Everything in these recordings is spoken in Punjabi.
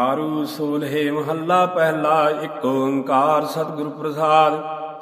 ਮਾਰੂ ਸੋਲੇ ਮਹੱਲਾ, ਪਹਿਲਾ ਇੱਕ ਓੰਕਾਰ ਸਤਿਗੁਰ ਪ੍ਰਸਾਦ।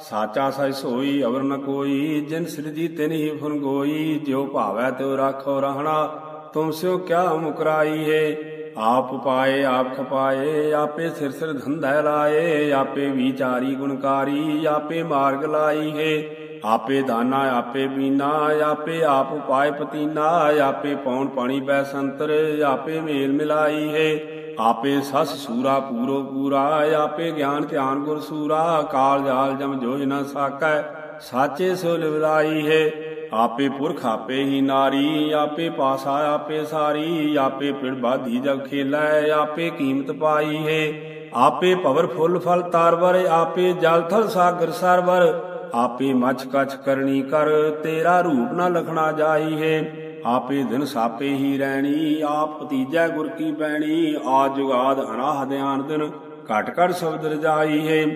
ਸਾਚਾ ਸਚ ਸੋਈ ਅਵਰ ਨ ਕੋਈ, ਜਿਨ ਸਿਰਜੀ ਤਿਨ ਹੀ ਫੁਨਗੋਈ, ਜਿਉ ਭਾਵੈ ਤਿਉ ਰਾਖੋ ਰਹਿਣਾ, ਤੁਮ ਸਿਓ ਕਿਆ ਮੁਕਰਾਈ ਹੈ? ਆਪ ਪਾਏ, ਆਪ ਖਪਾਏ, ਆਪੇ ਸਿਰ ਸਿਰ ਧੰਦਾ ਲਾਏ, ਆਪੇ ਵਿਚਾਰੀ ਗੁਣਕਾਰੀ, ਆਪੇ ਮਾਰਗ ਲਾਈ ਹੈ? ਆਪੇ ਦਾਨਾ, ਆਪੇ ਬੀਨਾ ਆਪੇ ਆਪ ਪਾਏ ਪਤੀਨਾ, ਆਪੇ ਪੌਣ ਪਾਣੀ ਬੈ ਸੰਤਰ ਆਪੇ ਮੇਲ ਮਿਲਾਈ ਹੈ? ਆਪੇ ਸਸ ਸੂਰਾ ਪੂਰੋ ਪੂਰਾ, ਆਪੇ ਗਿਆਨ ਧਿਆਨ ਗੁਰ ਸੂਰਾ, ਕਾਲ ਜਾਲ ਜਮ ਜੋਜ ਨ ਸਾਕੈ, ਸਾਚੇ ਸੋ ਲਿਵਲਾਈ ਹੈ। ਆਪੇ ਪੁਰਖ ਆਪੇ ਹੀ ਨਾਰੀ, ਆਪੇ ਪਾਸਾ ਆਪੇ ਸਾਰੀ, ਆਪੇ ਪਿੜ ਬਾਧੀ ਜਗ ਖੇਲੈ, ਆਪੇ ਕੀਮਤ ਪਾਈ ਹੈ। ਆਪੇ ਭਵਰ ਫੁੱਲ ਫਲ ਤਾਰਵਰ, ਆਪੇ ਜਲ ਥਲ ਸਾਗਰ ਸਰਵਰ, ਆਪੇ ਮਛ ਕਛ ਕਰਨੀ ਕਰ, ਤੇਰਾ ਰੂਪ ਨਾ ਲਖਣਾ ਜਾਈ ਹੈ। ਆਪੇ ਦਿਨ ਸਾਪੇ ਹੀ ਰਹਿਣੀ, ਆਪ ਭਤੀਜੈ ਗੁਰ ਕੀ ਪੈਣੀ ਆ ਜੁਗਾਦ ਅਨਾਹ ਧਿਆਨ ਦਿਨ, ਘਟ ਘਟ ਸ਼ਬਦ ਰਜਾਈ ਹੈ।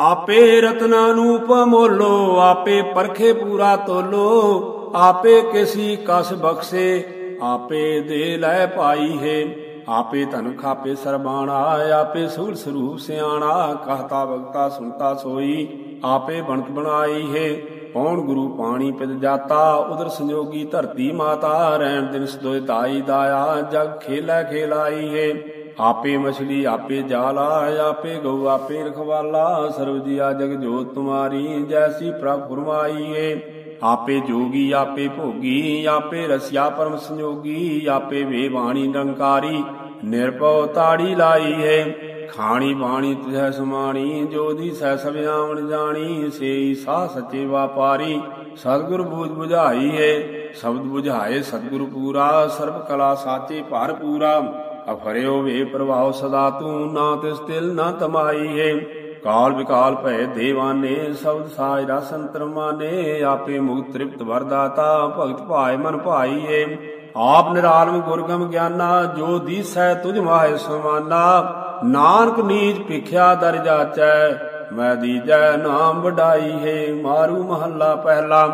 ਆਪੇ ਰਤਨਾ ਨੂਪ ਮੋਲੋ, ਆਪੇ ਪਰਖੇ ਪੂਰਾ ਤੋਲੋ, ਆਪੇ ਕਿਸੀ ਕਸ ਬਖਸ਼ੇ, ਆਪੇ ਦੇ ਲੈ ਪਾਈ ਹੈ। ਆਪੇ ਧਨ ਖਾਪੇ ਸਰਬਾਣਾ, ਆਪੇ ਸੂਰ ਸਰੂਪ ਸਿਆਣਾ, ਕਹਤਾ ਬਗਤਾ ਸੁਣਤਾ ਸੋਈ, ਆਪੇ ਬਣਤ ਬਣਾਈ ਹੈ। ਪੌਣ ਗੁਰੂ ਪਾਣੀ ਪਿਤ ਜਾਤਾ? ਉਦਰ ਸੰਜੋਗੀ ਧਰਤੀ ਮਾਤਾ ਰਹਿਣ ਦਿਨ ਸਦੋਇ ਤਾਈ ਦਾਇਆ, ਜਗ ਖੇਲਾ ਖੇਲਾਈ ਹੈ। ਆਪੇ ਮਛਲੀ ਆਪੇ ਜਾਲਾ, ਆਪੇ ਗਊ ਆਪੇ ਰਖਵਾਲਾ, ਸਰਬ ਜੀਆ ਜਗ ਜੋਤ ਤੁਮਾਰੀ, ਜੈਸੀ ਪ੍ਰਭ ਫਰਮਾਈ ਹੈ। ਆਪੇ ਜੋਗੀ, ਆਪੇ ਭੋਗੀ, ਆਪੇ ਰਸਿਆ ਪਰਮ ਸੰਜੋਗੀ, ਆਪੇ ਵੇ ਬਾਣੀ ਨਿਰੰਕਾਰੀ ਨਿਰਭਉ ਤਾੜੀ ਲਾਈ ਹੈ। ਖਾਣੀ ਬਾਣੀ ਤਿਸੈ ਸਮਾਣੀ ਜੋਦੀ ਸੈ ਸਭ ਆਵਣ ਜਾਣੀ, ਸੇਈ ਸਾਹ ਸੱਚੇ ਵਾਪਾਰੀ, ਸਤਿਗੁਰ ਬੂਝ 부ਝਾਈ ਹੈ ਸ਼ਬਦ 부ਝਾਏ ਸਤਿਗੁਰ ਪੂਰਾ, ਸਰਬ ਕਲਾ ਸਾਚੇ ਭਰ ਪੂਰਾ, ਅਫਰਿਓ ਵੇ ਪ੍ਰਭਾਵ ਸਦਾ ਤੂੰ, ਨਾ ਤਿਸ ਤਿਲ ਨਾ ਤਮਾਈ ਹੈ ਕਾਲ ਵਿਕਾਲ ਭੈ ਦੇਵਾਨੇ, ਸ਼ਬਦ ਸਾਜ ਰਸ ਅੰਤਰ ਆਪੇ ਮੁਕਤ ਤ੍ਰਿਪਤ ਵਰਦਾਤਾ ਭਗਤ ਭਾਏ ਮਨ ਭਾਈ ਏ ਆਪ ਨਿਰਾਲਮ ਗੁਰਗਮ ਗਿਆਨਾ, ਜੋ ਦੀਸੈ ਤੁਝ ਮਾਹਿ ਸਮਾਨਾ ਨਾਨਕ ਨੀਜ ਭਿਖਿਆ ਦਰ ਜਾਚੈ, ਮੈਂ ਦੀਜੈ ਨਾਮ ਵਡਾਈ ਹੈ, ਮਾਰੂ ਮਹੱਲਾ ਪਹਿਲਾ।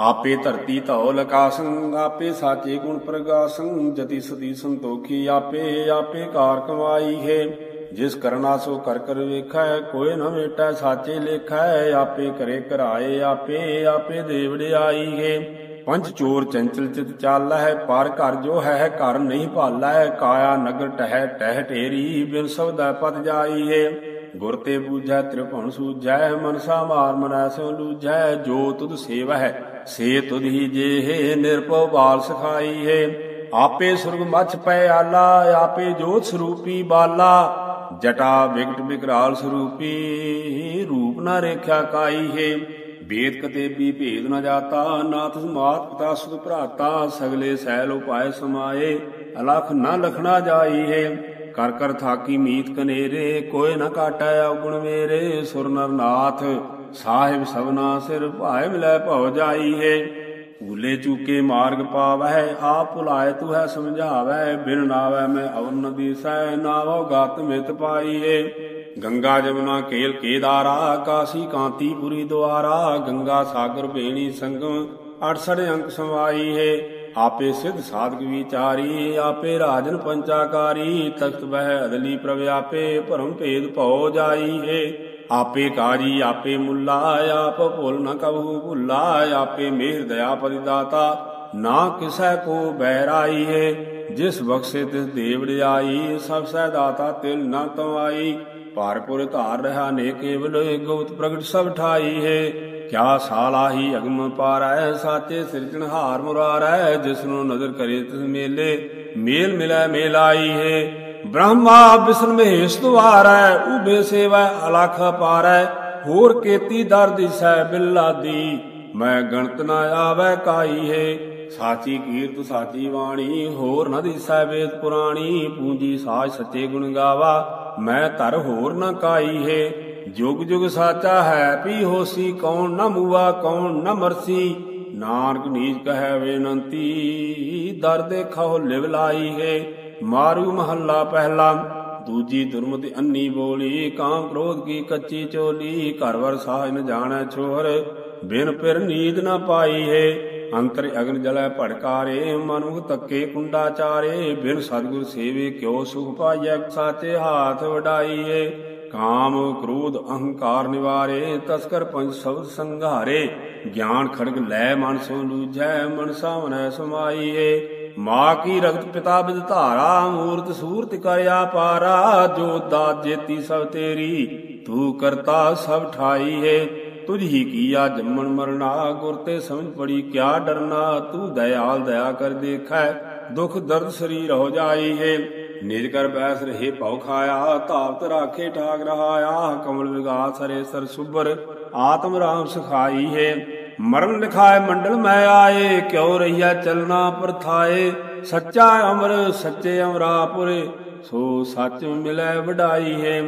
ਆਪੇ ਧਰਤੀ ਧੌ ਲਕਾਸੰ ਆਪੇ ਸਾਚੇ ਗੁਣ ਪ੍ਰਗਾਸੰ, ਜਤੀ ਸਤੀ ਸੰਤੋਖੀ ਆਪੇ ਆਪੇ ਕਾਰ ਕਮਾਈ ਹੈ। ਜਿਸ ਕਰਨਾ ਸੋ ਕਰ ਕਰ ਵੇਖੈ, ਕੋਈ ਨ ਮੇਟੈ ਸਾਚੇ ਲੇਖੈ, ਆਪੇ ਕਰੇ ਕਰਾਏ ਆਪੇ ਆਪੇ ਦੇਵੜੇ ਆਈ ਹੈ। ਪੰਜ ਚੋਰ ਚੰਚਲ ਚਿਤ ਚਾਲੈ ਪਰ ਘਰ ਜੋ ਹੈ ਘਰ ਨਹੀਂ ਭਾਲੈ, ਕਾਇਆ ਨਗਰ ਟਹਿ ਟਹਿ ਢੇਰੀ, ਬਿਨ ਸਬਦੈ ਪਤ ਜਾਈ ਗੁਰ ਤੇ ਬੂਝੈ ਤ੍ਰਿਭੁਵਨ ਸੂਝੈ, ਮਨਸਾ ਮਾਰ ਮਨੈ ਸੋ ਲੂਝੈ, ਜੋ ਤੁਧ ਸੇਵਹਿ, ਸੇ ਤੁਧ ਹੀ ਜੇਹ, ਨਿਰਭਉ ਬਾਲ ਸਖਾਈ ਆਪੇ ਸੁਰਗ ਮਛ ਪੈ ਆਲਾ, ਆਪੇ ਜੋਤ ਸਰੂਪੀ ਬਾਲਾ। ਜਟਾ ਵਿਗਟ ਵਿਕਰਾਲ ਸਰੂਪੀ, ਰੂਪ ਨਾ ਰੇਖਿਆ ਕਾਈ ਹੈ ਵੇਦ ਕਤੇ ਵੀ ਭੇਦ ਨ ਜਾਤਾ ਨਾਥ ਮਾਤ ਪਿਤਾ ਸੁਧ ਭਰਾਤਾ, ਸਗਲੇ ਸੈਲ ਉਪਾਏ ਸਮਾਏ, ਅਲਖ ਨਾ ਲਖਣਾ ਜਾਈ ਹੈ ਕਰ ਕਰ ਥਾਕੀ ਮੀਤ ਕਨੇਰੇ ਕੋਈ ਨ ਕਾਟੈ ਔਗੁਣ ਮੇਰੇ। ਸੁਰ ਨਰ ਨਾਥ ਸਾਹਿਬ ਸਭਨਾ ਸਿਰ ਭਾਏ ਮਿਲੈ ਭਉ ਜਾਈ ਹੈ ਭੂਲੇ ਚੂਕੇ ਮਾਰਗ ਪਾਵੈ ਆਪ ਭੁਲਾਏ ਤੂ ਹੈ ਸਮਝਾਵੈ ਬਿਨ ਨਾਵੈ ਮੈਂ ਅਵਰ ਨ ਦੀਸੈ ਨਾਵੋ ਗਤ ਮਿਤ ਪਾਈਏ ਗੰਗਾ ਜਮਨਾ ਕੇਲ ਕੇਦਾਰਾ, ਕਾਸੀ ਕਾਂਤੀਪੁਰੀ ਦੁਆਰਾ, ਗੰਗਾ ਸਾਗਰ ਬੇਣੀ ਸੰਗਮ 68 ਅੰਕ ਸਮਾਈ ਹੈ। ਆਪੇ ਸਿਧ ਸਾਧਕ ਵਿਚਾਰੀ, ਆਪੇ ਰਾਜਨ ਪੰਚਾਕਾਰੀ, ਤਖਤ ਬਹਿ ਅਦਲੀ ਪ੍ਰਭ ਆਪੇ, ਭਰਮ ਭੇਦ ਭਉ ਜਾਈ ਹੈ। ਆਪੇ ਕਾਜੀ, ਆਪੇ ਮੁੱਲਾ, ਆਪ ਭੁੱਲ ਨ ਕਬਹੂ ਭੁੱਲਾ, ਆਪੇ ਮਿਹਰ ਦਇਆ ਪਰਿਦਾਤਾ, ਨਾ ਕਿਸੈ ਕੋ ਬਹਿਰਾਈ ਹੈ। ਜਿਸ ਬਖਸ਼ੇ ਤਿਸ ਦੇਵੜ ਆਈ ਸਭ ਸਹਿ ਦਾਤਾ ਤਿਲ ਨਾ ਤਵਾਈ। ਭਾਰਪੁਰ ਧਾਰ ਰਹਾ ਨੇ ਕੇਵਲ ਗਉਤ ਪ੍ਰਗਟ ਸਭ ਠਾਈ ਹੈ। ਕਿਆ ਸਾਲਾਹੀ ਅਗਮ ਪਾਰੈ, ਸਾਚੇ ਸਿਰਜਣਹਾਰ ਮੁਰਾਰੈ ਜਿਸ ਨੂੰ ਨਜ਼ਰ ਕਰੇ ਤਿਸ ਮੇਲੇ, ਮੇਲ ਮਿਲੈ ਮੇਲਾਈ ਹੈ। ਬ੍ਰਹਮਾ ਵਿਸ਼ਨ ਮਹੇਸ਼ ਦੁਆਰੈ, ਉਬੇ ਸੇਵੈ ਅਲਖ ਪਾਰੈ, ਹੋਰ ਕੇਤੀ ਦਰ ਦਿਸੈ ਬਿਲਾਦੀ, ਮੈਂ ਗਣਤ ਨ ਆਵੈ ਕਾਈ ਹੈ। ਸਾਚੀ ਕੀਰਤ ਸਾਚੀ ਬਾਣੀ, ਹੋਰ ਨ ਦਿਸੈ ਵੇਦ ਪੁਰਾਣੀ, ਪੂੰਜੀ ਸਾਜ ਸੱਚੇ ਗੁਣ ਗਾਵਾ, ਮੈਂ ਧਰ ਹੋਰ ਨ ਕਾਈ ਹੈ। ਜੁਗ ਜੁਗ ਸਾਚਾ ਹੈ ਪੀ ਹੋਸੀ ਕੌਣ ਨ ਮੂਆ, ਕੌਣ ਨ ਮਰਸੀ। ਨਾਨਕ ਨੀਜ ਕਹੈ ਬੇਨੰਤੀ, ਦਰ ਦੇਖੋ ਲਿਵ ਲਾਈ ਹੈ। ਮਾਰੂ ਮਹੱਲਾ ਪਹਿਲਾ, ਦੂਜੀ ਦੁਰਮਤਿ ਅੰਨੀ ਬੋਲੀ ਕਾਮ ਕ੍ਰੋਧ ਕੀ ਕੱਚੀ ਚੋਲੀ, ਘਰ ਵਰ ਸਾਜ ਨ ਜਾਣੈ ਛੋਹਰ ਬਿਨ ਪਿਰ ਨੀਦ ਨ ਪਾਈ ਹੈ। ਅੰਤਰ ਅਗਨ ਜਲੈ ਭੜਕਾਰੇ, ਮਨੁਖ ਤੱਕੇ ਕੁੰਡਾ ਚਾਰੇ, ਬਿਨ ਸਤਿਗੁਰ ਸੇਵੇ ਕਿਉ ਸੁਖ ਪਾਈਐ, ਸਾਚੇ ਹਾਥ ਵਡਾਈਏ। ਕਾਮ, ਕ੍ਰੋਧ, ਅਹੰਕਾਰ ਨਿਵਾਰੇ, ਤਸਕਰ ਪੰਜ ਸਬਦ ਸੰਘਾਰੇ। ਗਿਆਨ ਖੜਗ ਲੈ ਮਨ ਸੋ ਲੂਝੈ, ਮਨ ਸਾਵਨੈ ਸਮਾਈਏ। ਮਾਂ ਕੀ ਰਗਤ ਪਿਤਾ ਬਿਦ ਧਾਰਾ, ਮੂਰਤ ਸੂਰਤ ਕਰਿਆ ਪਾਰਾ। ਜੋ ਦਾਤ ਜੇਤੀ ਸਭ ਤੇਰੀ, ਤੂੰ ਕਰਤਾ ਸਭ ਠਾਈ ਹੈ ਤੁਝ ਹੀ ਕੀਆ ਜੰਮਣ ਮਰਨਾ? ਗੁਰ ਤੇ ਸਮਝ ਪੜੀ, ਕਿਆ ਡਰਨਾ? ਤੂੰ ਦਇਆਲ ਦਇਆ ਕਰ ਦੇਖੈ, ਦੁਖ ਦਰਦ ਸਰੀਰ ਹੋ ਜਾਈ ਹੈ ਨਿਜ ਕਰ ਬੈਸ ਰਹੇ ਭਉ ਖਾਇਆ, ਧਾਵਤ ਰਾਖੇ ਠਾਕ ਰਹਾਇਆ। ਕਮਲ ਵਿਗਾਸ ਹਰੇ ਸਰ ਸੁਬਰ ਆਤਮ ਰਾਮ ਸਖਾਈ ਹੈ ਮਰਨ ਲਿਖਾਏ ਮੰਡਲ ਮੈਂ ਆਏ, ਕਿਉ ਰਹੀਆ ਚਲਣਾ ਪਰਥਾਏ? ਸੱਚਾ ਅਮਰ, ਸੱਚੇ ਅਮਰਾਪੁਰੇ, ਸੋ ਸੱਚ ਮਿਲੈ ਵਡਾਈ ਹੈ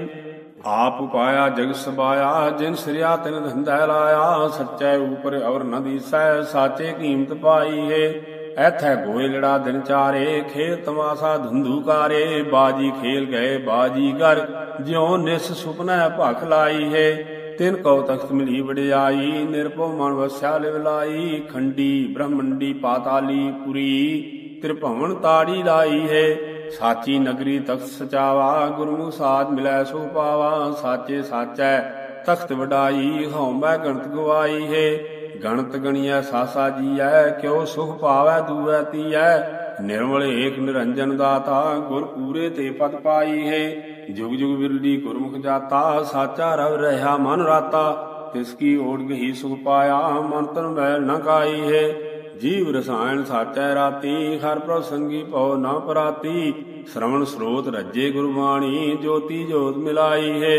ਆਪ ਪਾਇਆ, ਜਗ ਸਬਾਇਆ, ਜਿਨ ਸ੍ਰਿਆ ਤਿਨ ਧੰਦਾ ਲਾਇਆ, ਸੱਚੇ ਉਪਰ ਔਰ ਨਦੀ ਸਹਿ ਸਾਚੇ ਕੀਮਤ ਪਾਈ ਹੈ ਐਥੈ ਗੋਏ ਲੜਾ ਦਿਨ ਚਾਰੇ ਖੇਲ ਤਮਾਸਾ ਧੁੰਧੂਕਾਰੇ ਬਾਜੀ ਖੇਲ ਗਏ, ਬਾਜੀ ਘਰ, ਜਿਉ ਨਿਸ ਸੁਪਨਾ ਭਖ ਲਾਈ ਹੈ ਤਿਨ ਕਉ ਤਖਤ ਮਿਲੀ ਵਡਿਆਈ, ਨਿਰਭਉ ਮਨ ਵਸਿਆ ਲਿਵ ਲਾਈ, ਖੰਡੀ, ਬ੍ਰਹਮੰਡੀ ਪਾਤਾਲੀ ਪੁਰੀ, ਤ੍ਰਿਭਵਨ ਤਾੜੀ ਲਾਈ ਹੈ ਸਾਚੀ ਨਗਰੀ ਤਖਤ ਸਚਾਵਾ ਗੁਰਮੁਖ ਸਾਧ ਮਿਲੈ ਸੋ ਪਾਵਾ। ਸਾਚੇ ਸਾਚੈ ਤਖਤ ਵਡਾਈ, ਹਉਮੈ ਗਣਤ ਗਵਾਈ ਹੈ। ਗਣਤ ਗਣੀਐ, ਸਾਸਾ ਜੀਐ, ਕਿਉ ਸੁਖ ਪਾਵੈ, ਦੂਐ ਤੀਐ। ਨਿਰਮਲ ਏਕ ਨਿਰੰਜਨ ਦਾਤਾ, ਗੁਰ ਪੂਰੇ ਤੇ ਪਦ ਪਾਈ ਹੈ। ਜੁਗ ਜੁਗ ਵਿਰਲੀ ਗੁਰਮੁਖ ਜਾਤਾ, ਸਾਚਾ ਰਵ ਰਹਾ ਮਨ ਰਾਤਾ। ਤਿਸ ਕੀ ਓੜ ਗਹੀ ਸੁਖ ਪਾਇਆ, ਮਨ ਤਨ ਮੈਲ ਨ ਕਾਈ ਹੈ। ਜੀਵ ਰਸਾਇਣ ਸਾਚੈ ਰਾਤੀ, ਹਰ ਪ੍ਰਭ ਸੰਗੀ ਪਉ ਨਾ ਪਰਾਤੀ। ਸ਼ਰਵਣ ਸਰੋਤ ਰੱਜੇ ਗੁਰਬਾਣੀ, ਜੋਤੀ ਜੋਤ ਮਿਲਾਈ ਹੈ।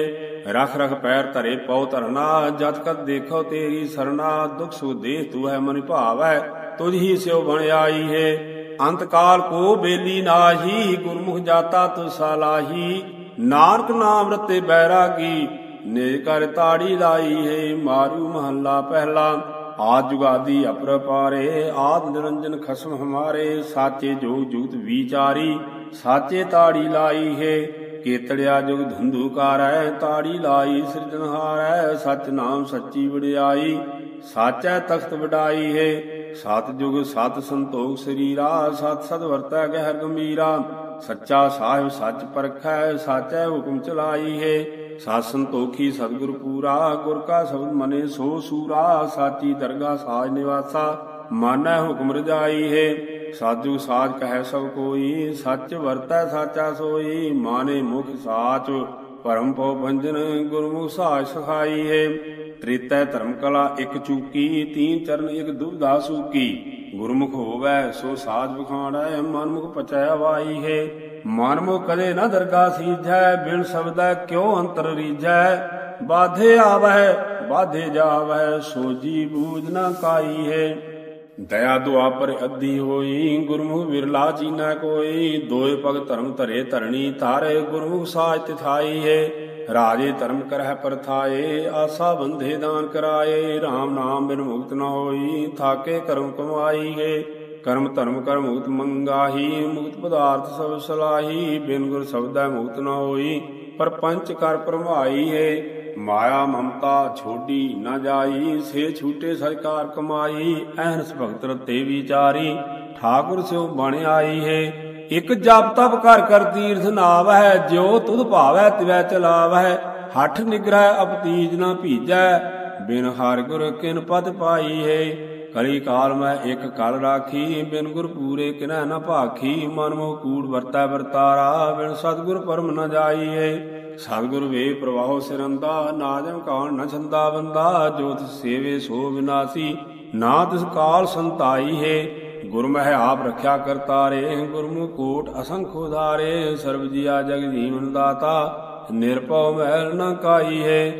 ਰਖ ਰਖ ਪੈਰ ਧਰੇ ਪਉ ਧਰਨਾ, ਜਤ ਕਤ ਦੇਖੋ ਤੇਰੀ ਸਰਨਾ ਦੁਖ ਸੁਖ ਦੇਹ ਤੂ ਹੈ ਮਨ ਭਾਵੈ, ਤੁਝ ਹੀ ਸਿਓ ਬਣ ਆਈ ਹੈ। ਅੰਤ ਕਾਲ ਕੋ ਬੇਲੀ ਨਾਹੀ, ਗੁਰਮੁਖ ਜਾਤਾ ਤੁ ਸਾਲਾਹੀ ਨਾਨਕ ਨਾਮ ਰਤੇ ਬੈਰਾਗੀ ਨਿਜ ਕਰ ਤਾੜੀ ਲਾਈ ਹੈ, ਮਾਰੂ ਮਹੱਲਾ ਪਹਿਲਾ। ਆਦ ਜੁਗਾਦੀ ਅਪਰਪਾਰੇ, ਆਦ ਨਿਰੰਜਨ ਖਸਮ ਹਮਾਰੇ, ਸਾਚੇ ਜੋਗ ਜੁਗਤ ਵਿਚਾਰੀ, ਸਾਚੇ ਤਾੜੀ ਲਾਈ ਹੈ, ਕੇਤੜਿਆ ਜੁਗ ਧੁੰਧੂਕਾਰੈ, ਤਾੜੀ ਲਾਈ ਸਿਰਜਣਹਾਰੈ ਸਚ ਨਾਮ ਸੱਚੀ ਵਡਿਆਈ, ਸਾਚੈ ਤਖਤ ਵਡਾਈ ਹੈ, ਸਤ ਜੁਗ, ਸਤ ਸੰਤੋਖ ਸਰੀਰਾ, ਸਤ ਸਦ ਵਰਤੈ ਗਹਿ ਗੰਭੀਰਾ ਸੱਚਾ ਸਾਹਿਬ ਸੱਚ ਪਰਖੈ, ਸਾਚੈ ਹੁਕਮ ਚਲਾਈ ਹੈ ਸਤ ਸੰਤੋਖੀ ਸਤਿਗੁਰ ਪੂਰਾ, ਗੁਰ ਕਾ ਸ਼ਬਦ ਮਨੇ ਸੋ ਸੂਰਾ। ਸਾਚੀ ਦਰਗਾ ਸਾਜ ਨਿਵਾਸਾ, ਮਾਨੈ ਹੁਕਮ ਰਜਾਈ ਹੈ ਸਾਜੂ ਸਾਜ ਕਹੈ ਸਭ ਕੋਈ, ਸੱਚ ਵਰਤੈ ਸਾਚਾ ਸੋਈ। ਮਾਨੇ ਮੁਖ ਸਾਚ ਪਰਮ ਪਉ ਭੰਜਨ ਗੁਰਮੁਖ ਸਾਜ ਸਖਾਈ ਹੈ ਤ੍ਰਿਤੈ ਧਰਮ ਕਲਾ ਇਕ ਚੂਕੀ ਤੀਨ ਚਰਨ ਇਕ ਦੁਬਦਾ ਸੂਕੀ। ਗੁਰਮੁਖ ਹੋਵੈ, ਸੋ ਸਾਜ ਬਖਾਣੈ ਮਨਮੁਖ ਪਚੈ ਵਾਈ ਹੈ। ਮਨਮੁਖ ਕਦੇ ਨਾ ਦਰਗਾ ਸੀਝੈ ਬਿਨ ਸ਼ਬਦੈ ਕਿਉ ਅੰਤਰ ਰੀਝੈ ਬਾਧੇ ਆਵੈ ਬਾਧੇ ਜਾਵੈ ਸੋਜੀ ਬੂਝ ਨਾ ਕਾਈ ਹੈ। ਦਇਆ ਦੁਆਪਰ ਅੱਧੀ ਹੋਈ, ਗੁਰਮੁਖ ਵਿਰਲਾ ਜੀ ਨਾ ਕੋਈ। ਦੋਏ ਭਗ ਧਰਮ ਧਰੇ ਧਰਣੀ, ਧਾਰੇ ਗੁਰਮੁਖ ਸਾਜ ਤਿਥਾਈ ਹੈ। ਰਾਜੇ ਧਰਮ ਕਰਹਿ ਪਰਥਾਏ, ਆਸਾ ਬੰਧੇ ਦਾਨ ਕਰਾਏ RAM ਨਾਮ ਬਿਨ ਮੁਕਤ ਨਾ ਹੋਈ, ਥਾਕੇ ਕਰਮ ਕਮਾਈ ਹੈ ਕਰਮ ਧਰਮ ਕਰ ਮੁਕਤ ਮੰਗਾਹੀ, ਮੁਕਤ ਪਦਾਰਥ ਸਭ ਸਲਾਹੀ, ਬਿਨ ਗੁਰ ਸਬਦੈ ਮੁਕਤ ਨਾ ਹੋਈ ਪਰ ਪੰਚ ਕਰ ਭਰਮਾਈ ਹੈ ਮਾਇਆ ਮਮਤਾ ਛੋਡੀ ਨਾ ਜਾਈ, ਸੇ ਛੂਟੇ ਸਰਕਾਰ ਕਮਾਈ, ਐਨਸ ਭਗਤ ਰਤੇ ਵਿਚਾਰੀ, ਠਾਕੁਰ ਸਿਉ ਬਣ ਆਈ ਹੈ ਇਕ ਜਪ ਤਪ ਕਰ ਕਰ ਤੀਰਥ ਨਾਵ ਹੈ ਜਿਉ ਤੁਧ ਭਾਵੈ ਤਿਵੈ ਚਲਾਵੈ ਹੱਠ ਨਿਗਰਹਿ ਅਪਤੀਜ ਨਾ ਭੀਜੈ, ਬਿਨ ਹਰ ਗੁਰ ਕਿਨ ਪਦ ਪਾਈ ਹੈ ਕਲੀ ਕਾਲ ਮੈਂ ਇੱਕ ਕਲ ਰਾਖੀ, ਬਿਨ ਗੁਰ ਪੂਰੇ ਕਿਨੈ ਨ ਭਾਖੀ। ਮਨ ਮੋਹ ਕੂੜ ਵਰਤੈ ਵਰਤਾਰਾ, ਬਿਨ ਸਤਗੁਰ ਪਰਮ ਨ ਜਾਈਏ ਸਤਗੁਰ ਵੇ ਪ੍ਰਵਾਹੋ ਸਿਰੰਦਾ ਨਾਜਮ ਕਾਣ ਨ ਛੰਦਾ ਬੰਦਾ, ਜੋ ਤਿਸ ਸੇਵੇ ਸੋ ਵਿਨਾਸੀ ਨਾ ਤਿਸ ਕਾਲ ਸੰਤਾਈ ਹੈ ਗੁਰਮਹਿ ਆਪ ਰੱਖਿਆ ਕਰਤਾਰੇ ਗੁਰਮੁਖ ਕੋਟ ਅਸੰਖ ਉਧਾਰੇ ਸਰਬ ਜੀਆ ਜਗ ਜੀਵਨ ਦਾਤਾ, ਨਿਰਭਉ ਮਹਿਲ ਨ ਕਾਈ ਹੈ।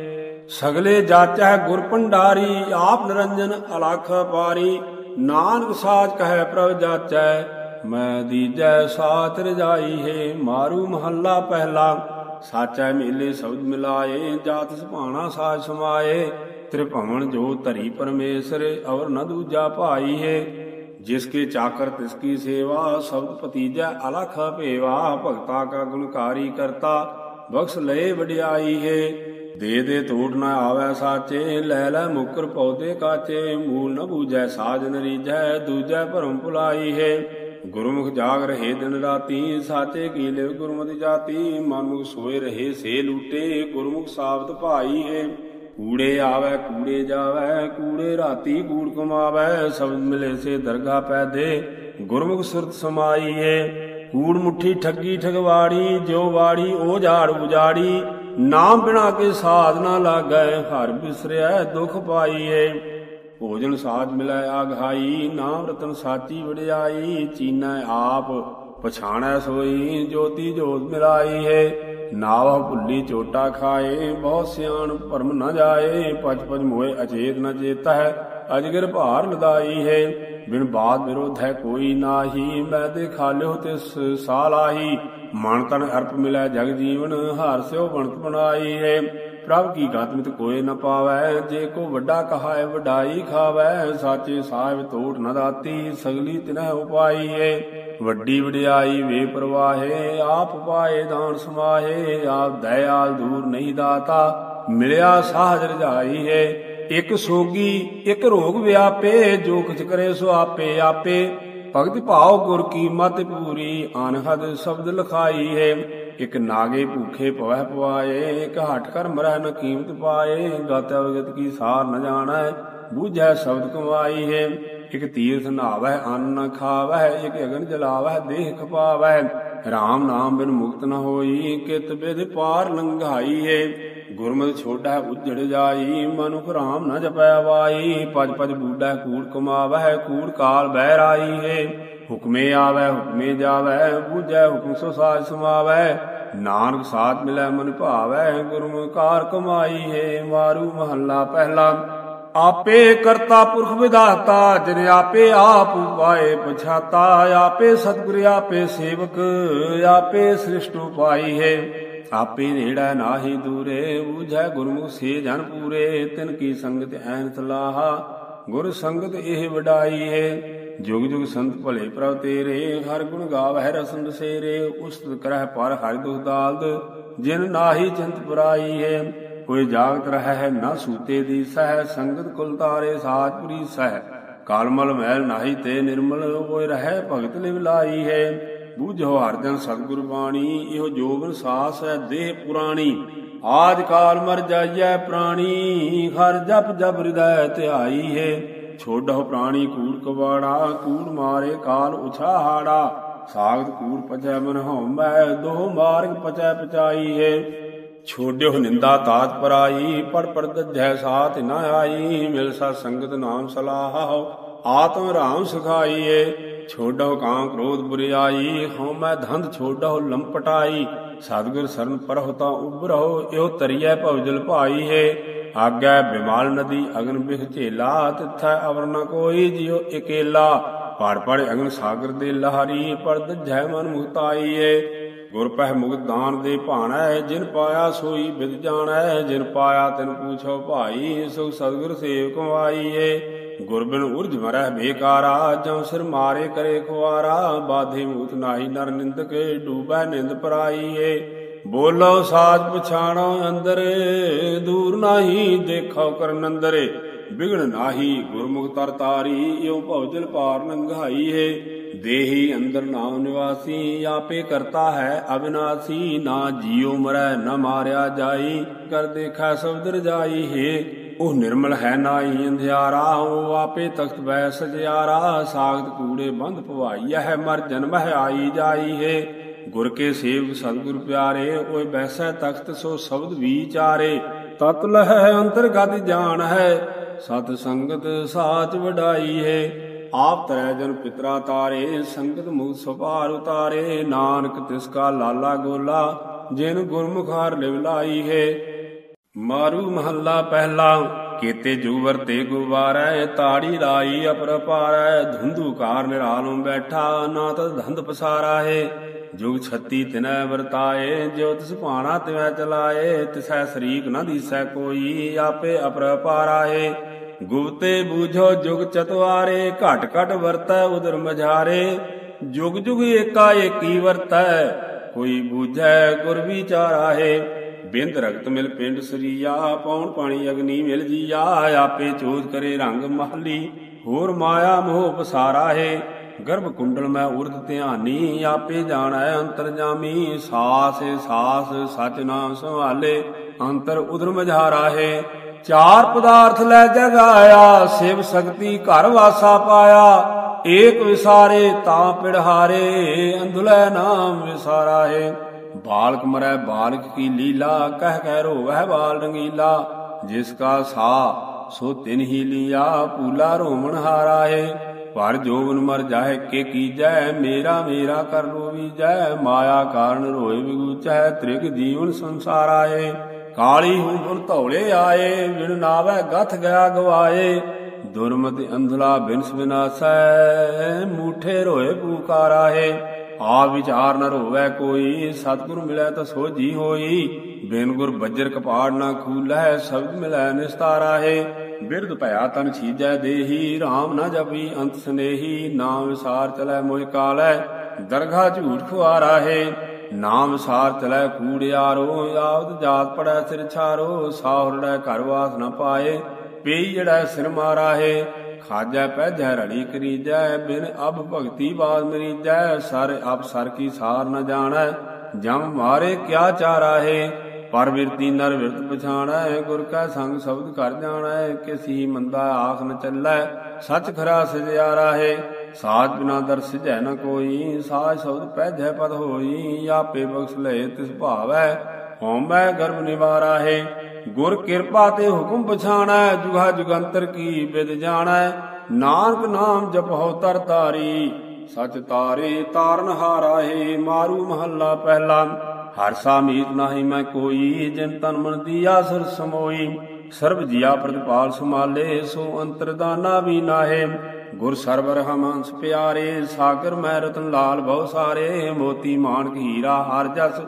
ਸਗਲੇ ਜਾਚੈ ਗੁਰ ਭੰਡਾਰੀ, ਆਪ ਨਿਰੰਜਨ ਅਲਖ ਪਾਰੀ, ਨਾਨਕ ਸਾਚ ਕਹੈ ਪ੍ਰਭ ਜਾਚੈ, ਮੈਂ ਦੀਜੈ ਸਾਥ ਰਜਾਈ ਹੈ, ਮਾਰੂ ਮਹੱਲਾ ਪਹਿਲਾ, ਸਾਚੈ ਮੇਲੇ ਸ਼ਬਦ ਮਿਲਾਏ, ਜਾਤ ਸੁਭਾਣਾ ਸਾਜ ਸਮਾਏ, ਤ੍ਰਿਭਵਨ ਜੋ ਧਰੀ ਪਰਮੇਸ਼ਰ, ਔਰ ਨ ਦੂਜਾ ਭਾਈ ਹੈ। ਜਿਸ ਕੇ ਚਾਕਰ ਤਿਸ ਕੀ ਸੇਵਾ ਸ਼ਬਦ ਪਤੀਜੈ ਅਲਖ ਭੇਵਾ ਭਗਤਾ ਕਾ ਗੁਣਕਾਰੀ ਕਰਤਾ ਬਖਸ਼ ਲਏ ਵਡਿਆਈ ਹੈ ਦੇ ਦੇ ਤੋੜ ਨਾ ਆਵੈ ਸਾਚੇ ਲੈ ਲੈ ਮੁਕਰ ਪੌਦੇ ਕਾਚੇ ਮੂਲ ਨ ਬੂਝੈ ਸਾਜਨ ਰੀਜੈ ਦੂਜੈ ਭਰਮ ਭੁਲਾਈ ਹੈ ਗੁਰਮੁਖ ਜਾਗ ਰਹੇ ਦਿਨ ਰਾਤੀ ਸਾਚੇ ਕੀ ਲਿਵ ਗੁਰਮਤਿ ਜਾਤੀ ਮਨਮੁਖ ਸੋਏ ਰਹੇ ਸੇ ਲੂਟੇ ਗੁਰਮੁਖ ਸਾਬਤ ਭਾਈ ਹੈ ਕੂੜੇ ਆਵੈ, ਕੂੜੇ ਜਾਵੈ, ਕੂੜੇ ਰਾਤੀ ਕੂੜ ਕਮਾਵੈ ਸਬਦ ਮਿਲੇ ਸੇ ਦਰਗਾ ਪੈਦੇ, ਗੁਰਮੁਖ ਸੁਰਤ ਸਮਾਈ ਕੂੜ ਮੁਠੀ ਠੱਗੀ ਠਗਵਾੜੀ ਜੋ ਵਾੜੀ ਉਹ ਝਾੜ ਉਜਾੜੀ ਨਾਮ ਬਿਨਾ ਕੇ ਸਾਧ ਨਾ ਲਾਗੈ, ਹਰ ਬਿਸਰਿਆ ਦੁਖ ਪਾਈਏ। ਭੋਜਨ ਸਾਜ ਮਿਲੈ ਆਘਾਈ ਨਾਮ ਰਤਨ ਸਾਚੀ ਵਡਿਆਈ, ਚੀਨੈ ਆਪ ਪਛਾਣੈ ਸੋਈ, ਜੋਤੀ ਜੋਤ ਮਿਲਾਈ ਹੈ ਨਾਵ ਭੁੱਲੀ ਚੋਟਾ ਖਾਏ, ਬਹੁਤ ਸਿਆਣ ਭਰਮ ਨ ਜਾਏ ਪਚ ਪਚ ਮੋਏ ਅਚੇਤ ਨ ਚੇਤਾ ਹੈ ਅਜਗਰ ਭਾਰ ਲਦਾਈ ਹੈ। ਬਿਨ ਬਾਦ ਵਿਰੋਧ ਹੈ ਕੋਈ ਨਾਹੀ, ਮੈਂ ਦੇ ਖਾਲਿਓ ਤੇ ਸਾਲਾਹੀ। ਮਨ ਤਨ ਅਰਪ ਮਿਲੈ ਜਗ ਜੀਵਨ, ਹਰ ਸਿਓ ਬਣਤ ਬਣਾਈ ਹੈ। ਪ੍ਰਭ ਕੀ ਗਾਤਮਿਤ ਕੋਏ ਨ ਪਾਵੈ? ਜੇ ਕੋ ਵੱਡਾ ਕਹਾਏ ਵਡਾਈ ਖਾਵੈ, ਸਾਚੇ ਸਾਹਿਬ ਤੋਟ ਨ ਦਾਤੀ, ਸਗਲੀ ਤਿਨਹਿ ਉਪਾਈ ਵੱਡੀ ਵਡਿਆਈ ਵੇ ਪ੍ਰਵਾਹੇ, ਆਪ ਪਾਏ ਦਾਨ ਸਮਾਹੇ, ਆਪ ਦਇਆਲ ਦੂਰ ਨਹੀਂ ਦਾਤਾ, ਮਿਲਿਆ ਸਾਜ ਰਜਾਈ ਹੈ। ਇਕ ਸੋਗੀ, ਇਕ ਰੋਗ ਵਿਆਪੇ, ਜੋ ਕਿਛ ਕਰੇ ਸੋ ਆਪੇ ਆਪੇ। ਭਗਤ ਭਾਉ ਗੁਰ ਕੀ ਮਤ ਪੂਰੀ, ਅਨਹਦ ਸ਼ਬਦ ਲਖਾਈ ਹੈ। ਇਕ ਨਾਗੇ ਭੂਖੇ ਪਵਹਿ ਪਵਾਏ, ਇਕ ਹਟ ਕਰ ਮਰੈ ਨ ਕੀਮਤ ਪਾਏ ਗਤ ਅਵਗਤ ਕੀ ਸਾਰ ਨ ਜਾਣੈ, ਬੂਝੈ ਸ਼ਬਦ ਕਮਾਈ ਹੈ ਇਕ ਤੀਰਥ ਨਾਵੈ ਅੰਨ ਨ ਖਾਵੈ, ਇਕ ਅਗਨ ਜਲਾਵੈ, ਦੇਹ ਖਪਾਵੈ। RAM ਨਾਮ ਬਿਨ ਮੁਕਤ ਨ ਹੋਈ, ਕਿਤ ਬਿਦ ਪਾਰ ਲੰਘਾਈ ਹੈ ਗੁਰਮਤਿ ਛੋੜੈ ਉਜੜ ਜਾਈ, ਮਨੁਖ ਰਾਮ ਨ ਜਪੈ ਵਾਈ। ਪਜ ਪਜ ਬੂਢੈ ਕੂੜ ਕਮਾਵੈ ਕੂੜ ਕਾਲ ਬਹਿ ਰਾਈ ਹੈ ਹੁਕਮੇ ਆਵੈ, ਹੁਕਮੇ ਜਾਵੈ, ਬੂਝੈ ਹੁਕਮ ਸੋ ਸਾਜ ਸਮਾਵੈ। ਨਾਨਕ ਸਾਥ ਮਿਲੈ ਮਨ ਭਾਵੈ ਗੁਰਮੁਖਾਰ ਕਮਾਈ ਹੈ ਮਾਰੂ ਮਹੱਲਾ ਪਹਿਲਾ। ਆਪੇ ਕਰਤਾ ਪੁਰਖ ਵਿਦਾਤਾ ਜਿਨ ਆਪੇ ਆਪ ਉਪਾਏ ਪਛਾਤਾ। ਆਪੇ ਸਤਿਗੁਰ, ਆਪੇ ਸੇਵਕ, ਆਪੇ ਸ੍ਰਿਸ਼ਟ ਉਪਾਈ ਹੈ। ਆਪੇ ਨੇੜਾ ਨਾਹੀ ਦੂਰੇ, ਬੂਝੈ ਗੁਰਮੁਖ ਸੇ ਜਨ ਪੂਰੇ। ਤਿਨ ਕੀ ਸੰਗਤ ਐਨ ਸਲਾਹਾ ਗੁਰ ਸੰਗਤ ਇਹ ਵਡਾਈ ਹੈ। ਜੁਗ ਜੁਗ ਸੰਤ ਭਲੇ ਪ੍ਰਭ ਤੇਰੇ, ਹਰ ਗੁਣ ਗਾਵਹਿ ਰਸਨ ਸੇਰੇ, ਉਸਤ ਕਰਹਿ ਪਰ ਹਰਿ ਦੁਖ ਦਾਲਦ, ਜਿਨ ਨਾਹੀ ਚਿੰਤ ਪੁਰਾਈ ਹੈ, ਕੋਈ ਜਾਗਤ ਰਹਿ ਨਾ ਸੂਤੇ ਦੀ ਸਹਿ, ਸੰਗਤ ਕੁਲ ਤਾਰੇ ਸਾਚਪੁਰੀ ਸਹਿ, ਕਾਲਮਲ ਮਹਿਲ ਨਾਹੀ ਤੇ ਨਿਰਮਲ ਕੋਈ ਰਹਿ ਭਗਤ ਲਿਵ ਲਾਈ ਹੈ। ਬੂਝੋ ਹਰਜਨ ਸਤਿਗੁਰ ਬਾਣੀ, ਇਹੋ ਜੋਗਨ ਸਾਸ ਹੈ ਦੇਹ ਪੁਰਾਣੀ ਆਜ ਕਾਲ ਮਰ ਜਾਈਐ ਪ੍ਰਾਣੀ, ਹਰ ਜਪ ਜਪ ਹਿਰਦੈ ਧਿਆਈ ਹੈ। ਛੋਡਹੁ ਪ੍ਰਾਣੀ ਕੂੜ ਕਵਾੜਾ, ਕੂੜ ਮਾਰੇ ਕਾਲ ਉਛਾਹਾੜਾ। ਸਾਗਤ ਕੂੜ ਪਚੈ ਮਨ ਹਉਮੈ, ਦੋਹ ਮਾਰਗ ਪਚੈ ਪਚਾਈ ਹੈ ਛੋਡਿਓ ਨਿੰਦਾ ਤਾਤ ਪਰਾਈ, ਪੜ ਪੜ ਦੱਜੈ ਸਾਥ ਨ ਆਈ। ਮਿਲ ਸਾ ਸੰਗਤ ਨਾਮ ਸਲਾਹ, ਆਤਮ ਰਾਮ ਸਿਖਾਈਏ। ਛੋਡੋ ਕਾਂ ਕ੍ਰੋਧ ਬੁਰਿਆਈ ਹਉ ਮੈਂ ਧੰਦ ਛੋਡੋ ਲੰਪਟਾਈ ਸਤਿਗੁਰ ਸਰਨ ਪਰਹੁ ਤਾ ਉਬਰਹੁ ਇਹੋ ਤਰੀਐ ਭਵਜਲ ਭਾਈ ਹੈ ਆਗੈ ਬਿਮਾਲ ਨਦੀ ਅਗਨ ਬਿਖ ਝੇਲਾ, ਤਿਥੈ ਅਵਰ ਨ ਕੋਈ ਜਿਉ ਇਕੇਲਾ। ਪੜ ਪੜ ਅਗਨ ਸਾਗਰ ਦੇ ਲਹਾਰੀ ਪੜ ਦੱਜੈ ਮਨ ਮੁਕਤਾਈਏ। ਗੁਰ ਪਹਿ ਮੁਕਤ ਦਾਨ ਦੇ ਭਾਣੈ, ਜਿਨ ਪਾਇਆ ਸੋਈ ਵਿਦ ਜਾਣੈ। ਜਿਨ ਪਾਇਆ ਤਿਨ ਪੂਛੋ ਭਾਈ ਸੁਖ ਸਤਿਗੁਰ ਸੇਵ ਕਮਾਈਏ ਗੁਰ ਬਿਨ ਉਰਜ ਮਰਹਿ ਬੇਕਾਰਾ, ਜਉ ਸਿਰ ਮਾਰੇ ਕਰੇ ਖੁਆਰਾ। ਬਾਧੇ ਮੂਤ ਨਾਹੀ ਨਰ ਨਿੰਦਕ, ਡੂਬੈ ਨਿੰਦ ਪਰਾਈਏ। ਬੋਲੋ ਸਾਜ ਪਛਾਣੋ ਅੰਦਰ, ਦੂਰ ਨਾਹੀ ਦੇਖੋ ਕਰਨ ਅੰਦਰੇ ਬਿਗੜ ਨਾਹੀ ਗੁਰਮੁਖ ਤਰ ਤਾਰੀ ਇਉ ਭਵਜਲ ਪਾਰ ਨੰਗਾਈ ਹੈ। ਦੇਹੀ ਅੰਦਰ ਨਾਮ ਨਿਵਾਸੀ, ਆਪੇ ਕਰਤਾ ਹੈ ਅਬਿਨਾਸੀ। ਨਾ ਜੀਉ ਮਰੈ, ਨਾ ਮਾਰਿਆ ਜਾਈ, ਕਰ ਦੇਖਾ ਸਬਦਰ ਜਾਈ ਹੈ। ਉਹ ਨਿਰਮਲ ਹੈ ਨਾਹੀ ਅੰਧਿਆਰਾ, ਉਹ ਆਪੇ ਤਖਤ ਬੈ ਸਜਿਆਰਾ। ਸਾਗਤ ਕੂੜੇ ਬੰਧ ਪਵਾਈ ਹੈ, ਮਰ ਜਨਮ ਹੈ ਆਈ ਜਾਈ ਹੈ। ਗੁਰ ਕੇ ਸੇਵਕ ਸਤਿਗੁਰ ਪਿਆਰੇ, ਓਏ ਬੈਸੈ ਤਖਤ ਸੋ ਸ਼ਬਦ ਵਿਚਾਰੇ ਤਤ ਲਹਿ ਅੰਤਰਗਤ ਜਾਣ ਹੈ, ਸਤ ਸੰਗਤ ਸਾਚ ਵਡਾਈ ਹੈ। ਆਪ ਤਰੈ ਜਨ ਪਿਤਰਾ ਤਾਰੇ, ਸੰਗਤ ਮੁਖ ਸੁਭਾਰ ਉਤਾਰੇ। ਨਾਨਕ ਤਿਸ ਕਾ ਲਾਲਾ ਗੋਲਾ, ਜਿਨ ਗੁਰਮੁਖਾਰ ਲਿਵ ਲਾਈ ਹੈ। ਮਾਰੂ ਮਹੱਲਾ ਪਹਿਲਾ, ਕੀਤੇ ਜੂਵਰ ਤੇ ਗੁਵਾਰੈ ਤਾੜੀ ਲਾਈ ਅਪਰਪਾਰੈ ਧੁੰਦੂ ਕਾਰ ਨਿਰਾਲੋਂ ਬੈਠਾ, ਨਾ ਤਦ ਧੰਦ ਪਸਾਰਾ ਹੈ। ਜੁਗ ਛੱਤੀ ਤਿਨੈ ਵਰਤਾਏ ਜੋ ਤਿਸ ਭਾਣਾ ਤਿਵੈ ਚਲਾਏ, ਤਿਸੈ ਸਰੀਕ ਨ ਦੀਸੈ ਕੋਈ, ਆਪੇ ਅਪਰਪਾਰਾ ਗੁਪਤੇ ਬੂਝੋ ਜੁਗ ਚਤਵਾਰੇ, ਘਟ ਘਟ ਵਰਤੈ ਉਦਰ ਮਝਾਰੇ। ਜੁਗ ਜੁਗ ਏਕਾ ਏਕੀ ਵਰਤੈ, ਕੋਈ ਬੂਝੈ ਗੁਰ ਵਿਚਾਰਾ ਬਿੰਦ ਰਗਤ ਮਿਲ ਪਿੰਡ ਸਰੀਆ, ਪੌਣ ਪਾਣੀ ਅਗਨੀ ਮਿਲ ਜੀਆ, ਆਪੇ ਚੋਦ ਕਰੇ ਰੰਗ ਮਹਲੀ, ਹੋਰ ਮਾਇਆ ਮੋਹ ਪਸਾਰਾ ਹੈ ਗਰਭ ਕੁੰਡਲ ਮੈਂ ਉਰਦ ਧਿਆਨੀ, ਆਪੇ ਜਾਣੈ ਅੰਤਰਜਾਮੀ ਸਾਸ ਸਾਸ, ਸਚ ਨਾਮ ਸੰਭਾਲੇ, ਅੰਤਰ ਉਦਰ ਮਝਾਰਾ ਹੈ। ਚਾਰ ਪਦਾਰਥ ਲੈ ਜਗਾਇਆ, ਸਿਵ ਸ਼ਕਤੀ ਘਰ ਵਾਸਾ ਪਾਇਆ। ਏਕ ਵਿਸਾਰੇ ਤਾਂ ਪਿੜਹਾਰੇ, ਅੰਧੁਲੇ ਨਾਮ ਵਿਸਾਰਾ ਹੈ। ਬਾਲਕ ਮਰੈ ਬਾਲਕ ਕੀ ਲੀਲਾ, ਕਹਿ ਕਹਿ ਰੋਵੈ ਬਾਲ ਰੰਗੀਲਾ। ਜਿਸ ਕਾ ਸਾ ਸੋ ਤਿਨ ਹੀ ਲੀਆ ਪੂਲਾ ਰੋਮਣ ਹਾਰਾ ਹੈ। ਪਰ ਜੋਵਨ ਮਰ ਜਾਏ ਕੇ ਕੀਜੈ ਮੇਰਾ ਮੇਰਾ ਕਰ ਰੋਵੀਜੈ ਮਾਇਆ ਕਾਰਨ ਰੋਏ ਵਿਗੂਚੈ ਤ੍ਰਿਗ ਜੀਵਨ ਸੰਸਾਰ ਆਏ ਕਾਲੀ ਹੂੰ ਗੁਰ ਧੌਲੇ ਆਏ। ਵਿਣ ਨਾਵੇ ਗਥ ਗਿਆ ਗਵਾਏ। ਦੁਰਮਤ ਅੰਧਲਾ ਬਿਨਸ ਬਿਨਾਸੈ। ਮੂਠੇ ਰੋਏ ਪੂਕਾਰਾ ਆ ਵਿਚਾਰ ਨ ਰੋਵੈ ਕੋਈ। ਸਤਿਗੁਰ ਮਿਲੈ ਤਾ ਸੋਝੀ ਹੋਈ। ਬਿਨ ਗੁਰ ਬੱਜਰ ਕਪਾੜ ਨਾ ਖੂਲੈ। ਸਭ ਮਿਲੈ ਨਿਸਤਾਰਾ ਹੈ ਬਿਰਧ ਭਇਆ ਤਨ ਛੀਜੈ ਦੇਹੀ RAM ਨਾ ਜਪੀ ਅੰਤ ਸਨੇਹੀ, ਨਾਮ ਵਿਸਾਰ ਚਲੈ ਮੋਹਿ ਕਾਲੈ ਦਰਗਾ ਝੂਠ ਖੁਆਰਾ ਹੈ। ਨਾਮ ਵਿਸਾਰ ਚਲੈ ਕੂੜਿਆਰੋ ਆਵਦ ਜਾਤ ਪੜੈ ਸਿਰ ਛਾਰੋ, ਸਾਹਰੜੈ ਘਰ ਵਾਸ ਨ ਪਾਏ, ਪਈ ਜੜੈ ਸਿਰ ਮਾਰਾ ਹੈ। ਖਾਜੈ ਪਹਿਜੈ ਰੜੀ ਕਰੀਜੈ, ਬਿਨ ਅਬ ਭਗਤੀ ਬਾਦ ਮਰੀਜੈ, ਸਰ ਅਬ ਸਰ ਕੀ ਸਾਰ ਨ ਜਾਣੈ, ਜਮ ਮਾਰੇ ਕਿਆ ਚਾਰਾ ਹੈ। ਪਰ ਵਿਰਤੀ ਨਰ ਵਿਰਤ ਪਛਾਣੈ, ਗੁਰ ਕੈ ਸੰਗ ਸ਼ਬਦ ਕਰ ਜਾਣੈ, ਕਿਸੀ ਮੰਦਾ ਆਖ ਨ ਚੱਲੈ, ਸਚ ਖਰਾ ਸਜਿਆਰਾ ਹੈ ਸਾਜ ਬਿਨਾ ਦਰ ਸਿਜੈ ਨ ਕੋਈ ਸਾਜ ਸ਼ਬਦ ਪਹਿਜੈ ਪਦ ਹੋਈ, ਆਪੇ ਬਖਸ਼ ਲਏ ਤਿਸ ਭਾਵੈ, ਹਉਮੈ ਗਰਭ ਨਿਵਾਰਾ ਹੈ ਗੁਰ ਕਿਰਪਾ ਤੇ ਹੁਕਮ ਪਛਾਣੈ, ਜੁਗਾ ਜੁਗੰਤਰ ਕੀ ਬਿਦ ਜਾਣੈ। ਨਾਨਕ ਨਾਮ ਜਪਹੁ ਤਰ ਤਾਰੀ, ਸਚ ਤਾਰੇ ਤਾਰਨ ਹਾਰਾ ਹੈ ਮਾਰੂ ਮਹੱਲਾ ਪਹਿਲਾ। ਹਰ ਸਾ ਮੀਤ ਨਾਹੀ ਮੈਂ ਕੋਈ, ਜਿਨ ਤਨ ਮਨ ਦੀਆ ਸਰ ਸਮੋਈ। ਸਰਬ ਜੀਆ ਪ੍ਰਤਪਾਲ ਸੁਮਾਲੇ ਸੋ ਅੰਤਰਦਾਨਾ ਵੀ ਨਾਹੇ। ਗੁਰ ਸਰਵਰ ਹਮੰਸ ਪਿਆਰੇ, ਸਾਗਰ ਮੈ ਰਤਨ ਲਾਲ ਬਹੁ ਸਾਰੇ। ਮੋਤੀ ਮਾਨਕ ਹੀਰਾ ਹਰ ਜਸ,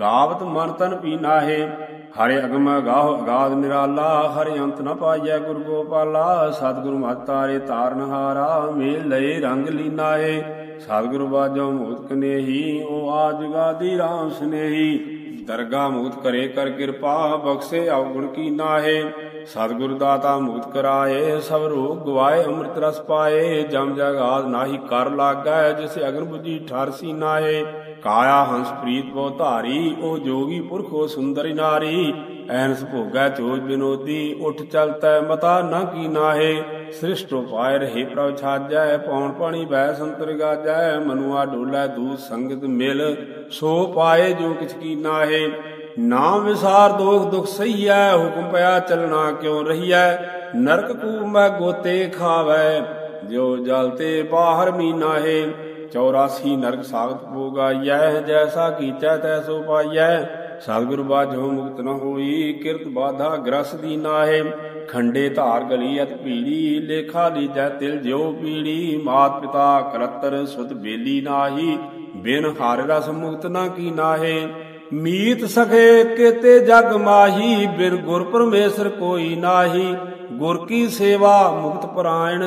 ਗਾਵਤ ਮਨ ਤਨ ਪੀਨਾਹੇ ਹਰਿ ਅਗਮ ਗਾਹ ਅਗਾਧ ਨਿਰਾਲਾ, ਹਰਿ ਅੰਤ ਨ ਪਾਈਐ ਗੁਰ ਗੋਪਾਲਾ। ਸਤਿਗੁਰ ਮਤ ਤਾਰੇ ਤਾਰਨ ਹਾਰਾ, ਮੇਲ ਲਏ ਰੰਗ ਲੀਨਾ ਏ ਸਤਿਗੁਰ ਬਾਜੋ ਮੋਤ ਕਨੇਹੀ ਓ ਆ ਜੁਗਾਦੀ ਰਾਮ ਸਨੇਹੀ। ਦਰਗਾ ਮੂਤ ਕਰੇ ਕਰ ਕਿਰਪਾ, ਬਖਸ਼ੇ ਅਵਗੁਣ ਕੀ ਨਾਹੇ। ਸਤਿਗੁਰ ਦਾਤਾ ਮੂਤ ਕਰਾਏ, ਸਭ ਰੋਗ ਗਵਾਏ, ਅੰਮ੍ਰਿਤ ਰਸ ਪਾਏ। ਜਮ ਜਗਾਦ ਨਾਹੀ ਕਰ ਲਾਗੈ, ਜਿਸ ਅਗਨ 부ਜੀ ਠਰ ਸੀ ਨਾਹੇ। ਕਾਇਆ ਹੰਸ ਪ੍ਰੀਤ ਬਹੁ ਧਾਰੀ, ਉਹ ਜੋਗੀ ਪੁਰਖੋ ਸੁੰਦਰ ਨਾਰੀ। ਐਨਸ ਭੋਗੈ ਚੋਜ ਬਿਨੋਦੀ, ਉਠ ਚਲਤੈ ਮਤਾ ਨਾ ਕੀ ਨਾਹੇ। ਸ੍ਰਿਸ਼ਟ ਉਪਾਇ ਰਹੇ ਪ੍ਰਭ ਛਾਜੈ, ਪੌਣ ਪਾਣੀ ਬੈ ਸੰਤਰ ਗਾਜੈ, ਮਨੁਆ ਡੋਲੇ ਦੂ ਸੰਗਤ ਮਿਲ, ਸੋ ਪਾਏ ਜੋ ਕਿਛ ਕੀ ਨਾਹੇ। ਨਾਮ ਵਿਸਾਰ ਦੋਖ ਦੁਖ ਸਹੀਐ, ਹੁਕਮ ਪਿਆ ਚੱਲਣਾ ਕਿਉ ਰਹੀਐ? ਨਰਕ ਕੂ ਮੈਂ ਗੋਤੇ ਖਾਵੈ ਜੋ ਜਲ ਤੇ ਬਾਹਰ ਮੀਨਾਹੇ 84 ਨਰਕ ਸਾਗਤ ਭੋਗਾਈਐ ਜੈਸਾ ਕੀਚੈ ਤੈਸੋ ਪਾਈਐ। ਸਤਿਗੁਰ ਬਾਝੋ ਮੁਕਤ ਨ ਹੋਈ, ਕਿਰਤ ਬਾਧਾ ਗ੍ਰਸ ਦੀ ਨਾਹੇ। ਖੰਡੇ ਧਾਰ ਗਲੀ ਅਤ ਪੀੜੀ ਲੇਖਾ ਲੀਜੈ ਤਿਲ ਜਿਉ ਪੀੜੀ। ਮਾਤ ਪਿਤਾ ਕਰਤਰ ਸੁਤ ਬੇਲੀ ਨਾਹੀ, ਬਿਨ ਹਾਰ ਰਸ ਮੁਕਤ ਨਾ ਕੀ ਨਾਹੇ। ਮੀਤ ਸਖੇ ਕੇਤੇ ਜਗ ਮਾਹੀ, ਬਿਨ ਗੁਰ ਪਰਮੇਸ਼ਰ ਕੋਈ ਨਾਹੀ। ਗੁਰ ਕੀ ਸੇਵਾ ਮੁਕਤ ਪਰਾਇਣ,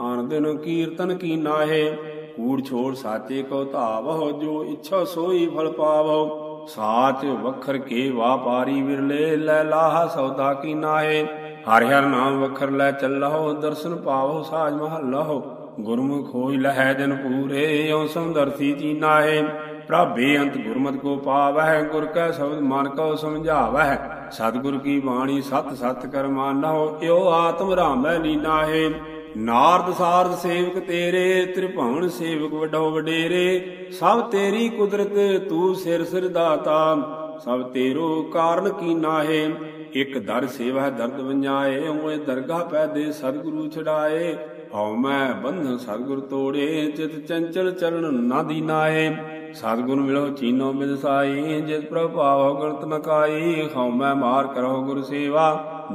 ਆਨ ਦਿਨ ਕੀਰਤਨ ਕੀ ਨਾਹੇ। ਕੂੜ ਛੋੜ ਸਾਚੇ ਕੋ ਧਾਵਹੁ, ਜੋ ਇੱਛਾ ਸੋਈ ਫਲ ਪਾਵਹੁ। ਸਾਚ ਵਖਰ ਕੇ ਵਾਪਾਰੀ ਵਿਰਲੇ, ਲੈ ਲਾਹ ਸੌਦਾ ਕੀ ਨਾਹੇ। ਹਰਿ ਹਰਿ ਨਾਮ ਵਖਰ ਲੈ ਚੱਲਹੁ ਦਰਸ਼ਨ ਪਾਵਹੁ ਸਾਜ ਮਹੱਲਹੁ ਗੁਰਮੁਖ ਹੋਈ ਲਹਿ ਜਨ ਪੂਰੇ ਓ ਸੰਦਰਸੀ ਜੀ ਪ੍ਰਭੇ ਅੰਤ ਗੁਰਮਤਿ ਕੋ ਪਾਵਹਿ, ਗੁਰ ਕੈ ਸ਼ਬਦ ਮਨ ਕੋ ਸਮਝਾਵਹਿ। ਸਤਿਗੁਰ ਕੀ ਬਾਣੀ ਸਤ ਸਤ ਕਰ ਮਾਨਹੁ ਏਉ ਆਤਮ ਰਾਮੈ ਲੀਨਾਹੇ ਨਾਰਦ ਸਾਰਦ ਸੇਵਕ ਤੇਰੇ, ਤ੍ਰਿਭਵਨ ਸੇਵਕ ਵਡੋ ਵਡੇਰੇ। ਸਭ ਤੇਰੀ ਕੁਦਰਤ, ਤੂੰ ਸਿਰ ਸਿਰ ਦਾਤਾ। ਸਭ ਤੇਰੋ ਕਾਰਨ ਕੀ ਨਾਹੇ। ਇਕ ਦਰ ਸੇਵਾ ਦਰਦ ਵੰਜਾਏ ਓਏ ਦਰਗਾਹ ਪੈਦੇ ਸਤਿਗੁਰੂ ਛਡਾਏ। ਹਉ ਮੈਂ ਬੰਧਨ ਸਤਿਗੁਰ ਤੋੜੇ ਚਿਤ ਚੰਚਲ ਚਰਨ ਨਾ ਦੀਨਾਏ ਸਤਿਗੁਰ ਮਿਲੋ ਚੀਨੋ ਮਿਲ ਜਿਤ ਪ੍ਰਭ ਭਾਵ ਗਣਤ ਨ ਹਉ ਮੈਂ ਮਾਰ ਕਰੋ ਗੁਰ ਸੇਵਾ,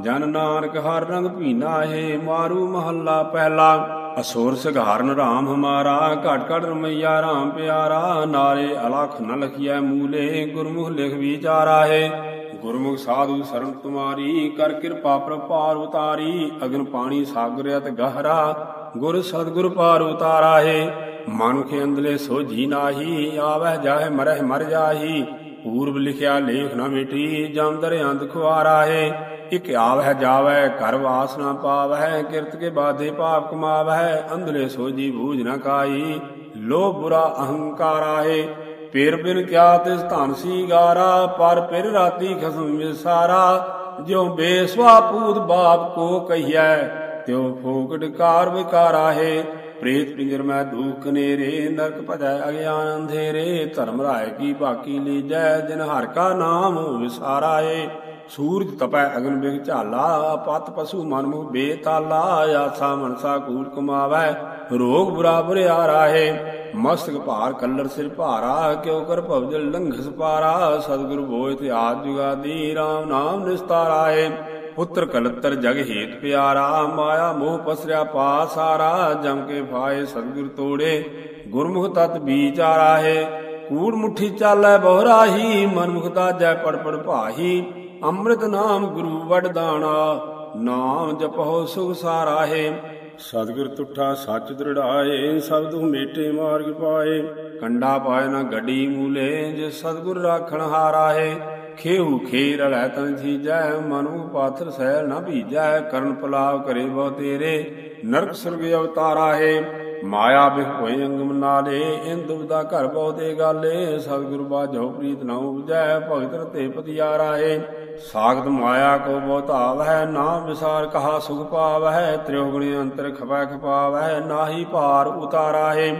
ਜਨ ਨਾਨਕ ਹਰ ਰੰਗ ਭੀਨਾ ਹੈ ਮਾਰੂ ਮਹੱਲਾ ਪਹਿਲਾ। ਅਸੁਰ ਸਗਾਰਨ RAM ਹਮਾਰਾ, ਘਟ ਘਟ ਰਮਈਆ RAM ਪਿਆਰਾ। ਨਾਰੇ ਅਲਖ ਨ ਲਖੀਐ ਮੂਲੇ, ਗੁਰਮੁਖ ਲਿਖ ਵਿਚਾਰਾ ਹੈ ਗੁਰਮੁਖ ਸਾਧੂ ਸਰਣ ਤੁਮਾਰੀ, ਕਰ ਕਿਰਪਾ ਪ੍ਰਭਾਰ ਉਤਾਰੀ, ਅਗਨ ਪਾਣੀ ਸਾਗਰ ਅਤ ਗਹਿਰਾ, ਗੁਰ ਸਤਗੁਰ ਪਾਰ ਉਤਾਰਾ ਹੈ ਮਨ ਅੰਦਲੇ ਸੋਝੀ ਨਾਹੀ, ਆਵਹਿ ਜਾਹੇ ਮਰਹਿ ਮਰ ਜਾਹੀ। ਪੂਰਬ ਲਿਖਿਆ ਲੇਖ ਨ ਮਿਟੀ ਜਮਦਰ ਅੰਤ ਖੁਆਰਾ ਹੈ ਇਕ ਆਵਹਿ ਜਾਵੈ ਘਰ ਵਾਸ ਨਾ ਪਾਵੈ ਕਿਰਤ ਕੇ ਬਾਧੇ ਪਾਪ ਕਮਾਵੈ ਅੰਦਲੇ ਸੋਜੀ ਬੂਝ ਨਾ ਕਾਈ ਲੋਭ ਬੁਰਾ ਅਹੰਕਾਰ ਹੈ ਪੇਰ ਬਿਨ ਕਿਆ ਤਿਸ ਧਨ ਸੀ ਗਾਰਾ ਪਰ ਪਿਰ ਰਾਤੀ ਖਸਮ ਵਿਸਾਰਾ ਜਿਉ ਬੇਸਵਾ ਪੂਤ ਬਾਪ ਕੋ ਕਹੀਐ ਤਿਉ ਫੋਕਟ ਕਾਰ ਵਿਕਾਰਾ ਹੈ ਪ੍ਰੇਤ ਪਿੰਜਰ ਮੈਂ ਦੁਖ ਨੇਰੇ ਨਰਕ ਭਜੈ ਅਗਿਆਨ ਅੰਧੇਰੇ ਧਰਮ ਰਾਏ ਕੀ ਬਾਕੀ ਲੀਜੈ ਜਿਨ ਹਰ ਕਾ ਨਾਮ ਵਿਸਾਰਾ ਏ ਸੂਰਜ ਤਪੈ ਅਗਨ ਬਿਗ ਝਾਲਾ ਪਤ ਪਸੂ ਮਨ ਮੁ ਬੇਤਾਲਾ ਆਸਾ ਮਨਸਾ ਕੂਲ ਕਮਾਵੈ ਰੋਗ ਬੁਰਾ ਬੁਰਿਆ ਰਾਹੇ ਮਸਤਕ ਭਾਰ ਕੱਲਰ ਸਿਰ ਭਾਰਾ ਕਿਉ ਕਰ ਭਵਜਲ ਲੰਘਸ ਪਾਰਾ ਸਤਿਗੁਰ ਬੋਇ ਤੇ ਆਦ ਜੁਗਾਦੀ RAM ਨਾਮ ਨਿਸਤਾਰਾ ਏ ਪੁੱਤਰ ਕਲਤਰ ਜਗ ਹੇਤ ਪਿਆਰਾ ਮਾਇਆ ਮੋਹ ਪਸਰਿਆ ਪਾਸਾਰਾ ਜਮ ਕੇ ਫਾਏ ਸਤਿਗੁਰ ਤੋੜੇ ਗੁਰਮੁਖ ਤਤ ਵਿਚਾਰਾ ਹੈ ਕੂੜ ਮੁਠੀ ਚਾਲੈ ਬਹੁਰਾਹੀ ਮਨਮੁਖ ਦਾ ਜੈ ਪੜ ਪੜ ਭਾਹੀ ਅੰਮ੍ਰਿਤ ਨਾਮ ਗੁਰੂ ਵਡਦਾਣਾ ਨਾਮ ਜਪੋ ਸੁਖ ਸਾਰਾ ਹੈ ਸਤਿਗੁਰ ਤੁਠਾ ਸੱਚ ਦ੍ਰਿੜਾਏ, ਸਬਦੁ ਮੇਟੇ ਮਾਰਗ ਪਾਏ। ਕੰਡਾ ਪਾਏ ਨਾ ਗੱਡੀ ਮੂਲੇ, ਜੇ ਸਤਿਗੁਰ ਰਾਖਣ ਹਾਰਾ ਹੈ ਖੇਹੂ ਖੇ ਰਲੈ ਤਨ ਥੀਜੈ ਮਨੁ ਪਾਥਰ ਸਹਿਲ ਨਾ ਭੀਜੈ। ਕਰਨ ਪਲਾਵ ਕਰੇ ਬਹੁ ਤੇਰੇ, ਨਰਕ ਸੁਰਗ ਅਵਤਾਰਾ ਹੈ ਮਾਇਆ ਬਿਖ ਹੋਏ ਅੰਗਮ ਨਾਲੇ, ਇਨ ਦੁਬਦਾ ਘਰ ਬਹੁ ਦੇ ਗਾਲੇ। ਸਤਿਗੁਰ ਬਾਝੋ ਪ੍ਰੀਤ ਨਾ ਉਪਜੈ, ਭਗਤ ਰਤੇ ਪਤਿਆਰਾ ਹੈ ਸਾਖਤ ਮਾਇਆ ਕੋ ਬਹੁ ਧਾਵ ਨਾਮ ਵਿਸਾਰ ਕਹਾ ਸੁਖ ਪਾਵ ਹੈ ਤ੍ਰਿਉਗਣੀ ਅੰਤਰ ਖਪੈ ਖਪਾਵੈ ਨਾਹੀ ਭਾਰ ਉਤਾਰਾ ਹੈ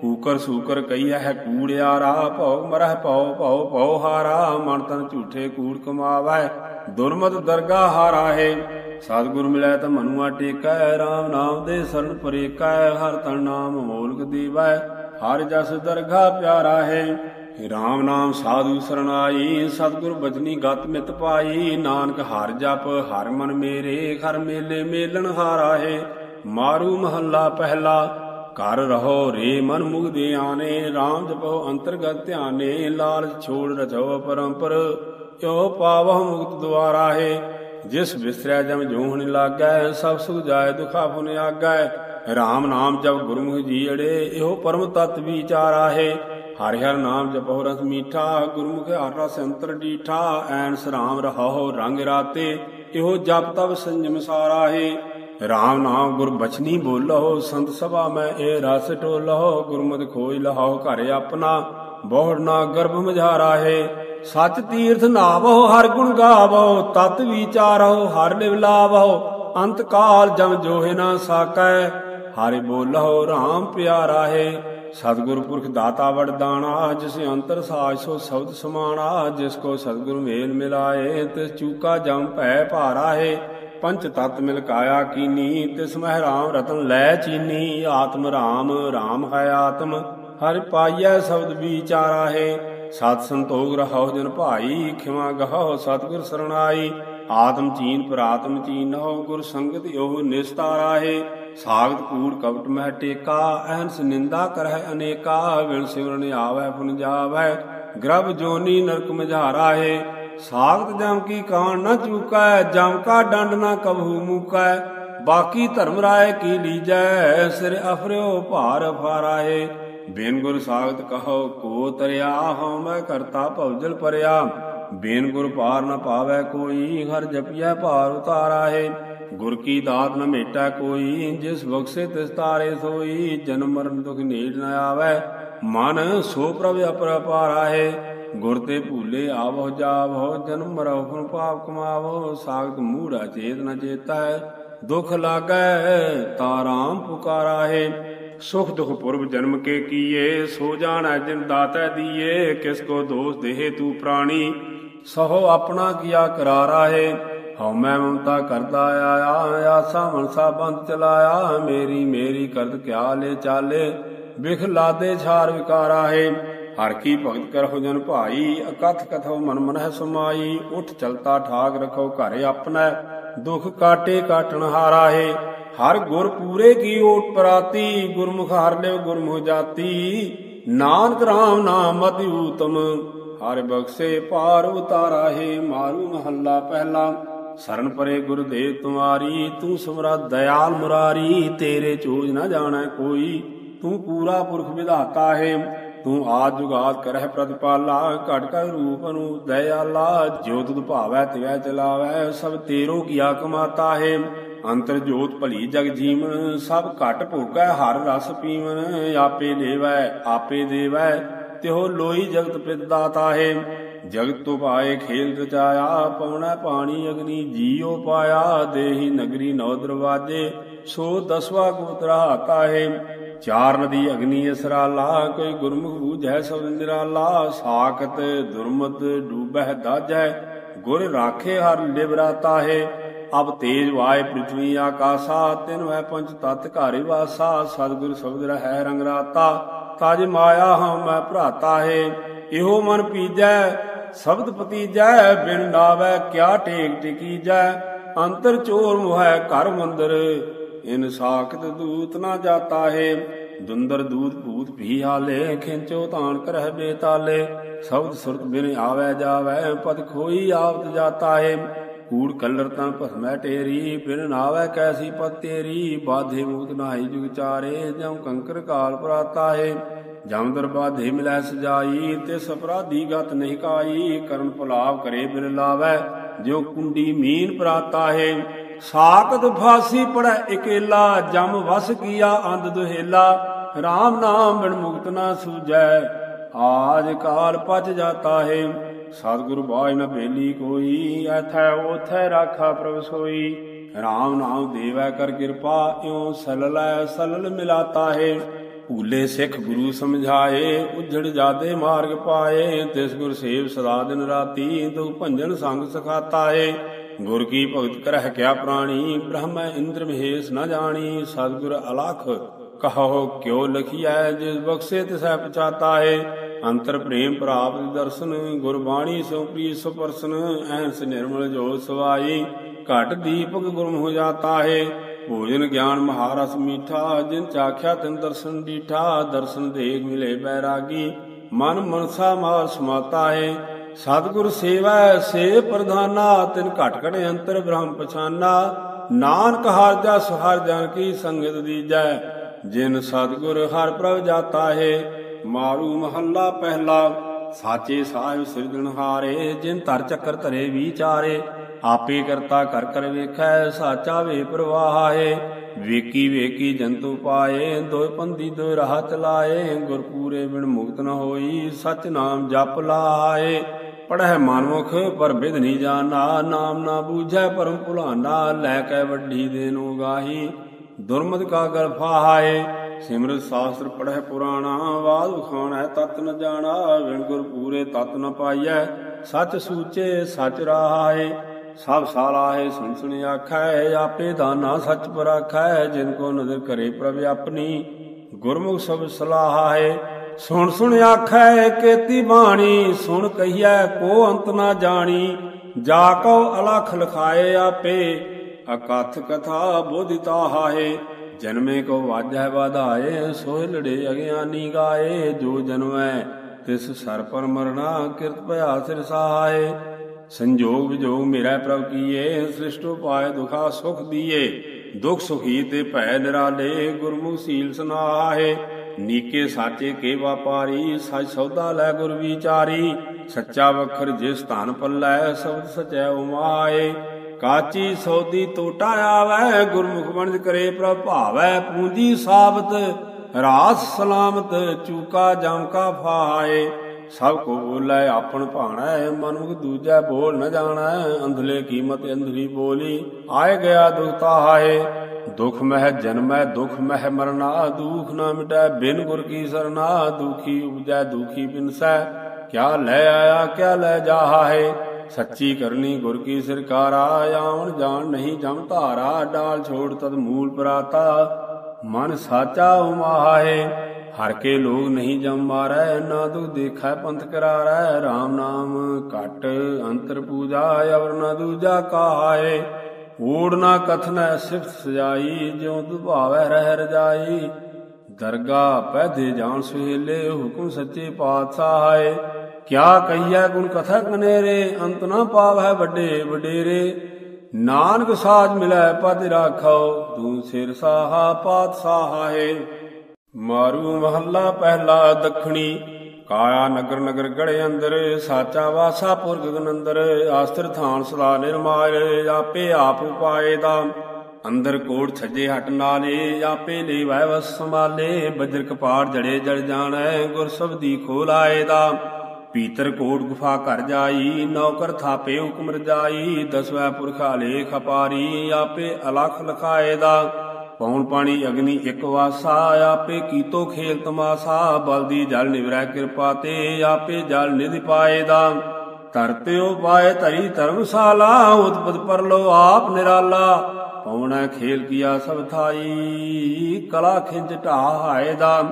ਕੂਕਰ ਸੂਕਰ ਕਈਆ ਕੂੜਿਆਰਾ, ਭਉ ਮਰਹਿ ਭਉ ਭਉ ਭਉ ਹਾਰਾ, ਮਨ ਤਨ ਝੂਠੇ ਕੂੜ ਕਮਾਵੈ ਦੁਰਮਤ ਦਰਗਾ ਹਾਰਾ ਹੈ ਸਤਿਗੁਰ ਮਿਲੈ ਤਾ ਮਨੁਆ ਟੇਕੈ RAM ਨਾਮ ਦੇ ਸਰਣ ਪਰੇਕੈ, ਹਰ ਤਨ ਨਾਮ ਮੋਲਕ ਦੀਵੈ ਹਰ ਜਸ ਦਰਗਾ ਪਿਆਰਾ ਹੈ RAM ਨਾਮ ਸਾਧੂ ਸਰਨਾਈ ਸਤਿਗੁਰ ਬਚਨੀ ਗਤ ਮਿਤ ਪਾਈ। ਨਾਨਕ ਹਰ ਜਪ, ਹਰ ਮਨ ਮੇਰੇ ਘਰ ਮੇਲੇ ਮੇਲਣ ਹਾਰਾ ਹੈ ਮਾਰੂ ਮਹੱਲਾ ਪਹਿਲਾ ਕਰ ਰਹੋ ਰੇ ਮਨ ਮੁਗਦੇ ਆਨੇ। RAM ਜਪੋ ਅੰਤਰਗਤ ਧਿਆਨੇ, ਲਾਲਚ ਛੋੜ ਰਚੋ ਪਰੰਪਰ। ਕਿਉ ਪਾਵਹੁ ਮੁਕਤ ਦੁਆਰਾ ਹੈ ਜਿਸ ਵਿਸਰਿਆ ਜਮ ਜੋਹਣ ਲਾਗੈ, ਸਭ ਸੁਖ ਜਾਏ ਦੁਖਾ ਪੁਨ ਆਗੈ। RAM ਨਾਮ ਜਪ ਗੁਰਮੁਖ ਜੀੜੇ ਇਹੋ ਪਰਮ ਤਤ ਵਿਚਾਰਾ ਹੈ ਹਰਿ ਹਰਿ ਨਾਮ ਜਪੋ ਰਸ ਮੀਠਾ, ਗੁਰਮੁਖ ਹਰਿ ਰਸ ਅੰਤਰ ਡੀਠਾ, ਐਨ ਸਰਾਮ ਰਹਾਓ ਰੰਗ ਰਾਤੇ, ਇਹੋ ਜਪ ਤਬ ਸੰਜਮ ਸਾਰਾ ਹੈ RAM ਨਾਮ ਗੁਰ ਬਚਨੀ ਬੋਲੋ ਸੰਤ ਸਭਾ ਮੈਂ ਇਹ ਰਸ ਟੋਲੋ ਗੁਰਮਤਿ ਖੋਜ ਲਹਾਓ ਘਰ ਆਪਣਾ, ਬਹੁੜ ਨਾ ਗਰਭ ਮਝਾਰਾ ਹੈ ਸਚ ਤੀਰਥ ਨਾਵੋ ਹਰ ਗੁਣ ਗਾਵੋ ਤਤ ਵਿਚਾਰੋ ਹਰ ਨਿਵ ਲਾਵੋ ਅੰਤ ਕਾਲ ਜਮ ਜੋਹਿ ਨਾ ਸਾਕੈ। ਹਰਿ ਬੋਲੋ RAM ਪਿਆਰਾ ਹੈ ਸਤਿਗੁਰ ਪੁਰਖ ਦਾਤਾ ਵਰਦਾਨਾ ਜਿਸ ਅੰਤਰ ਸਾਜ ਸੋ ਸ਼ਬਦ ਸਮਾਣਾ, ਜਿਸ ਕੋ ਸਤਿਗੁਰ ਮੇਲ ਮਿਲਾਏ, ਤਿਸ ਚੂਕਾ ਜਮ ਭੈ ਭਾਰਾ ਹੈ ਪੰਚ ਤਤ ਮਿਲ ਕਾਇਆ ਕੀਨੀ, ਤਿਸ ਮਹਿ ਰਾਮ ਰਤਨ ਲੈ ਚੀਨੀ, ਆਤਮ ਰਾਮ ਰਾਮ ਹੈ ਆਤਮ, ਹਰਿ ਪਾਈਐ ਸ਼ਬਦ ਵਿਚਾਰਾ ਹੈ ਸਤ ਸੰਤੋਖ ਰਹਾਉ ਜਨ ਭਾਈ, ਖਿਮਾ ਗਹਾਉ ਸਤਿਗੁਰ ਸਰਣਾਈ ਆਤਮ ਚੀਨ ਪ੍ਰਾਤਮ ਚੀਨਹੁ ਗੁਰ ਸੰਗਤ ਓ ਨਿਸਤਾਰਾ ਹੈ ਸਾਗਤ ਕੂੜ ਕਵਟ ਮਹਿ ਟੇਕਾ, ਅਹੰਸ ਨਿੰਦਾ ਕਰਹਿ ਅਨੇਕਾ, ਵਿਣ ਸਿਮਰਨ ਆਵੈ ਪੁਨ ਜਾਵੈ ਗ੍ਰਭ ਜੋਨੀ ਨਰਕ ਮਝਾਰਾ ਹੈ ਸਾਗਤ ਜਮ ਕੀ ਕਾਣ ਨ ਚੂਕੈ, ਜਮ ਕਾ ਦੰਡ ਨ ਕਬਹੂ ਮੂਕੈ। ਬਾਕੀ ਧਰਮ ਰਾਏ ਕੀ ਲੀਜੈ, ਸਿਰ ਅਫਰਿਓ ਭਾਰ ਫਾਰਾਏ ਬੇਨ ਗੁਰ ਸਾਗਤ ਕਹੋ, ਕੋ ਤਰਿਆ ਹਉ ਮੈਂ ਕਰਤਾ ਭਵਜਲ ਪਰਿਆ। ਬੇਨ ਗੁਰ ਪਾਰ ਨ ਪਾਵੈ ਕੋਈ, ਹਰ ਜਪਿਐ ਭਾਰ ਉਤਾਰਾ ਹੈ ਗੁਰ ਕੀ ਦਾਤ ਨ ਮੇਟਾ ਕੋਈ, ਜਿਸ ਬਖਸ਼ੇ ਤਿਸ ਤਾਰੇ ਸੋਈ। ਜਨਮ ਮਰਨ ਦੁਖ ਨੀੜ ਨ ਆਵੈ, ਮਨ ਸੋ ਪ੍ਰਭ ਅਪਰਪਾਰਾ ਹੈ ਗੁਰ ਤੇ ਭੂਲੇ ਆਵੋ ਜਾਵੋ, ਜਨਮ ਮਰੋ ਫੁਨ ਪਾਪ ਕਮਾਵੋ। ਸਾਗਤ ਮੂੜਾ ਚੇਤ ਨ ਚੇਤਾ ਹੈ ਦੁਖ ਲਾਗੈ ਤਾਰਾਮ ਪੁਕਾਰਾ ਹੈ ਸੁਖ ਦੁਖ ਪੁਰਬ ਜਨਮ ਕੇ ਕੀਏ, ਸੋ ਜਾਣੈ ਜਿਨ ਦਾਤੈ ਦੀਏ, ਕਿਸ ਕੋ ਦੋਸ ਦੇਹ ਤੂ ਪ੍ਰਾਣੀ। ਸਹੋ ਆਪਣਾ ਕੀਆ ਕਰਾਰਾ ਹੈ। ਹਉ ਮੈਂ ਮਮਤਾ ਕਰਦਾ ਆਇਆ ਆਸਾ ਮਨਸਾ ਬੰਦ ਚਲਾਇਆ, ਮੇਰੀ ਮੇਰੀ ਕਰਤ ਕਿਆ ਲੈ ਚਾਲੇ। ਬਿਖ ਲਾਦੇ ਛਾਰ ਵਿਕਾਰਾ ਹੈ। ਹਰ ਕੀ ਭਗਤ ਕਰਹੁ ਜਨ ਭਾਈ, ਅਕਥ ਕਥੋ ਮਨ ਮਨਹਿ ਸਮਾਈ। ਉਠ ਚਲਤਾ ਠਾਕ ਰਖੋ ਘਰ ਆਪਣਾ, ਦੁਖ ਕਾਟੇ ਕਾਟਣ ਹਾਰਾ ਹੈ। ਹਰ ਗੁਰ ਪੂਰੇ ਕੀ ਓਟ ਪਰਾਤੀ, ਗੁਰਮੁਖ ਹਰ ਲਿਓ ਗੁਰਮੁਖ ਜਾਤੀ। ਨਾਨਕ ਰਾਮ ਨਾਮ ਅਤਿ ਊਤਮ ਹਰ ਬਖਸ਼ੇ ਪਾਰ ਉਤਾਰਾ ਹੈ ਮਾਰੂ ਮਹੱਲਾ ਪਹਿਲਾ। ਸਰਨ ਪਰੇ ਗੁਰਦੇਵ ਤੁਮਾਰੀ, ਤੂੰ ਸਮਰਾ ਦਇਆਲ ਮੁਰਾਰੀ, ਤੇਰੇ ਚੋਜ ਨਾ ਜਾਣੈ ਕੋਈ। ਤੂੰ ਪੂਰਾ ਪੁਰਖ ਵਿਧਾਤਾ ਹੈ, ਤੂੰ ਆਦ ਜੁਗਾਦ ਕਰਹਿ ਪ੍ਰਤਪਾਲਾ, ਘਟ ਘਟ ਰੂਪ ਨੂੰ ਦਇਆਲਾ ਜੋ ਤੁਧ ਭਾਵੈ ਤਿਵੈ ਚਲਾਵੈ, ਸਭ ਤੇਰੋ ਕੀਆ ਕਮਾਤਾ ਹੈ। ਅੰਤਰ ਜੋਤ ਭਲੀ ਜਗ ਜੀਵਨ, ਸਭ ਘਟ ਭੋਗੈ ਹਰ ਰਸ ਪੀਵਨ, ਆਪੇ ਦੇਵੈ ਆਪੇ ਦੇਵੈ। ਤਿਹੋ ਲੋਈ ਜਗਤ ਪਿਤ ਦਾਤਾ ਹੈ ਜਗਤ ਤੋਂ ਪਾਏ ਖੇਲ ਰਚਾਇਆ ਪਉਣਾ ਪਾਣੀ ਅਗਨੀ ਜੀਉ ਪਾਇਆ, ਦੇਹੀ ਨਗਰੀ ਨੌ ਦਰਵਾਜੇ, ਸੋ ਦਸਵਾ ਗੋਤਰਾ ਹਾਤਾ ਚਾਰ ਨਦੀ ਅਗਨੀ ਅਸਰਾ ਲਾ ਕੋਈ ਗੁਰਮੁਖ ਬੂਝੈ ਸਭ ਨਿਰਾਲਾ, ਸਾਖਤ ਦੁਰਮਤ ਡੂਬਹਿ ਦਾਜੈ, ਗੁਰ ਰਾਖੇ ਹਰ ਲਿਵਰਾਤਾ ਹੈ ਅਬ ਤੇਜ ਵਾਏ ਪ੍ਰਿਥਵੀ ਆਕਾਸਾ, ਤਿਨ ਵੈ ਪੰਚ ਤਤ ਘਾਰੇ ਵਾਸਾ, ਸਤਿਗੁਰ ਸ਼ਬਦ ਰਹਿ ਰੰਗ ਰਾਤਾ। ਤਜ ਮਾਇਆ ਹਉ ਮੈਂ ਭਰਾਤਾ ਹੈ ਇਹੋ ਮਨ ਪੀਜੈ, ਸ਼ਬਦ ਪਤੀਜੈ, ਬਿਨ ਨਾਵੈ ਕਿਆ ਟੇਕ ਟਿਕੀਜੈ, ਅੰਤਰ ਚੋਰ ਮੁਹੈ ਘਰ ਮੰਦਰ, ਇਨ ਸਾਖਤ ਦੂਤ ਨਾ ਜਾਤਾ ਹੈ ਦੁੰਦਰ ਦੂਤ ਭੂਤ ਵੀ ਹਾਲੇ, ਖਿੰਚੋ ਤਾਣ ਕਰਹਿ ਬੇਤਾਲੇ, ਸ਼ਬਦ ਸੁਰਤ ਬਿਨ ਆਵੈ ਜਾਵੈ, ਪਦ ਖੋਈ ਆਵਤ ਜਾਤਾ ਹੈ ਕੂੜ ਕਲਰ ਤਨ ਭਸਮੈ ਟੇਰੀ, ਬਿਨ ਨਾਵੈ ਕੈਸੀ ਪਤ ਤੇਰੀ, ਬਾਧੇ ਮੂਤ ਨਾਹੀ ਜੁਗ ਚਾਰੇ ਜਮ ਕੰਕਰ ਕਾਲ ਪ੍ਰਾਤਾ ਹੈ ਜਮ ਦਰਬਾਧੇ ਮਿਲੈ ਸਜਾਈ ਤਿਸ ਅਪਰਾਧੀ ਗਤ ਨਹੀਂ ਕਾਈ, ਕਰਨ ਭੁਲਾਵ ਕਰੇ ਬਿਨ ਲਾਵੈ, ਜਿਉ ਕੁੰਡੀ ਮੀਨ ਪ੍ਰਾਤਾ ਹੈ ਸਾਕਤ ਫਾਸੀ ਪੜੈ ਇਕੇਲਾ, ਜਮ ਵਸ ਕੀਆ ਅੰਧ ਦੁਹੇਲਾ। RAM ਨਾਮ ਬਿਨ ਮੁਕਤ ਨਾ ਸੂਜੈ ਆਜ ਕਾਲ ਪਚ ਜਾਤਾ ਹੈ ਸਤਿਗੁਰ ਬਾਜ ਨ ਬੇਲੀ ਕੋਈ, ਐਥੈ ਉਥੈ ਰਾਖਾ ਪ੍ਰਭ ਸੋਈ। RAM ਨਾਮ ਦੇਵੈ ਕਰ ਕਿਰਪਾ, ਇਉ ਸਲਲੈ ਸਲਲ ਮਿਲਾਤਾ ਹੈ ਭੂਲੇ ਸਿੱਖ ਗੁਰੂ ਸਮਝਾਏ, ਉਜੜ ਜਾਦੇ ਮਾਰਗ ਪਾਏ। ਤਿਸ ਗੁਰ ਸੇਵ ਸਦਾ ਦਿਨ ਰਾਤੀ, ਦੁਖ ਭੰਜਨ ਸੰਗ ਸਖਾਤਾ ਏ ਗੁਰ ਕੀ ਭਗਤ ਕਰਹਿ ਕਿਆ ਪ੍ਰਾਣੀ, ਬ੍ਰਹਮ ਇੰਦਰ ਮਹੇਸ਼ ਨ ਜਾਣੀ। ਸਤਿਗੁਰ ਅਲਖ ਕਹੋ ਕਿਉ ਲਖੀਐ, ਜਿਸ ਬਖਸ਼ੇ ਤਿਸੈ ਪਛਾਤਾ ਏ ਅੰਤਰ ਪ੍ਰੇਮ ਪ੍ਰਾਪਤ ਦਰਸ਼ਨ, ਗੁਰਬਾਣੀ ਸੋ ਪ੍ਰੀ ਸੁਪਰਸਨ ਐਸ ਨਿਰਮਲ ਜੋ ਸਵਾਈ, ਘਟ ਦੀਪਕ ਗੁਰਮ ਹੋ ਜਾਤਾ ਹੈ ਭੋਜਨ ਗਿਆਨ ਮਹਾਰਸ ਮੀਠਾ, ਜਿਨ ਚਾਖਿਆ ਤਿਨ ਦਰਸ਼ਨ ਡੀਠਾ ਦਰਸ਼ਨ ਦੇਖ ਮਿਲੇ ਬੈਰਾਗੀ, ਮਨ ਮਨਸਾ ਮਾਰ ਸਮਾਤਾ ਹੈ ਸਤਿਗੁਰ ਸੇਵਾ, ਸੇ ਪ੍ਰਧਾਨਾ, ਤਿਨ ਘਟ ਘਟ ਅੰਤਰ ਬ੍ਰਹਮ ਪਛਾਨਾ, ਨਾਨਕ ਹਰ ਜਾ ਸੁਹਰ ਜਨ ਕੀ ਸੰਗਤ ਦੀਜੈ, ਜਿਨ ਸਤਿਗੁਰ ਹਰ ਪ੍ਰਭ ਜਾਤਾ ਹੈ ਮਾਰੂ ਮਹੱਲਾ ਪਹਿਲਾ, ਸਾਚੇ ਸਾਹਿਬ ਸਿਰਜਣਹਾਰੇ ਜਿਨ ਧਰ ਚੱਕਰ ਧਰੇ ਵਿਚਾਰੇ, ਆਪੇ ਕਰਤਾ ਕਰ ਕਰ ਵੇਖੈ, ਸਾਚਾ ਵੇ ਪ੍ਰਵਾਹੇ। ਵੇਕੀ ਵੇਕੀ ਜੰਤੂ ਪਾਏ, ਦੋਇ ਪੰਦੀ ਦੋਇ ਰਾਹ ਚਲਾਏ ਗੁਰ ਪੂਰੇ ਬਿਨ ਮੁਕਤ ਨ ਹੋਈ, ਸਚ ਨਾਮ ਜਪ ਲਾਏ। ਪੜਹਿ ਮਨਮੁਖ, ਪਰ ਬਿਦ ਨਹੀਂ ਜਾਣਾ, ਨਾਮ ਨਾ ਬੂਝੈ, ਪਰਮ ਭੁਲਾਨਾ, ਲੈ ਕੇ ਵੱਡੀ ਦੇ ਨੂੰ ਗਾਹੀ। ਦੁਰਮਤ ਕਾ ਗਲ ਫਾਹਾਏ ਸਿਮਰਤ ਸਾਸਤਰ ਪੜਹਿ ਪੁਰਾਣਾ ਬਾਦ ਖਾਣਾ ਤਤ ਨ ਜਾਣਾ ਵਿਣ ਗੁਰ ਪੂਰੇ ਤਤ ਨ ਪਾਈਐ। ਸਚ ਸੂਚੇ ਸਚ ਰਹਾਏ ਸਭ ਸਾਲਾਹੇ ਸੁਣ ਸੁਣ ਆਖੈ, ਆਪੇ ਦਾਨਾ ਸੱਚ ਪਰਾਖੈ, ਜਿਨ ਕੋ ਨਦਰ ਕਰੇ ਪ੍ਰਭ ਆਪਣੀ। ਗੁਰਮੁਖ ਸਭ ਸਲਾਹ ਹੈ ਸੁਣ ਸੁਣ ਆਖੈ, ਕੇਤੀ ਬਾਣੀ, ਸੁਣ ਕਹੀਐ, ਕੋ ਅੰਤ ਨਾ ਜਾਣੀ। ਜਾ ਕਉ ਅਲਖ ਲਖਾਏ ਆਪੇ, ਅਕਥ ਕਥਾ ਬੋਧਿਤਾ ਹਾਏ ਜਨਮੇ ਕੋ ਵਾਜੈ ਵਾਧਾਏ ਸੋਹਿ ਲੜੇ ਅਗਿਆਨੀ ਗਾਏ, ਜੋ ਜਨਮੈ ਤਿਸ ਸਰ ਪਰ ਮਰਣਾ, ਕਿਰਤ ਭਇਆ ਸਿਰ ਸਹਾਏ। ਸੰਜੋਗ ਵਿਜੋਗ ਮੇਰਾ ਪ੍ਰਭ ਕੀਏ, ਸ੍ਰਿਸ਼ਟੋ ਪਾਏ ਦੁਖਾ ਸੁਖ ਦੀਏ। ਦੁਖ ਸੁਖੀ ਤੇ ਭੈ ਨਿਰਾਲੇ, ਗੁਰਮੁਖ ਸੀਲ ਸੁਨਾਹੇ। ਨੀਕੇ ਸਾਚੇ ਕੇ ਵਾਪਾਰੀ ਸਚ ਸੌਦਾ ਲੈ ਗੁਰ ਵਿਚਾਰੀ। ਸੱਚਾ ਵਖਰ ਜਿਸ ਧਨ ਪੱਲੈ, ਸਬਦ ਸਚੈ ਉਮਾਏ। ਕਾਚੀ ਸੌਦੀ ਟੋਟਾ ਆਵੈ, ਗੁਰਮੁਖ ਬਣਜ ਕਰੇ ਪ੍ਰਭ ਭਾਵੈ, ਪੂੰਜੀ ਸਾਬਤ, ਰਾਸ ਸਲਾਮਤ, ਚੂਕਾ ਜਮ ਕਾ ਫਾਏ ਸਭ ਕੋ ਬੋਲੇ, ਆਪਣ ਭਾਣੈ ਮਨੁਖ ਦੂਜੈ ਬੋਲ ਨ ਜਾਣੈ, ਅੰਧਲੇ ਕੀਮਤ ਅੰਧਲੀ ਬੋਲੀ, ਆਏ ਗਿਆ ਦੁਖਤਾ ਹਾਏ ਦੁਖ ਮਹਿ ਜਨਮੈ, ਦੁਖ ਮਹਿ ਮਰਨਾ, ਦੁਖ ਨਾ ਮਿਟੈ ਬਿਨ ਗੁਰ ਕੀ ਸਰਨਾ, ਦੁਖੀ ਉਪਜੈ, ਦੁਖੀ ਬਿਨਸੈ। ਕਿਆ ਲੈ ਆਇਆ, ਕਿਆ ਲੈ ਜਾਹਾ। ਹੈ ਸੱਚੀ ਕਰਨੀ ਗੁਰ ਕੀ ਸਰਕਾਰਾ ਆਵਣ ਜਾਣ ਨਹੀਂ ਜਮ ਧਾਰਾ, ਡਾਲ ਛੋੜ ਤਦ ਮੂਲ ਪਰਾਤਾ। ਮਨ ਸਾਚਾ ਉਮਾਹੇ, ਹਰ ਕੇ ਲੋਗ ਨਹੀਂ ਜਮ ਮਾਰੈ, ਨਾ ਦੁਖ ਦੇਖੈ ਪੰਥ ਕਰਾਰੈ। RAM ਨਾਮ ਘਟ ਅੰਤਰ ਪੂਜਾ, ਅਵਰ ਨਾ ਦੂਜਾ ਕਾਹੇ। ਊੜ ਨਾ ਕਥਨੈ ਸਿਫਤ ਸਜਾਈ, ਜਿਉ ਦੁਭਾਵੈ ਰਹਿ ਰਜਾਈ ਦਰਗਾ ਪੈਦੇ ਜਾਣ ਸੁਹੇਲੇ, ਹੁਕਮ ਸੱਚੇ ਪਾਤਸ਼ਾਹੇ। ਕਿਆ ਕਹੀਐ ਗੁਣ ਕਥਾ ਕਨੇਰੇ ਅੰਤ ਨਾ ਪਾਵੈ ਵੱਡੇ ਵਡੇਰੇ। ਨਾਨਕ ਸਾਜ ਮਿਲੈ ਪਦ ਰਾਖੋ ਤੂੰ ਸਿਰ ਸਾਹਾ ਪਾਤਸ਼ਾਹੇ ਮਾਰੂ ਮਹੱਲਾ ਪਹਿਲਾ ਦੱਖਣੀ, ਕਾਇਆ ਨਗਰ ਨਗਰ ਗੜੇ ਅੰਦਰ, ਸਾਚਾ ਵਾਸਾ ਪੁਰ ਗਗਨ ਅੰਦਰ ਆਸਤਰ ਥਾਨ ਸਦਾ ਨਿਰਮਾਇ ਆਪੇ ਆਪ ਉਪਾਏ ਦਾ। ਅੰਦਰ ਕੋਟ ਛੱਜੇ ਹਟ ਨਾਲੇ, ਆਪੇ ਲੈ ਵੈ ਵਸ ਸੰਭਾਲੇ ਬਜਰ ਕਪਾੜ ਜੜੇ ਜੜ ਜਾਣੈ ਗੁਰ ਸਬਦੀ ਖੋਲਾਏ ਦਾ। ਪੀਤਰ ਕੋਟ ਗੁਫਾ ਘਰ ਜਾਈ, ਨੌਕਰ ਥਾਪੇ ਹੁਕਮ ਰਜਾਈ, ਦਸਵੇਂ ਪੁਰਖਾ ਲੇਖ ਅਪਾਰੀ ਆਪੇ ਅਲਖ ਲਖਾਏ ਦਾ। ਪੌਣ ਪਾਣੀ ਅਗਨੀ ਇੱਕ ਵਾਸਾ, ਆਪੇ ਕੀਤੋ ਖੇਲ ਤਮਾਸਾ ਬਲਦੀ ਜਲ ਨਿਵਰੈ ਕਿਰਪਾ ਤੇ, ਆਪੇ ਜਲ ਨਿਧਿ ਪਾਏ ਦਾ। ਤਰਤਿਓ ਪਾਏ ਧਰੀ ਧਰਮਸ਼ਾਲਾ ਉਤਪਤ ਪਰਲੋ ਆਪ ਨਿਰਾਲਾ। ਪਉਣਾ ਖੇਲ ਕੀਆ ਸਭ ਥਾਈ, ਕਲਾ ਖਿੰਚ ਢਾਹਾਏ ਦਾ।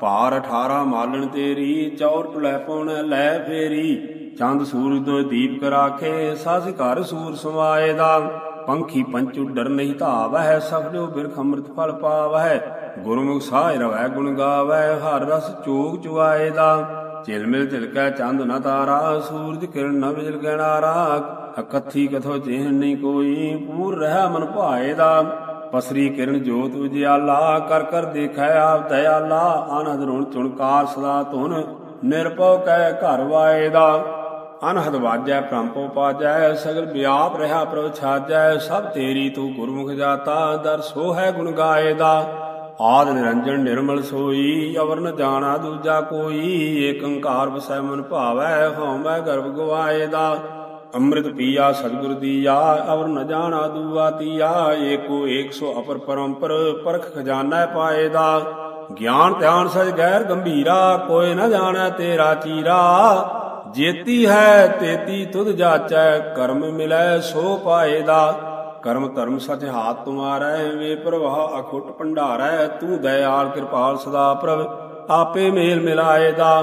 ਭਾਰ 18 ਮਾਲਣ ਤੇਰੀ, ਚੌਰ ਟੁਲੈ ਪਉਣਾ ਲੈ ਫੇਰੀ। ਚੰਦ ਸੂਰਜ ਦੋ ਦੀਪ ਕਰਾਖੇ, ਸਾਸ ਘਰ ਸੂਰ ਸਮਾਏ ਦਾ। ਪੰਖੀ ਪੰਚੂ ਡਰ ਨਹੀਂ ਧਾਵੈ ਸਫਲਿਓ ਬਿਰਖ ਅੰਮ੍ਰਿਤ ਫਲ ਪਾਵੈ ਗੁਰਮੁਖ ਸਾਹ ਰਵੈ ਗੁਣ ਗਾਵੈ ਹਰ ਰਸ ਚੋਗ ਚੁਆਏ ਦਾ। ਝਿਲ ਮਿਲ ਝਿਲਕੈ ਚੰਦ ਨ ਤਾਰਾ, ਸੂਰਜ ਕਿਰਨ ਨ ਵਿਜਲ ਗਣਾਰਾ ਅਕਥੀ ਕਥੋ ਚਿਹਨ ਨਹੀਂ ਕੋਈ, ਪੂਰ ਰਹਿ ਮਨ ਭਾਏ ਦਾ। ਪਸਰੀ ਕਿਰਨ ਜੋਤ ਉਜਿਆਲਾ, ਕਰ ਕਰ ਦੇਖੈ ਆਪ ਦਇਆਲਾ ਆਨੰਦ ਰੁਣ ਚੁਣਕਾਰ ਸਦਾ ਧੁਨ ਨਿਰਪਉ ਕੈ ਘਰ ਵਾਏ ਦਾ ਅਨਹਦ ਵਾਜੈ ਪ੍ਰੰਪੋ ਪਾਜੈ, ਸਗਲ ਵਿਆਪ ਰਹਾ ਪ੍ਰਭ ਛਾਜੈ, ਸਭ ਤੇਰੀ ਤੂੰ ਗੁਰਮੁਖ ਜਾਤਾ, ਦਰ ਸੋ ਹੈ ਗੁਣ ਗਾਏ ਦਾ ਆਦ ਨਿਰੰਜਨ ਨਿਰਮਲ ਸੋਈ ਅਵਰ ਨ ਜਾਣਾ ਦੂਜਾ ਕੋਈ ਏਕ ਓੰਕਾਰ ਵਸੈ ਮਨ ਭਾਵੈ, ਹਉਮੈ ਗਰਭ ਗਵਾਏ ਦਾ ਅੰਮ੍ਰਿਤ ਪੀਆ, ਸਤਿਗੁਰ ਦੀਆ, ਅਵਰ ਨ ਜਾਣਾ ਦੂਆ ਤੀਆ, ਏਕੋ ਏਕ ਸੋ ਅਪਰ ਪਰੰਪਰ, ਪਰਖ ਖਜ਼ਾਨਾ ਪਾਏ ਦਾ। ਗਿਆਨ ਧਿਆਨ ਸਜ ਗੈਰ ਗੰਭੀਰਾ, ਕੋਈ ਨ ਜਾਣੈ ਤੇਰਾ ਚੀਰਾ। ਜੇਤੀ ਹੈ, ਤੇਤੀ ਤੁਧ ਜਾਚੈ, ਕਰਮ ਮਿਲੈ ਸੋ ਪਾਏ ਦਾ। ਕਰਮ ਧਰਮ ਸਚ ਹਾਥ ਤੁਮਾਰੈ, ਵੇ ਪ੍ਰਵਾਹ ਅਖੁੱਟ ਭੰਡਾਰੈ, ਤੂੰ ਦਇਆਲ ਕਿਰਪਾਲ ਸਦਾ ਪ੍ਰਭ, ਆਪੇ ਮੇਲ ਮਿਲਾਏ ਦਾ।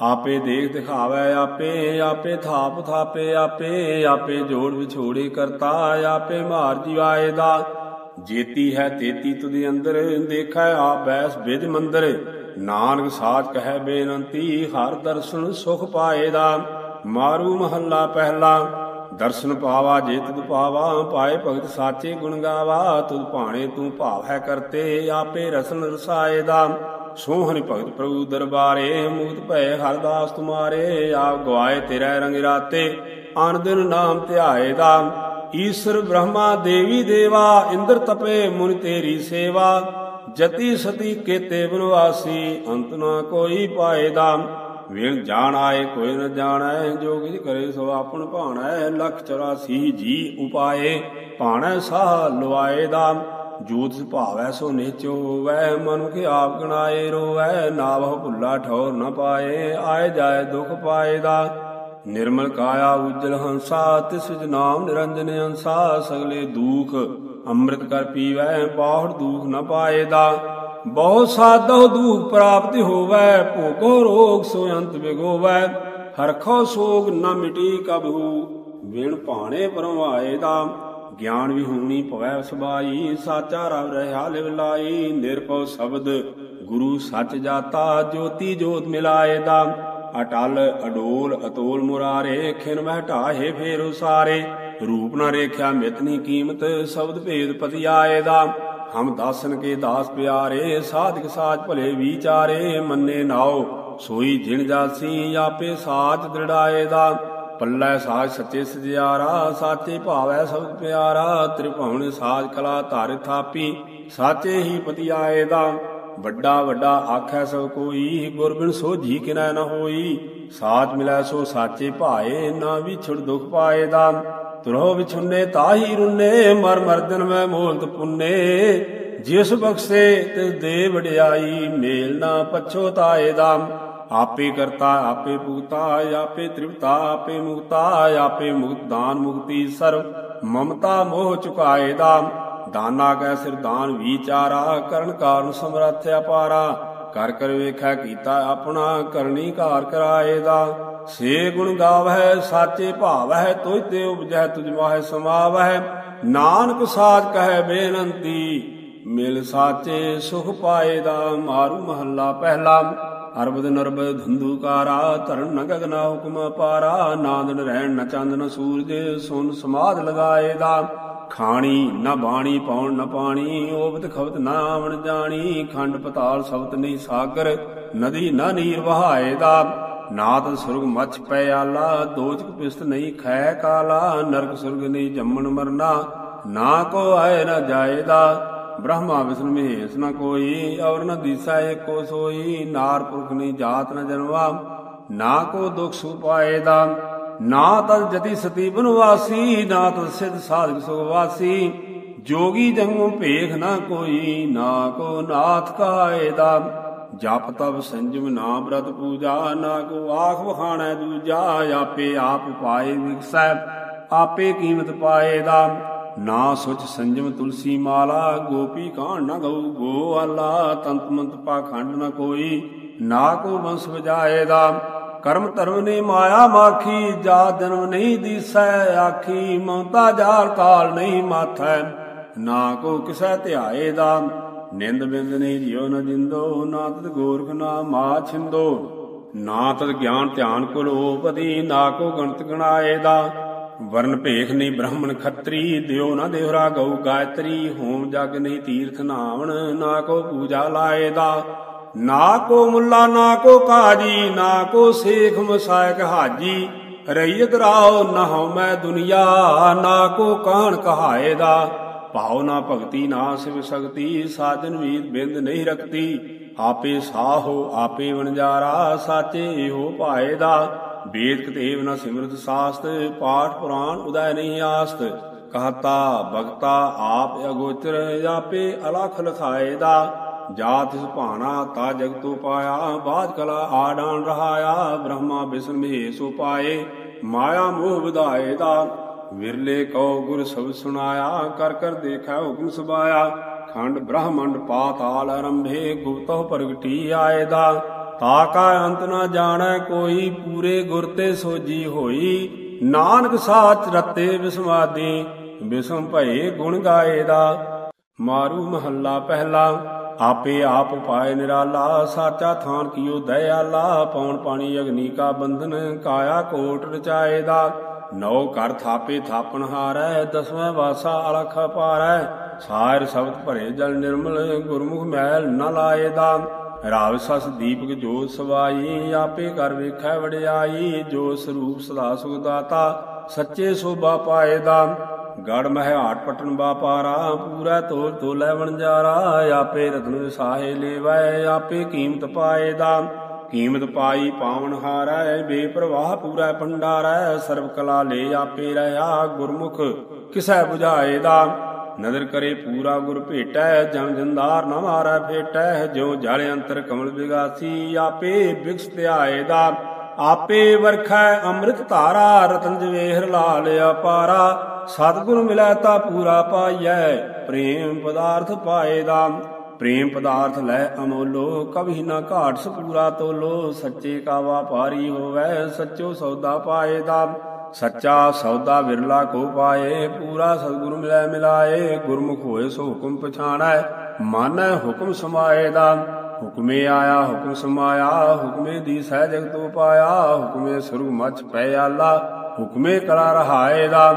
ਆਪੇ ਦੇਖ ਦਿਖਾਵੈ, ਆਪੇ ਆਪੇ ਥਾਪ ਥਾਪੇ, ਆਪੇ ਆਪੇ ਜੋੜ ਵਿਛੋੜੇ ਕਰਤਾ, ਆਪੇ ਮਾਰ ਜੀਵਾਏ ਦਾ। ਜੇਤੀ ਹੈ ਤੇਤੀ ਤੁਦੇ ਅੰਦਰ, ਦੇਖੈ ਆਪ ਬੈਸ ਬਿਜ ਮੰਦਰ। ਨਾਨਕ ਸਾਚ ਕਹੈ ਬੇਨੰਤੀ, ਹਰ ਦਰਸ਼ਨ ਸੁਖ ਪਾਏ ਦਾ। ਮਾਰੂ ਮਹੱਲਾ ਪਹਿਲਾ, ਦਰਸ਼ਨ ਪਾਵਾ, ਜੇ ਤੁਧ ਪਾਵਾ, ਪਾਏ ਭਗਤ ਸਾਚੇ ਗੁਣ ਗਾਵਾ। ਤੁਧ ਭਾਣੇ ਤੂੰ ਭਾਵ ਹੈ ਕਰਤੇ, ਆਪੇ ਰਸਨ ਰਸਾਏ ਦਾ। ਸੋਹਣ ਭਗਤ ਪ੍ਰਭੂ ਦਰਬਾਰੇ, ਮੂਤ ਭੈ ਹਰਦਾਸ ਤੁਮਾਰੇ, ਆਪ ਗਵਾਏ ਤੇਰੇ ਰੰਗ ਰਾਤੇ, ਆਨ ਦਿਨ ਨਾਮ ਧਿਆਏ ਦਾ, ਈਸ਼ਰ ਬ੍ਰਹਮਾ ਦੇਵੀ ਦੇਵਾ, ਇੰਦਰ ਤਪੇ ਮੁਨ ਤੇਰੀ ਸੇਵਾ, ਜਤੀ ਸਤੀ ਕੇਤੇ ਬਨਵਾਸੀ, ਅੰਤ ਨਾ ਕੋਈ ਪਾਏ ਦਾ, ਵੇਲ ਜਾਣ ਆਏ ਕੋਈ ਨ ਜਾਣੈ ਜੋ ਕਿਛ ਕਰੇ ਸੋ ਆਪਣ ਭਾਣੈ, ਲਖ 84 ਜੀ ਉਪਾਏ, ਭਾਣੈ ਸਾਹ ਲਵਾਏ ਦਾ। ਜੂਤ ਸੁਭਾਵੈ ਸੋ ਨਿਚੋ ਹੋਵੈ ਮਨੁਖ ਆਪ ਗਣਾਏ ਰੋਵੈ ਨਾਵਹ ਭੁੱਲਾ ਠੌਰ ਨ ਪਾਏ, ਆਏ ਜਾਏ ਦੁਖ ਪਾਏ ਦਾ। ਨਿਰਮਲ ਕਾਇਆ ਉਜਲ ਹੰਸਾ, ਤਿਸ ਵਿਚ ਨਿਰੰਜਨ ਅੰਸਾ, ਸਗਲੇ ਦੁਖ ਅੰਮ੍ਰਿਤ ਕਰ ਪੀਵੈ ਬਾਹਰ ਦੁਖ ਨ ਪਾਏ ਦਾ। ਬਹੁ ਸਾਧੋ ਦੂਖ ਪ੍ਰਾਪਤੀ ਹੋਵੈ, ਭੋਗੋ ਰੋਗ ਸੋ ਅੰਤ ਵਿਗੋਵੈ। ਹਰਖੋ ਸੋਗ ਨ ਮਿਟੀ ਕਬਹੂ ਵਿਣ ਭਾਣੇ ਪਰਵਾਏ ਦਾ। ਗਿਆਨ ਵਿਹੂਣੀ ਭਵੈ ਸੁਭਾਈ, ਸਾਚਾ ਰਵ ਰਹਾ ਲਿਵ ਲਾਈ। ਨਿਰਭਉ ਸ਼ਬਦ ਗੁਰੂ ਸੱਚ ਜਾਤਾ, ਜੋਤੀ ਜੋਤ ਮਿਲਾਏ ਦਾ। ਅਟਲ ਅਡੋਲ ਅਤੋਲ ਮੁਰਾਰੇ, ਖਿਨ ਮਹਿ ਢਾਹੇ ਫੇਰ ਉਸਾਰੇ। ਰੂਪ ਨਾ ਰੇਖਿਆ ਮਿਤਨੀ ਕੀਮਤ, ਸ਼ਬਦ ਭੇਦ ਪਤੀ ਆਏ ਦਾ। ਹਮ ਦਾਸਨ ਕੇ ਦਾਸ ਪਿਆਰੇ, ਸਾਧਕ ਸਾਜ ਭਲੇ ਵਿਚਾਰੇ। ਮੰਨੇ ਨਾਓ ਸੋਈ ਜਿਣ ਜਾਸੀ, ਆਪੇ ਸਾਚ ਦ੍ਰਿੜਾਏ ਦਾ। ਪੱਲੇ ਸਾਜ ਸੱਚੇ ਸਜਿਆਰਾ, ਸਾਚੇ ਭਾਵੈ ਸਬਦ ਪਿਆਰਾ, ਤ੍ਰਿਭਵਨ ਸਾਜ ਕਲਾ ਧਾਰਿ ਥਾਪੀ, ਸਾਚੇ ਹੀ ਪਤੀ ਆਏ ਦਾ ਵੱਡਾ ਵੱਡਾ ਆਖੈ ਸਭ ਕੋਈ ਗੁਰਬਿਨ ਸੋਝੀ ਕਿਨੈ ਨ ਹੋਈ। ਸਾਚ ਮਿਲੈ ਸੋ ਸਾਚੇ ਭਾਏ, ਨਾ ਵਿਛੜ ਦੁਖ ਪਾਏ ਦਾ। ਤੁਰੋ ਵਿਛੁੰਨੇ ਤਾਹੀ ਰੁੰਨੇ, ਮਰ ਮਰਦਨ ਮੈਂ ਮੋਲਤ ਪੁੰਨੇ। ਜਿਸ ਬਖਸ਼ੇ ਤਿਸ ਦੇ ਵਡਿਆਈ, ਮੇਲ ਨਾ ਪਛੋਤਾਏ ਦਾ। ਆਪੇ ਕਰਤਾ, ਆਪੇ ਭੁਗਤਾ, ਆਪੇ ਤ੍ਰਿਪਤਾ, ਆਪੇ ਮੁਕਤਾ, ਆਪੇ ਮੁਕਤ ਦਾਨ ਮੁਕਤੀ ਸਰਵ। ਮਮਤਾ ਮੋਹ ਚੁਕਾਏ ਦਾ ਦਾਨਾ ਕੈ ਸਿਰ ਦਾਨ, ਵਿਚਾਰਾ ਕਰਨ ਕਾਰਨ ਸਮਰੱਥ ਅਪਾਰਾ। ਕਰ ਕਰ ਵੇਖੈ ਕੀਤਾ ਆਪਣਾ, ਕਰਨੀ ਘਾਰ ਕਰਾਏ ਦਾ। ਸੇ ਗੁਣ ਗਾਵਹਿ, ਸਾਚੇ ਭਾਵਹਿ ਤੁਝ ਤੇ ਉਪਜੈ ਤੁਝ ਮਾਹਿ ਸਮਾਵਹਿ। ਨਾਨਕ ਸਾਚ ਕਹੈ ਬੇਨੰਤੀ, ਮਿਲ ਸਾਚੇ ਸੁਖ ਪਾਏ ਦਾ, ਮਾਰੂ ਮਹੱਲਾ ਪਹਿਲਾ। ਅਰਬਦ ਨਰਬਦ ਧੰਦੂਕਾਰਾ ਧਰਨ ਨ ਗਗਨਾ ਹੁਕਮ ਪਾਰਾ, ਨਾਦਨ ਰਹਿਣ ਨ ਚੰਦ ਨ ਸੂਰਜ, ਸੁਨ ਸਮਾਦ ਲਗਾਏ ਦਾ। ਖਾਣੀ ਨ ਬਾਣੀ, ਪੌਣ ਨ ਪਾਣੀ ਓਬਤ ਖਬਤ ਨਾ ਆਵਣ ਜਾਣੀ, ਖੰਡ ਪਤਾਲ ਸਬਤ ਨਹੀਂ ਸਾਗਰ, ਨਦੀ ਨਾ ਨੀਰ ਵਹਾਏ ਦਾ। ਨਾਤ ਸੁਰਗ ਮਛ ਪੈ ਆਲਾ ਦੋਜਕ ਪਿਸਤ ਨਹੀਂ ਖੈ ਕਾਲਾ, ਨਰਕ ਸੁਰਗ ਨਹੀਂ ਜੰਮਣ ਮਰਨਾ, ਨਾ ਕੋ ਆਏ ਨਾ ਜਾਏ ਦਾ। ਬ੍ਰਹਮਾ ਵਿਸ਼ਨ ਮਹੇਸ਼ ਨ ਕੋਈ, ਔਰ ਨ ਦੀਸਾ ਏਕੋ ਸੋਈ। ਨਾਰ ਪੁਰਖ ਨੀ ਜਾਤ ਨ ਜਨਵਾ, ਨਾ ਕੋ ਦੁਖ ਸੁਪਾਏਦਾ ਨਾ ਤਦ ਜਤੀ ਸਤੀ ਬਨਵਾਸੀ, ਨਾ ਤਦ ਸਿਧ ਸਾਧਕ ਸੁਗਵਾਸੀ ਜੋਗੀ ਜੰਗੂ ਭੇਖ ਨਾ ਕੋਈ, ਨਾ ਕੋ ਨਾਥ ਕਾਇਦਾ ਜਪ ਤਪ ਸੰਜਮ ਨਾ ਬ੍ਰਤ ਪੂਜਾ, ਨਾ ਕੋ ਆਖ ਵਖਾਣਾ ਦੂਜਾ। ਆਪੇ ਆਪ ਪਾਏ ਵਿਕਸੈ, ਆਪੇ ਕੀਮਤ ਪਾਏ ਦਾ। ਨਾ ਸੁਚ ਸੰਜਮ ਤੁਲਸੀ ਮਾਲਾ, ਗੋਪੀ ਕਾਣ ਨਾ ਗਉ ਗੋਵਾਲਾ ਤੰਤ ਮੰਤ ਪਾਖੰਡ ਨ ਕੋਈ। ਨਾ ਕੋ ਬੰਸ ਵਜਾਏ ਦਾ, ਕਰਮ ਧਰਮ ਨੇ ਮਾਇਆ ਮਾਖੀ, ਜਾ ਜਨਮ ਨਹੀਂ ਦੀਸੈ ਆਖੀ, ਮਮਤਾ ਜਾਲ ਕਾਲ ਨਹੀਂ ਮਾਥੈ। ਨਾ ਕੋ ਕਿਸੈ ਧਿਆਏ ਦਾ, ਨਿੰਦ ਬਿੰਦ ਨਹੀਂ ਜਿਉ ਨ ਜਿੰਦੋ, ਨਾ ਤਤ ਗੋਰਖ ਨਾ ਮਾ ਛਿੰਦੋ। ਨਾ ਤਤ ਗਿਆਨ ਧਿਆਨ ਕੁਲ ਓਪਦੀ ਨਾ ਕੋ ਗਣਤ ਗਣਾਏ ਦਾ ਵਰਨ ਭੇਖ ਨਹੀਂ ਬ੍ਰਾਹਮਣ ਖੱਤਰੀ, ਦਿਓ ਨਾ ਦੇਵਰਾ ਗਉ ਗਾਇਤਰੀ, ਹੋਮ ਜਗ ਨਹੀਂ ਤੀਰਥ ਨਾਵਣ, ਨਾ ਕੋ ਪੂਜਾ ਲਾਏ ਦਾ। ਨਾ ਕੋ ਮੁੱਲਾ, ਨਾ ਕੋ ਕਾਜੀ, ਨਾ ਕੋ ਸੇਖ ਮਸਾਇਕ ਹਾਜੀ। ਰਈਤ ਰਾਓ ਨਾ ਹਉ ਮੈਂ ਦੁਨੀਆ, ਨਾ ਕੋ ਕਾਣ ਕਹਾਏ ਦਾ। ਭਾਉ ਨਾ ਭਗਤੀ, ਨਾ ਸਿਵ ਸਕਤੀ, ਸਾਜਨ ਵੀਰ ਬਿੰਦ ਨਹੀਂ ਰਖਤੀ। ਆਪੇ ਸਾਹੋ ਆਪੇ ਵਣਜਾਰਾ, ਸਾਚੇ ਇਹੋ ਭਾਏ ਦਾ। ਵੇਦ ਕਤੇਵ ਨ ਸਿਮਰਤ ਸਾਸਤ, ਪਾਠ ਪੁਰਾਣ ਉਦੈ ਨਹੀਂ ਆਸਤ। ਕਹਤਾ, ਭਗਤਾ ਆਪ ਅਗੋਚਰ ਆਪੇ ਅਲਖ ਲਖਾਏ ਦਾ ਜਾਤ ਸੁਭਾਣਾ ਤਾ ਜਗਤੋ ਪਾਇਆ, ਬਾਦ ਕਲਾ ਆਡਾਨ ਰਹਾਇਆ, ਬ੍ਰਹਮਾ ਵਿਸ਼ਨ ਮਹੇਸ਼ ਉਪਾਏ ਮਾਇਆ ਮੋਹ ਵਿਧਾਏ ਦਾ ਵਿਰਲੇ ਕਉ ਗੁਰ ਸਭ ਸੁਣਾਇਆ, ਕਰ ਕਰ ਦੇਖੈ ਹੁਕਮ ਸੁਬਾਇਆ। ਖੰਡ ਬ੍ਰਹਮੰਡ ਪਾਤਾਲ ਅਰੰਭੇ ਗੁਪਤੋ ਪ੍ਰਗਟੀ ਆਏ ਦਾ ਤਾ ਕਾ ਅੰਤ ਨਾ ਜਾਣੈ ਕੋਈ, ਪੂਰੇ ਗੁਰ ਤੇ ਸੋਜੀ ਹੋਈ। ਨਾਨਕ ਸਾਚ ਰਤੇ ਵਿਸਮਾਦੀ ਬਿਸਮ ਭਏ ਗੁਣ ਗਾਏ ਦਾ। ਮਾਰੂ ਮਹੱਲਾ ਪਹਿਲਾ, ਆਪੇ ਆਪ ਪਾਏ ਨਿਰਾਲਾ। ਸਾਚਾ ਥਾਨ ਕੀਓ ਦਇਆਲਾ, ਪੌਣ ਪਾਣੀ ਅਗਨੀ ਕਾ ਬੰਧਨ, ਕਾਇਆ ਕੋਟ ਰਚਾਏ ਦਾ। ਨੌ ਕਰ ਥਾਪੇ ਥਾਪਣ ਹਾਰੈ, ਦਸਵੇਂ ਵਾਸਾ ਅਲਖ ਪਾਰੈ। ਸਾਰ ਸ਼ਬਦ ਭਰੇ ਜਲ ਨਿਰਮਲ, ਗੁਰਮੁਖ ਮੈਲ ਨ ਲਾਏ ਦਾ। ਰਾਵ ਸਸ ਦੀਪਕ ਜੋਤ ਸਵਾਈ, ਆਪੇ ਕਰ ਵੇਖੈ ਵਡਿਆਈ, ਜੋ ਸਰੂਪ ਸਦਾ ਸੁਖ ਦਾਤਾ, ਸੱਚੇ ਸੋਭਾ ਪਾਏ ਦਾ ਗੜ ਮਹਿਆਟ ਹਾਟ ਪਟਨ ਬਾਪਾਰਾ ਪੂਰਾ ਤੋਲ ਤੋਲੇ ਵਣਜਾਰਾ, ਆਪੇ ਰਤਨ ਵਿਸਾਹੇ ਲੇਵੈ, ਆਪੇ ਕੀਮਤ ਪਾਏ ਦਾ ਕੀਮਤ ਪਾਈ ਪਾਵਨ ਹਾਰੈ, ਬੇਪਰਵਾਹ ਪੂਰਾ ਭੰਡਾਰੈ, ਸਰਬ ਕਲਾ ਲੇ ਆਪੇ ਰਹਾ, ਗੁਰਮੁਖ ਕਿਸੈ 부ਝਾਏ ਦਾ ਨਦਰ ਕਰੇ ਪੂਰਾ ਗੁਰ ਭੇਟੈ, ਜਨ ਜੰਦਾਰ ਨਾ ਮਾਰੈ ਫੇਟੈ ਜੋ ਜਲ ਅੰਤਰ ਕਮਲ ਵਿਗਾਸੀ ਆਪੇ ਬਿਕਸ ਧਿਆਏ ਦਾ, ਆਪੇ ਵਰਖੈ ਅੰਮ੍ਰਿਤ ਧਾਰਾ, ਰਤਨ ਜਵੇਹਰ ਲਾਲ ਅਪਾਰਾ ਸਤਿਗੁਰ ਮਿਲੈ ਤਾ ਪੂਰਾ ਪਾਈਐ, ਪ੍ਰੇਮ ਪਦਾਰਥ ਪਾਏ ਦਾ। ਪ੍ਰੇਮ ਪਦਾਰਥ ਲੈ ਅਮੋਲੋ ਕਭੀ ਨਾ ਘਾਟ ਸਪੂਰਾ ਤੋਲੋ, ਸੱਚੇ ਕਾ ਵਾਪਾਰੀ ਹੋਵੇ, ਸੱਚੋ ਸੌਦਾ ਪਾਏ ਦਾ। ਸੱਚਾ ਸੌਦਾ ਵਿਰਲਾ ਕੋ ਪਾਏ, ਪੂਰਾ ਸਤਿਗੁਰ ਮਿਲੈ ਮਿਲਾਏ, ਗੁਰਮੁਖ ਹੋਏ ਸੋ ਹੁਕਮ ਪਛਾਣੈ, ਮਾਨੈ ਹੁਕਮ ਸਮਾਏ ਦਾ। ਹੁਕਮੇ ਆਇਆ, ਹੁਕਮ ਸਮਾਇਆ, ਹੁਕਮੇ ਦੀ ਸਹਿ ਜਗਤੋ ਪਾਇਆ, ਹੁਕਮੇ ਸੁਰਗ ਮਛ ਪੈ ਆਲਾ, ਹੁਕਮੇ ਕਲਾ ਰਹਾਏ ਦਾ।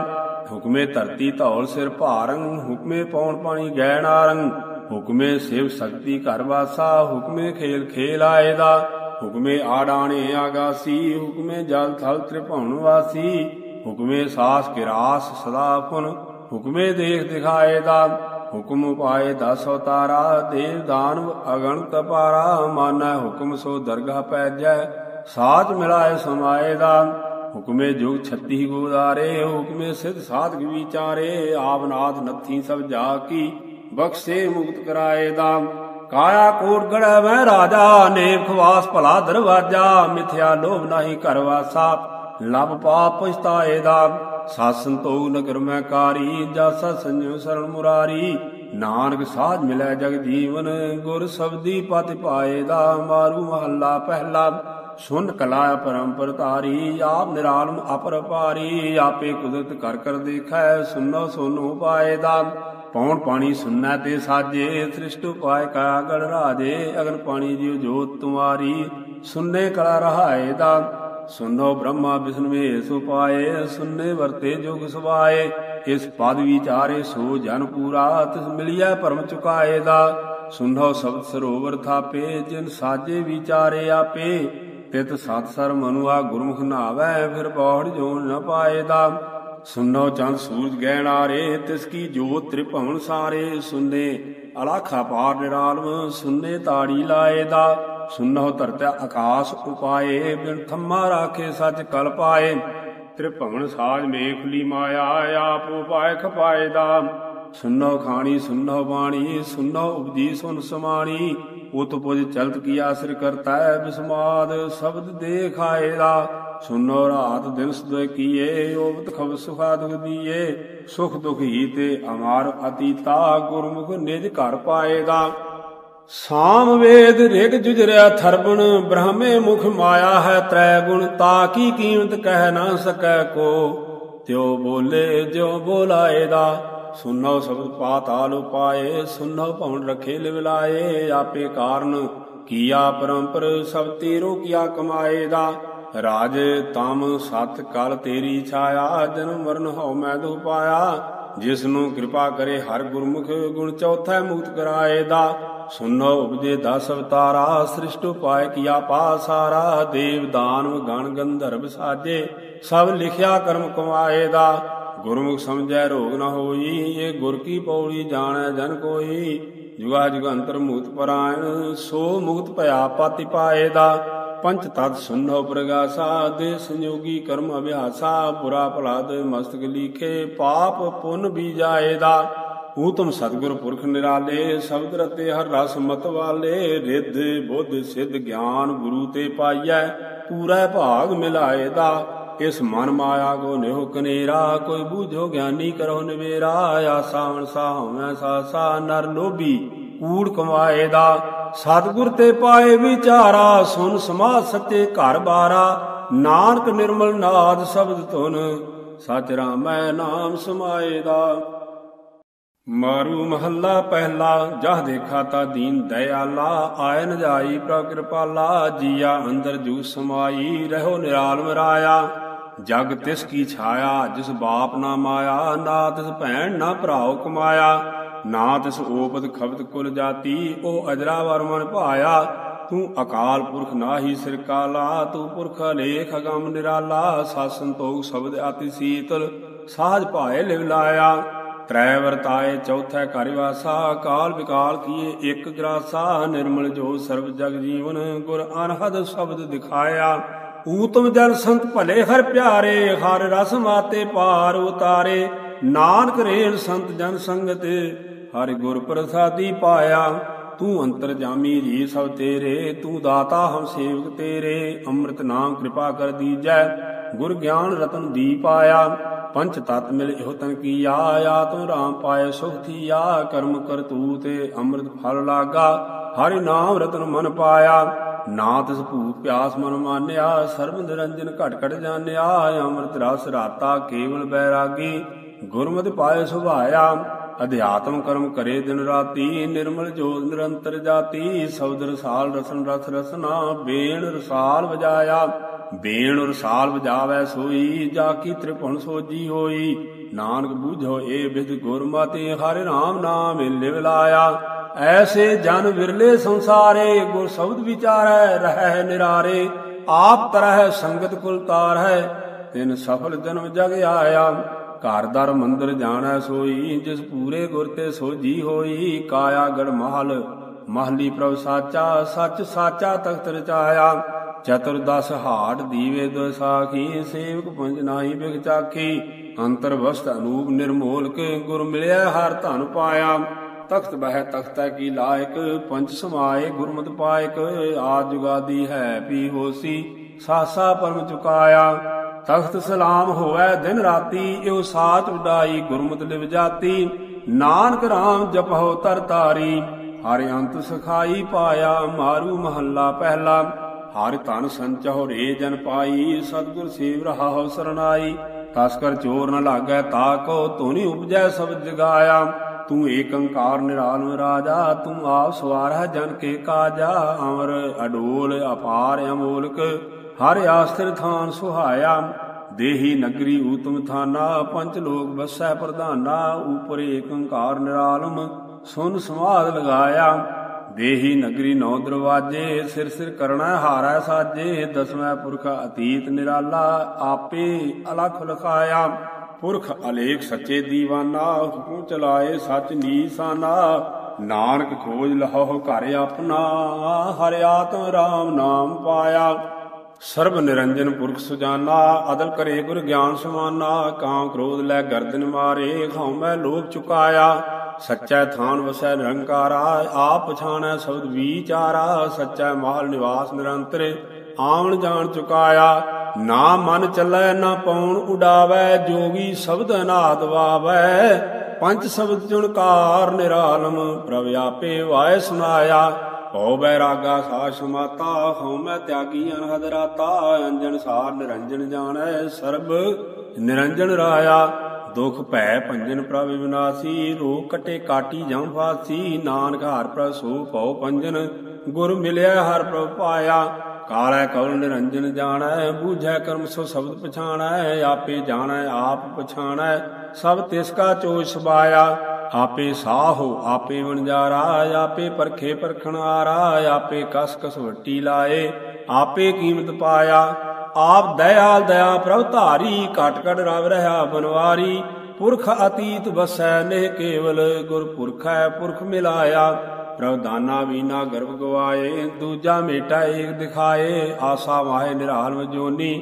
ਹੁਕਮੇ ਧਰਤੀ ਧੌਲ ਸਿਰ ਭਾਰੰ, ਹੁਕਮੇ ਪੌਣ ਪਾਣੀ ਗਹਿ ਨਾਰੰ ਹੁਕਮੇ ਸਿਵ ਸ਼ਕਤੀ ਘਰ ਵਾਸਾ, ਹੁਕਮੇ ਖੇਲ ਖੇਲ ਆਏ ਦਾ। ਹੁਕਮੇ ਆਡਾਣੇ ਆਗਾਸੀ, ਹੁਕਮੇ ਜਲ ਥਲ ਤ੍ਰਿਭਵਨ ਵਾਸੀ, ਹੁਕਮੇ ਸਾਸ ਕਿਰਾਸ ਸਦਾ ਫੁਨ ਹੁਕਮੇ ਦੇਖ ਦਿਖਾਏ ਦਾ, ਹੁਕਮ ਉਪਾਏ ਦਸ ਅਵਤਾਰਾ, ਦੇਵ ਦਾਨਵ ਅਗਣਤ ਪਾਰਾ, ਮਾਨੈ ਹੁਕਮ ਸੋ ਦਰਗਾਹ ਪੈਜੈ, ਸਾਚ ਮਿਲਾਏ ਸਮਾਏ ਦਾ, ਹੁਕਮੇ ਜੁਗ 36 ਗੋਦਾਰੇ ਹੁਕਮੇ ਸਿਧ ਸਾਧਕ ਵਿਚਾਰੇ, ਆਪ ਨਾਥ ਨੱਥੀ ਸਭ ਜਾ ਕੀ ਬਖਸ਼ੇ ਮੁਕਤ ਕਰਾਏ ਦਾ। ਕਾਇਆ ਕੋਟ ਗੜੈ ਮੈਂ ਰਾਜਾ, ਨੇਕ ਖਵਾਸ ਭਲਾ ਦਰਵਾਜਾ, ਮਿਥਿਆ ਲੋਭ ਨਹੀਂ ਘਰ ਵਾਸਾ ਲਬ ਪਾਪ ਪਛਤਾਏ ਦਾ ਸਤ ਸੰਤੋਖ ਨਗਰ ਮੈਂ ਕਾਰੀ, ਜਾਸਾ ਸੰਜੋ ਸਰਣ ਮੁਰਾਰੀ। ਨਾਨਕ ਸਾਧ ਮਿਲੈ ਜਗ ਜੀਵਨ, ਗੁਰ ਸਬਦੀ ਪਤਿ ਪਾਏ ਦਾ ਮਾਰੂ ਮਹੱਲਾ ਪਹਿਲਾ, ਸੁਨ ਕਲਾ ਪਰੰਪਰ ਤਾਰੀ ਆਪ ਨਿਰਾਲਮ ਅਪਰਪਾਰੀ ਆਪੇ ਕੁਦਰਤ ਕਰ ਕਰ ਦੇਖੈ, ਸੁਨੋ ਸੋਨੂ ਪਾਏ ਦਾ ਪੌਣ ਪਾਣੀ ਸੁਨੈ ਤੇ ਸਾਜੇ, ਸ੍ਰਿਸ਼ਟ ਉਪਾਇ ਕਾ ਗੜ ਰਾਜੇ, ਅਗਨ ਪਾਣੀ ਜਿਉ ਜੋਤ ਤੁਮਾਰੀ ਸੁਨਨੇ ਕਲਾ ਰਹਾਏ ਦਾ ਸੁਨੋ ਬ੍ਰਹਮਾ ਵਿਸ਼ਨਵੇ ਸੁਪਾਏ ਸੁਨਨੇ ਵਰਤੇ ਜੋਗ ਸੁਭਾਏ, ਇਸ ਪਦ ਵਿਚਾਰੇ ਸੋ ਜਨ ਪੂਰਾ, ਤਿਸ ਮਿਲਿਆ ਭਰਮ ਚੁਕਾਏ ਦਾ ਸੁਨੋ ਸ਼ਬਦ ਸਰੋਵਰ ਥਾਪੇ, ਜਿਨ ਸਾਜੇ ਵਿਚਾਰੇ ਆਪੇ, ਤਿਤ ਸਤ ਸਰ ਮਨੁਆ ਗੁਰਮੁਖ ਨਾਵੈ, ਫਿਰ ਬੌੜ ਜੋ ਨ ਪਾਏਦਾ ਸੁਨੋ ਚੰਦ ਸੂਰਜ ਗਹਿਣਾਰੇ ਤਿਸ ਕੀ ਜੋਤ ਤ੍ਰਿਭਵਨ ਸਾਰੇ। ਸੁਨੇ ਅਲਾਖਾ ਪਾਰ ਨਿਰਾਲਮ ਸੁਨੇ ਤਾੜੀ ਲਾਏ ਦਾ। ਸੁਨੋ ਧਰਤਿਆ ਆਕਾਸ਼ ਉਪਾਏ, ਬਿਨ ਥੰਮਾ ਰਾਖੇ ਸੱਚ ਕਲ ਪਾਏ। ਤ੍ਰਿਭਵਨ ਸਾਜ ਮੇਖਲੀ ਮਾਇਆ, ਆਪ ਉਪਾਇ ਖਪਾਏ ਦਾ। ਸੁਨੋ ਖਾਣੀ, ਸੁਨੋ ਬਾਣੀ, ਸੁਨੋ ਉਪਜੀ ਸੁਨ ਸਮਾਣੀ। ਉਤ ਪੁਜ ਚਲਤ ਕੀ ਆਸਰ ਕਰਤਾ ਹੈ ਬਿਸਮਾਦ ਸ਼ਬਦ ਦੇਖਾਏ ਦਾ। ਸੁਨੋ ਰਾਤ ਦਿਨ ਸਦੈ ਕੀਏ ਓਬਤ ਖਬ ਸੁਖਾ ਦੁਖ ਦੀਏ ਸੁਖ ਦੁਖ ਹੀ ਤੇ ਅਮਾਰ ਅਤੀਤਾ, ਗੁਰਮੁਖ ਨਿਜ ਘਰ ਪਾਏ ਦਾ ਸਾਮ ਵੇਦ ਰਿਗ ਜੁਜਰਿਆ ਥਰਬਣ ਬ੍ਰਹਮੇ ਮੁਖ ਮਾਇਆ ਹੈ ਤ੍ਰੈ ਗੁਣ, ਤਾ ਕੀ ਕੀਮਤ ਕਹਿ ਨਾ ਸਕੈ ਕੋ। ਤਿਉ ਬੋਲੇ, ਜਿਉ ਬੋਲਾਏ ਦਾ ਸੁਨੋ ਸਬਦ ਪਾਤਾਲ ਉਪਾਏ, ਸੁਨੋ ਭਵਨ ਰਖੇ ਲਿਵਲਾਏ ਆਪੇ ਕਾਰਨ ਕੀਆ ਪਰੰਪਰ ਸਭ ਤੇਰੋ ਕੀਆ ਕਮਾਏ ਦਾ ਰਾਜੇ ਤਮ ਸਤ ਕਲ ਤੇਰੀ ਛਾਇਆ, ਜਨਮ ਮਰਨ ਹਉ ਮੈਂ ਦੁ ਪਾਇਆ। ਜਿਸ ਨੂੰ ਕਿਰਪਾ ਕਰੇ ਹਰ ਗੁਰਮੁਖ ਗੁਣ ਚੌਥਾ ਮੁਕਤ ਕਰਾਏ ਦਾ। ਸੁਨੋ ਉਪਜੇ ਦਸ ਅਵਤਾਰਾ, ਸ੍ਰਿਸ਼ਟ ਉਪਾਇ ਕੀਆ ਪਾਸਾਰਾ ਦੇਵ ਦਾਨਵ ਗਣ ਗੰਧਰਵ ਸਾਜੇ, ਸਭ ਲਿਖਿਆ ਕਰਮ ਕਮਾਏ ਦਾ। ਗੁਰਮੁਖ ਸਮਝੈ ਰੋਗ ਨਾ ਹੋਈ, ਇਹ ਗੁਰ ਕੀ ਪੌੜੀ ਜਾਣੈ ਜਨ ਕੋਈ। ਜੁਗਾ ਜੁਗੰਤਰ ਮੂਤ ਪਰਾਇਣ, ਸੋ ਮੁਕਤ ਭਇਆ ਪਾਤੀ ਪਾਏ ਦਾ। ਪੰਚ ਤਦ ਸੁਨੋ ਪ੍ਰਗਾਸਾ, ਦੇ ਸੰਯੋਗੀ ਕਰਮ ਅਭਿਆਸਾ, ਬੁਰਾ ਭਲਾ ਦੇ ਮਸਤਕ ਲੀਖੇ, ਪਾਪ ਪੁੰਨ ਬੀਜਾਏ ਊਤਮ ਸਤਿਗੁਰ ਪੁਰਖ ਨਿਰਾਲੇ, ਸ਼ਬਦ ਰਤੇ ਹਰ ਰਸ ਮਤ ਵਾਲੇ, ਰਿੱਧ ਬੁੱਧ ਸਿੱਧ ਗਿਆਨ ਗੁਰੂ ਤੇ ਪਾਈਐ, ਪੂਰਾ ਭਾਗ ਮਿਲਾਏ ਦਾ ਇਸ ਮਨ ਮਾਇਆ ਕੋ ਨਿਹੁ ਕਨੇਰਾ, ਕੋਈ ਬੂਝੋ ਗਿਆਨੀ ਕਰੋ ਨਵੇਰਾ ਆਸਾ ਮਨਸਾ ਹਉਮੈ ਸਾਸਾ, ਨਰ ਲੋਭੀ ਕੂੜ ਕਮਾਏ ਦਾ ਸਤਿਗੁਰ ਤੇ ਪਾਏ ਵਿਚਾਰਾ, ਸੁਨ ਸਮਾ ਸੱਚੇ ਘਰ ਬਾਰਾ। ਨਾਨਕ ਨਿਰਮਲ ਨਾਦ ਸ਼ਬਦ ਧੁਨ, ਸਚ ਰਾਮੈ ਨਾਮ ਸਮਾਏ ਦਾ। ਮਾਰੂ ਮਹੱਲਾ ਪਹਿਲਾ, ਜਹ ਦੇਖਾ ਤਾ ਦੀਨ ਦਇਆਲਾ। ਆਇ ਨ ਜਾਈ ਪ੍ਰਭ ਕਿਰਪਾਲਾ, ਜੀਆ ਅੰਦਰ ਜੂ ਸਮਾਈ ਰਹੋ ਨਿਰਾਲਮ ਰਾਇਆ ਜਗ ਤਿਸ ਕੀ ਛਾਇਆ, ਜਿਸ ਬਾਪ ਨਾ ਮਾਇਆ, ਨਾ ਤਿਸ ਭੈਣ ਨਾ ਭਰਾਉ ਕਮਾਇਆ। ਨਾ ਤਿਸ ਓਪਤ ਖਬਤ ਕੁਲ ਜਾਤੀ, ਉਹ ਅਜਰਾ ਵਰਮਨ ਭਾਇਆ। ਤੂੰ ਅਕਾਲ ਪੁਰਖ ਨਾਹੀ ਸਿਰ ਕਾਲਾ, ਤੂੰ ਪੁਰਖ ਲੇਖ ਅਗੰਮ ਨਿਰਾਲਾ। ਸਾਧ ਸੰਤੋਖ ਸ਼ਬਦ ਅਤਿ ਸੀਤਲ, ਸਾਜ ਭਾਏ ਲਿਵ ਲਾਇਆ। ਤ੍ਰੈ ਵਰਤਾਏ ਚੌਥਾ ਘਰ ਵਾਸਾ, ਕਾਲ ਵਿਕਾਲ ਕੀਏ ਇੱਕ ਗਰਾਸਾ। ਨਿਰਮਲ ਜੋ ਸਰਬ ਜਗ ਜੀਵਨ, ਗੁਰ ਅਨਹਦ ਸ਼ਬਦ ਦਿਖਾਇਆ। ਊਤਮ ਜਨ ਸੰਤ ਭਲੇ ਹਰ ਪਿਆਰੇ, ਹਰ ਰਸ ਮਾਤੇ ਪਾਰ ਉਤਾਰੇ। ਨਾਨਕ ਰੇਲ ਸੰਤ ਜਨ ਸੰਗਤ ਹਰਿ ਗੁਰ ਪ੍ਰਸਾਦੀ ਪਾਇਆ, ਤੂੰ ਅੰਤਰ ਜਾਮੀ ਜੀ ਸਭ ਤੇਰੇ, ਤੂੰ ਦਾਤਾ ਹਮ ਸੇਵਕ ਤੇਰੇ, ਅੰਮ੍ਰਿਤ ਨਾਮ ਕਿਰਪਾ ਕਰ ਦੀਜੈ, ਗੁਰ ਗਿਆਨ ਰਤਨ ਦੀਪ ਆਇਆ, ਪੰਚ ਤਤ ਮਿਲ ਇਹੋ ਤਨ ਕੀ ਆਇਆ ਤੂੰ ਰਾਮ ਪਾਏ ਸੁਖ ਥੀਆ, ਕਰਮ ਕਰ ਕਰਤੂ ਤੇ ਅੰਮ੍ਰਿਤ ਫਲ ਲਾਗਾ, ਹਰਿ ਨਾਮ ਰਤਨ ਮਨ ਪਾਇਆ, ਨਾ ਤਿਸ ਭੂਤ ਪਿਆਸ ਮਨ ਮਾਨਿਆ ਸਰਬ ਨਿਰੰਜਨ ਘਟ ਘਟ ਜਾਣਿਆ, ਅੰਮ੍ਰਿਤ ਰਸ ਰਾਤਾ ਕੇਵਲ ਬੈਰਾਗੀ, ਗੁਰਮਤਿ ਪਾਏ ਸੁਭਾਇਆ ਅਧਿਆਤਮ ਕਰਮ ਕਰੇ ਦਿਨ ਰਾਤੀ, ਨਿਰਮਲ ਜੋਤ ਨਿਰੰਤਰ ਜਾਤੀ ਸ਼ਬਦ ਰਸਾਲ ਰਸਨ ਰਸ ਰਸਨਾ, ਬੇਣ ਰਸਾਲ ਵਜਾਇਆ। ਬੇਣ ਰਸਾਲ ਵਜਾਵੇ ਸੋਈ, ਜਾ ਕੀ ਤ੍ਰਿਭੁਵਨ ਸੋਜੀ ਹੋਈ। ਨਾਨਕ ਬੂਝੋ ਏ ਵਿਦ ਗੁਰਮਤਿ, ਹਰਿ ਰਾਮ ਨਾਮ ਲਿਵ ਲਾਇਆ। ਐਸੇ ਜਨ ਵਿਰਲੇ ਸੰਸਾਰੇ, ਗੁਰ ਸ਼ਬਦ ਵਿਚਾਰੈ, ਰਹਿ ਨਿਰਾਰੇ। ਆਪ ਤਰਹਿ ਸੰਗਤ ਕੁਲ ਤਾਰ ਹੈ ਤਿਨ ਸਫਲ ਜਨਮ ਜਗ ਆਇਆ। ਘਰ ਦਰ ਮੰਦਰ ਜਾਣੈ ਸੋਈ, ਜਿਸ ਪੂਰੇ ਗੁਰ ਤੇ ਸੋਜੀ ਹੋਈ ਕਾਇਆ ਗੜ ਮਹਲ, ਮਹਲੀ ਪ੍ਰਭ ਸਾਚਾ, ਸੱਚ ਸਾਚਾ ਤਖਤ ਰਚਾਇਆ। ਚਤੁਰਦਸ ਹਾਟ ਦੀਵੇ ਦੋ ਸੇਵਕ ਪੰਜ ਨਾਹੀ ਬਿਖ ਚਾਖੀ। ਅੰਤਰ ਵਸਤ ਅਨੂਪ ਨਿਰਮੋਲ ਕੇ ਗੁਰ ਮਿਲਿਆ, ਹਰ ਧਨ ਪਾਇਆ। ਤਖਤ ਬਹਿ ਤਖਤੈ ਕੀ ਲਾਇਕ, ਪੰਜ ਸਮਾਏ ਗੁਰਮਤਿ ਪਾਇਕ। ਆਦ ਜੁਗਾਦੀ ਹੈ ਪੀ ਹੋਸੀ, ਸਾਸਾ ਪਰਮ ਚੁਕਾਇਆ। ਤਖਤ ਸਲਾਮ ਹੋਵੇ, ਦਿਨ ਰਾਤੀ ਇਹੋ ਸਾਚ ਉਡਾਈ ਗੁਰਮਤਿ ਲਿਵ ਜਾਤੀ। ਨਾਨਕ RAM ਜਪਹੁ ਤਰ ਤਾਰੀ, ਹਰਿ ਅੰਤ ਸਖਾਈ ਪਾਇਆ ਮਾਰੂ ਮਹੱਲਾ ਪਹਿਲਾ। ਹਰਿ ਧਨ ਸੰਚਹੁ ਰੇ ਜਨ ਪਾਈ, ਸਤਿਗੁਰ ਸੇਵ ਰਹਾ ਹੋ ਸਰਨਾਈ ਤਸਕਰ ਚੋਰ ਨ ਲਾਗੈ ਤਾਕੋ ਧੁਨੀ ਉਪਜੈ ਸਭ ਜਗਾਇਆ। ਤੂੰ ਏਕ ਓੰਕਾਰ ਨਿਰਾਲਮ ਰਾਜਾ, ਤੂੰ ਆਪ ਸਵਾਰ ਹੈ ਜਨ ਕੇ ਕਾਜਾ। ਅਮਰ ਅਡੋਲ ਅਪਾਰ ਅਮੋਲਕ ਹਰ ਆਸਥਿਰ ਥਾਨ ਸੁਹਾਇਆ, ਦੇਹੀ ਨਗਰੀ ਊਤਮ ਥਾਨਾ, ਪੰਜ ਲੋਕ ਵਸੈ ਪ੍ਰਧਾਨਾ, ਉਪਰ ਏਕੰਕਾਰ ਨਿਰਾਲਮ, ਸੁਨ ਸਮਾਦ ਲਗਾਇਆ। ਦੇਹੀ ਨਗਰੀ ਨੌ ਦਰਵਾਜੇ, ਸਿਰ ਸਿਰ ਕਰਣਾ ਹਾਰੈ ਸਾਜੇ, ਦਸਵੇਂ ਪੁਰਖ ਅਤੀਤ ਨਿਰਾਲਾ, ਆਪੇ ਅਲਖ ਲਖਾਇਆ। ਪੁਰਖ ਅਲੇਖ ਸੱਚੇ ਦੀਵਾਨਾ, ਹੁਕਮ ਚਲਾਏ ਸੱਚ ਨੀਸਾਨਾ, ਨਾਨਕ ਖੋਜ ਲਹੋ ਘਰ ਆਪਣਾ, ਹਰਿ ਆਤਮ ਰਾਮ ਨਾਮ ਪਾਇਆ। ਸਰਬ ਨਿਰੰਜਨ ਪੁਰਖ ਸੁਜਾਨਾ, ਅਦਲ ਕਰੇ ਗੁਰ ਗਿਆਨ ਸਮਾਨਾ ਕਾਮ ਕ੍ਰੋਧ ਲੈ ਗਰਦਨ ਮਾਰੇ ਖਾਉ ਮੈਂ ਲੋਕ ਚੁਕਾਇਆ, ਸੱਚਾ ਥਾਨ ਵਸੈ ਨਿਰੰਕਾਰਾ, ਆਪ ਪਛਾਣੈ ਸ਼ਬਦ ਵਿਚਾਰਾ, ਸੱਚਾ ਮਾਲ ਨਿਵਾਸ ਨਿਰੰਤਰ, ਆਵਣ ਜਾਣ ਚੁਕਾਇਆ, ਨਾ ਮਨ ਚੱਲੈ, ਨਾ ਪਉਣ ਉਡਾਵੈ, ਜੋਗੀ ਸ਼ਬਦ ਅਨਾਦ ਵਾਵੈ, ਪੰਜ ਸ਼ਬਦ ਜੁਣਕਾਰ ਨਿਰਾਲਮ ਪ੍ਰਭ ਆਪੇ ਵਾਇ ਸੁਨਾਇਆ ਭਉ ਬੈਰਾਗਾ ਸਾਸ ਮਾਤਾ ਹਉ ਮੈਂ ਤਿਆਗੀ ਅਨਹਦ ਰਾਤਾ ਅੰਜਨ ਸਾਰ ਨਿਰੰਜਨ ਜਾਣੈ ਸਰਬ ਨਿਰੰਜਨ ਰਾਇਆ, ਦੁਖ ਭੈ ਭੰਜਨ ਪ੍ਰਭ ਵਿਨਾਸੀ, ਰੋਗ ਕਟੇ ਕਾਟੀ ਜਮ ਫਾਸੀ, ਨਾਨਕ ਹਰ ਪ੍ਰਭ ਸੋ ਭਉ ਪੰਜਨ, ਗੁਰ ਮਿਲਿਆ ਹਰ ਪ੍ਰਭ ਪਾਇਆ, ਕਾਲੈ ਕਵਲ ਨਿਰੰਜਨ ਜਾਣੈ, ਬੂਝੈ ਕਰਮ ਸੋ ਸ਼ਬਦ ਪਛਾਣੈ, ਆਪੇ ਜਾਣੈ, ਆਪ ਪਛਾਣੈ, ਸਭ ਤਿਸ ਕਾ ਚੋਜ ਸਬਾਇਆ ਆਪੇ ਸਾਹੋ, ਆਪੇ ਵਣਜਾਰਾ ਆਪੇ ਪਰਖੇ ਪਰਖਣ ਆਰਾ, ਆਪੇ ਕਸ ਕਸ ਵੱਟੀ ਲਾਏ, ਆਪੇ ਕੀਮਤ ਪਾਇਆ, ਆਪ ਦਇਆਲ ਦਇਆ ਪ੍ਰਭ ਧਾਰੀ, ਘਟ ਘਟ ਰਵ ਰਹਾ ਬਨਵਾਰੀ, ਪੁਰਖ ਅਤੀਤ ਵਸੈ ਨਹਿ ਕੇਵਲ ਗੁਰ ਪੁਰਖੈ ਪੁਰਖ ਮਿਲਾਇਆ, ਪ੍ਰਭ ਦਾਨਾ ਵੀਨਾ ਗਰਭ ਗਵਾਏ, ਦੂਜਾ ਮੇਟਾ ਏਕ ਦਿਖਾਏ, ਆਸਾ ਵਾਹੇ ਨਿਰਾਲ ਜੋਨੀ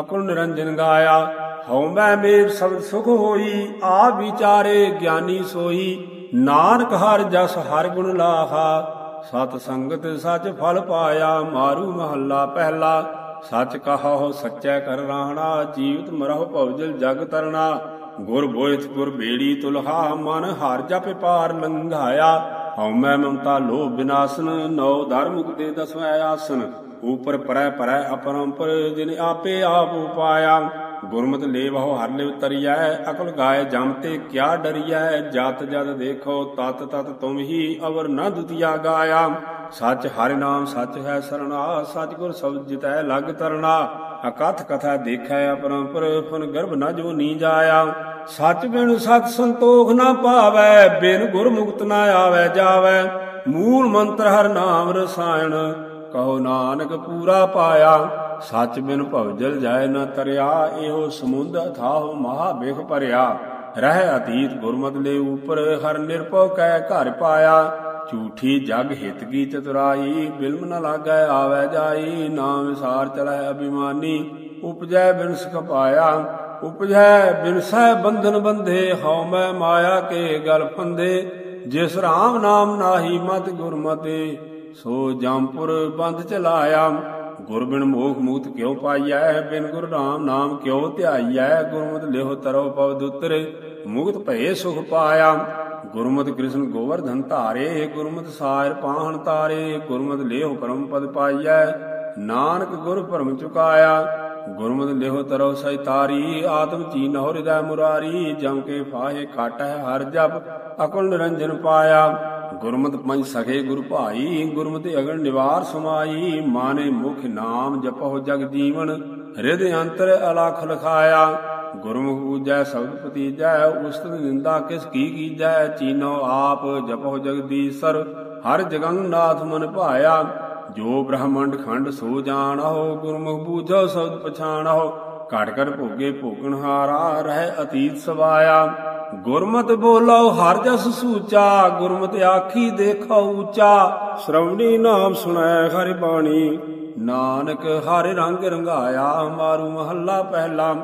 ਅਕੁਲ ਨਿਰੰਜਨ ਗਾਇਆ ਹਉ ਮੈਂ ਮੇਰ ਸਬਦ ਸੁਖ ਹੋਈ ਆ ਵਿਚਾਰੇ ਗਿਆਨੀ ਸੋਈ। ਨਾਨਕ ਹਰ ਜਸ ਹਰ ਗੁਣ ਲਾਹਾ, ਸਤ ਸੰਗਤ ਸਚ ਫਲ ਪਾਇਆ, ਮਾਰੂ ਮਹੱਲਾ ਪਹਿਲਾ। ਸਚ ਕਹਾਓ ਸੱਚੈ ਕਰ ਰਾਣਾ ਜੀਵਤ ਮਰਹੁ ਭਉਜਲ ਜਗ ਤਰਣਾ। ਗੁਰ ਬੋਇਥ ਗੁਰ ਬੇੜੀ ਤੁਲਹਾ, ਮਨ ਹਰ ਜਪ ਪਾਰ ਲੰਘਾਇਆ। ਹਉ ਮੈਂ ਮਮਤਾ ਲੋਭ ਬਿਨਾਸਨ ਨੌ ਧਰਮ ਦੇ ਦਸਵੇਂ ਆਸਨ। ਉਪਰ ਪਰੈ ਪਰੈ ਅਪਰੰਪਰ, ਜਿਨ ਆਪੇ ਆਪ ਉਪਾਇਆ। ਗੁਰਮਤਿ ਲੇਵਹੁ ਹਰ ਲਿਵ ਤਰੀਐ, ਅਕਲ ਗਾਏ ਜਮ ਤੇ ਕਿਆ ਡਰੀਐ, ਜਤ ਜਦ ਦੇਖੋ ਤਤ ਤਤ ਤੁਮ ਹੀ ਅਵਰ ਨ ਦੁਤੀਆ ਗਾਇਆ। ਸੱਚ ਹਰਿ ਨਾਮ ਸਚ ਹੈ ਸਰਣਾ ਸੱਚ ਗੁਰ ਸਬਦ ਜਿਤੈ ਲਗ ਤਰਣਾ। ਅਕਥ ਕਥਾ ਦੇਖੈ ਅਪਰੰਪਰ, ਫਨ ਗਰਭ ਨ ਜੋ ਨੀ ਜਾਇਆ। ਸੱਚ ਬਿਨ ਸਤ ਸੰਤੋਖ ਨਾ ਪਾਵੈ, ਬਿਨ ਗੁਰ ਮੁਕਤ ਨਾ ਆਵੈ ਜਾਵੈ। ਮੂਲ ਮੰਤਰ ਹਰ ਨਾਮ ਰਸਾਇਣ, ਕਹੋ ਨਾਨਕ ਪੂਰਾ ਪਾਇਆ। ਸੱਚ ਬਿਨ ਭਵਜਲ ਜਾਏ ਨਾ ਤਰਿਆ, ਇਹੋ ਸਮੁੰਦ ਅਥਾਹ ਮਹਾ ਬਿਖ ਭਰਿਆ। ਰਹਿ ਅਤੀਤ ਗੁਰਮਤ ਲੈ ਉਪਰ ਹਰ ਨਿਰਭਉ ਕੈ ਘਰ ਪਾਇਆ। ਝੂਠੀ ਜਗ ਹਿਤ ਕੀ ਚਤੁਰਾਈ, ਬਿਲਮ ਨ ਲਾਗੈ ਆਵੈ ਜਾਈ। ਨਾਮ ਵਿਸਾਰ ਚਲੈ ਅਭਿਮਾਨੀ, ਉਪਜੈ ਬਿਨਸ ਸਖ ਪਾਇਆ। ਉਪਜੈ ਬਿਨਸੈ ਬੰਧਨ ਬੰਧੇ, ਹਉ ਮੈਂ ਮਾਇਆ ਕੇ ਗਲ ਫੰਦੇ ਜਿਸ ਰਾਮ ਨਾਮ ਨਾਹੀ ਮਤ ਗੁਰਮਤੇ, ਸੋ ਜੰਪੁਰ ਬੰਦ ਚਲਾਇਆ। ਗੁਰ ਬਿਨ ਮੋਖ ਮੂਤ ਕਿਉ ਪਾਈਐ? ਬਿਨ ਗੁਰ ਨਾਮ ਨਾਮ ਕਿਉ ਧਿਆਈਐ? ਗੁਰਮਤਿ ਲਿਹੁ ਤਰੋ ਪਵ ਦੁਤਰੇ, ਮੁਕਤ ਭਏ ਸੁਖ ਪਾਇਆ। ਗੁਰਮਤਿ ਕ੍ਰਿਸ਼ਨ ਗੋਵਰਧਨ ਧਾਰੇ ਗੁਰਮਤਿ ਸਾਇਰ ਪਾਹਣ ਤਾਰੇ ਗੁਰਮਤਿ ਲਿਹੁ ਪਰਮ ਪਦ ਪਾਈਐ। ਨਾਨਕ ਗੁਰ ਭਰਮ ਚੁਕਾਇਆ ਗੁਰਮਤਿ ਲਿਹੁ ਤਰੋ ਸੈਤਾਰੀ ਆਤਮ ਚੀਨਹੁ ਹਿਰਦੈ ਮੁਰਾਰੀ, ਜਮ ਕੇ ਫਾਹੇ ਖਾਟੈ ਹਰ ਜਪ, ਅਕਲ ਨਿਰੰਜਨ ਪਾਇਆ। ਗੁਰਮਤਿ ਪੰਜ ਸਖੇ ਗੁਰ ਭਾਈ, ਗੁਰਮਤਿ ਅਗਣ ਨਿਵਾਰ ਸਮਾਈ, ਮਾਨੇ ਮੁਖ ਨਾਮ ਜਪਹੁ ਜਗ ਜੀਵਨ ਹਿਰਦੇ ਅੰਤਰ ਅਲਖ ਲਖਾਇਆ। ਗੁਰਮੁਖ ਪੂਜੈ, ਸ਼ਬਦ ਪਤੀਜੈ ਉਸਤ ਨਿੰਦਾ ਕਿਸ ਕੀ ਕੀਜੈ, ਚੀਨੋ ਆਪ ਜਪਹੁ ਜਗਦੀਸ਼ਰ ਹਰ ਜਗੰ ਨਾਥ ਮਨ ਭਾਇਆ। ਜੋ ਬ੍ਰਹਮੰਡ ਖੰਡ ਸੋ ਜਾਣਹੁ, ਗੁਰਮੁਖ ਬੂਝੋ ਸ਼ਬਦ ਪਛਾਣਹੁ, ਘਟ ਘਟ ਭੋਗੇ ਭੋਗਣ ਹਾਰਾ, ਰਹਿ ਅਤੀਤ ਸਵਾਇਆ। ਗੁਰਮਤ ਬੋਲੋ ਹਰ ਜਸ ਸੂਚਾ ਗੁਰਮਤ ਆਖੀ ਦੇਖੋ ਉੱਚਾ। ਸ਼ਰਵਣੀ ਨਾਮ ਸੁਣੈ ਹਰਿ ਬਾਣੀ। ਨਾਨਕ ਹਰਿ ਰੰਗ ਰੰਗਾਇਆ ਮਾਰੂ ਮਹੱਲਾ ਪਹਿਲਾ।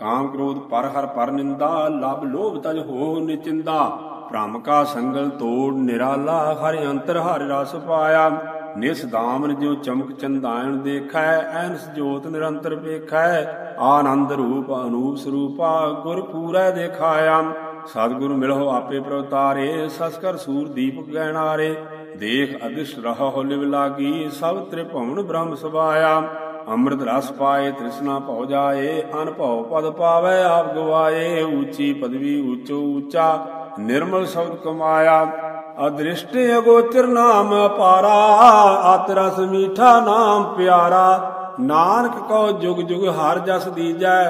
ਕਾਮ ਕ੍ਰੋਧ ਪਰ ਹਰ ਪਰ ਨਿੰਦਾ ਲਬ ਲੋਭ ਤਜ ਹੋ ਨਿਚਿੰਦਾ ਭ੍ਰਮ ਕਾ ਸੰਗਲ ਤੋੜ ਨਿਰਾਲਾ ਹਰਿ ਅੰਤਰ ਹਰਿ ਰਸ ਪਾਇਆ। ਨਿਸ ਦਾਮਨ ਜਿਉ ਚਮਕ ਚੰਦਾਇਣ ਦੇਖੈ ਐਨਸ ਜੋਤ ਨਿਰੰਤਰ ਵੇਖੈ। ਆਨੰਦ ਰੂਪ ਅਨੂਪ ਸਰੂਪਾ ਗੁਰ ਪੂਰੈ ਦੇਖਾਇਆ। ਸਤਿਗੁਰ ਮਿਲਹੁ ਆਪੇ ਪ੍ਰਵਤਾਰੇ ਸਸਕਰ ਸੂਰ ਦੀਪਕ ਗਹਿਣਾਰੇ। ਦੇਖ ਅਦਿਸ਼ ਰਹੋ ਲਿਵ ਲਾਗੀ, ਸਭ ਤ੍ਰਿਭਵਨ ਬ੍ਰਹਮ ਸਵਾਇਆ ਅੰਮ੍ਰਿਤ ਰਸ ਪਾਏ, ਤ੍ਰਿਸ਼ਨਾ ਭਉ ਜਾਏ, ਅਨ ਪਦ ਪਾਵੇ, ਆਪ ਗਵਾਏ। ਉੱਚੀ ਪਦਵੀ ਉੱਚੋ ਉੱਚਾ, ਨਿਰਮਲ ਸ਼ਬਦ ਕਮਾਇਆ। ਅਦ੍ਰਿਸ਼ਟ ਅਗੋਚਰ ਨਾਮ ਅਪਾਰਾ ਆਤ ਰਸ ਮੀਠਾ ਨਾਮ ਪਿਆਰਾ। ਨਾਨਕ ਕੋ ਜੁਗ ਜੁਗ ਹਰ ਜਸ ਦੀਜੈ,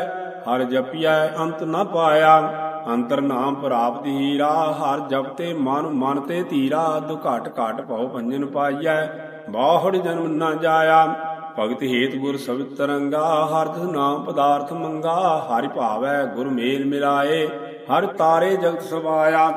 ਹਰ ਜਪਿਐ, ਅੰਤ ਨ ਪਾਇਆ। ਅੰਤਰ ਨਾਮ ਪ੍ਰਾਪਤ ਹੀਰਾ ਹਰ ਜਪ ਤੇ ਮਨ ਮਨ ਤੇ ਧੀਰਾ ਦੁਘਟ ਘਟ ਭਉ ਭੰਜਨ ਪਾਈਐ, ਬਾਹੜ ਜਨਮ ਨਾ ਜਾਇਆ। ਭਗਤ ਹੇਤ ਗੁਰ ਸਬਦ ਤਰੰਗਾ ਹਰ ਤਿਸ ਨਾਮ ਪਦਾਰਥ ਮੰਗਾ, ਹਰਿ ਭਾਵੈ ਗੁਰ ਮੇਲ ਮਿਲਾਏ, ਹਰ ਤਾਰੇ ਜਗਤ ਸਵਾਇਆ।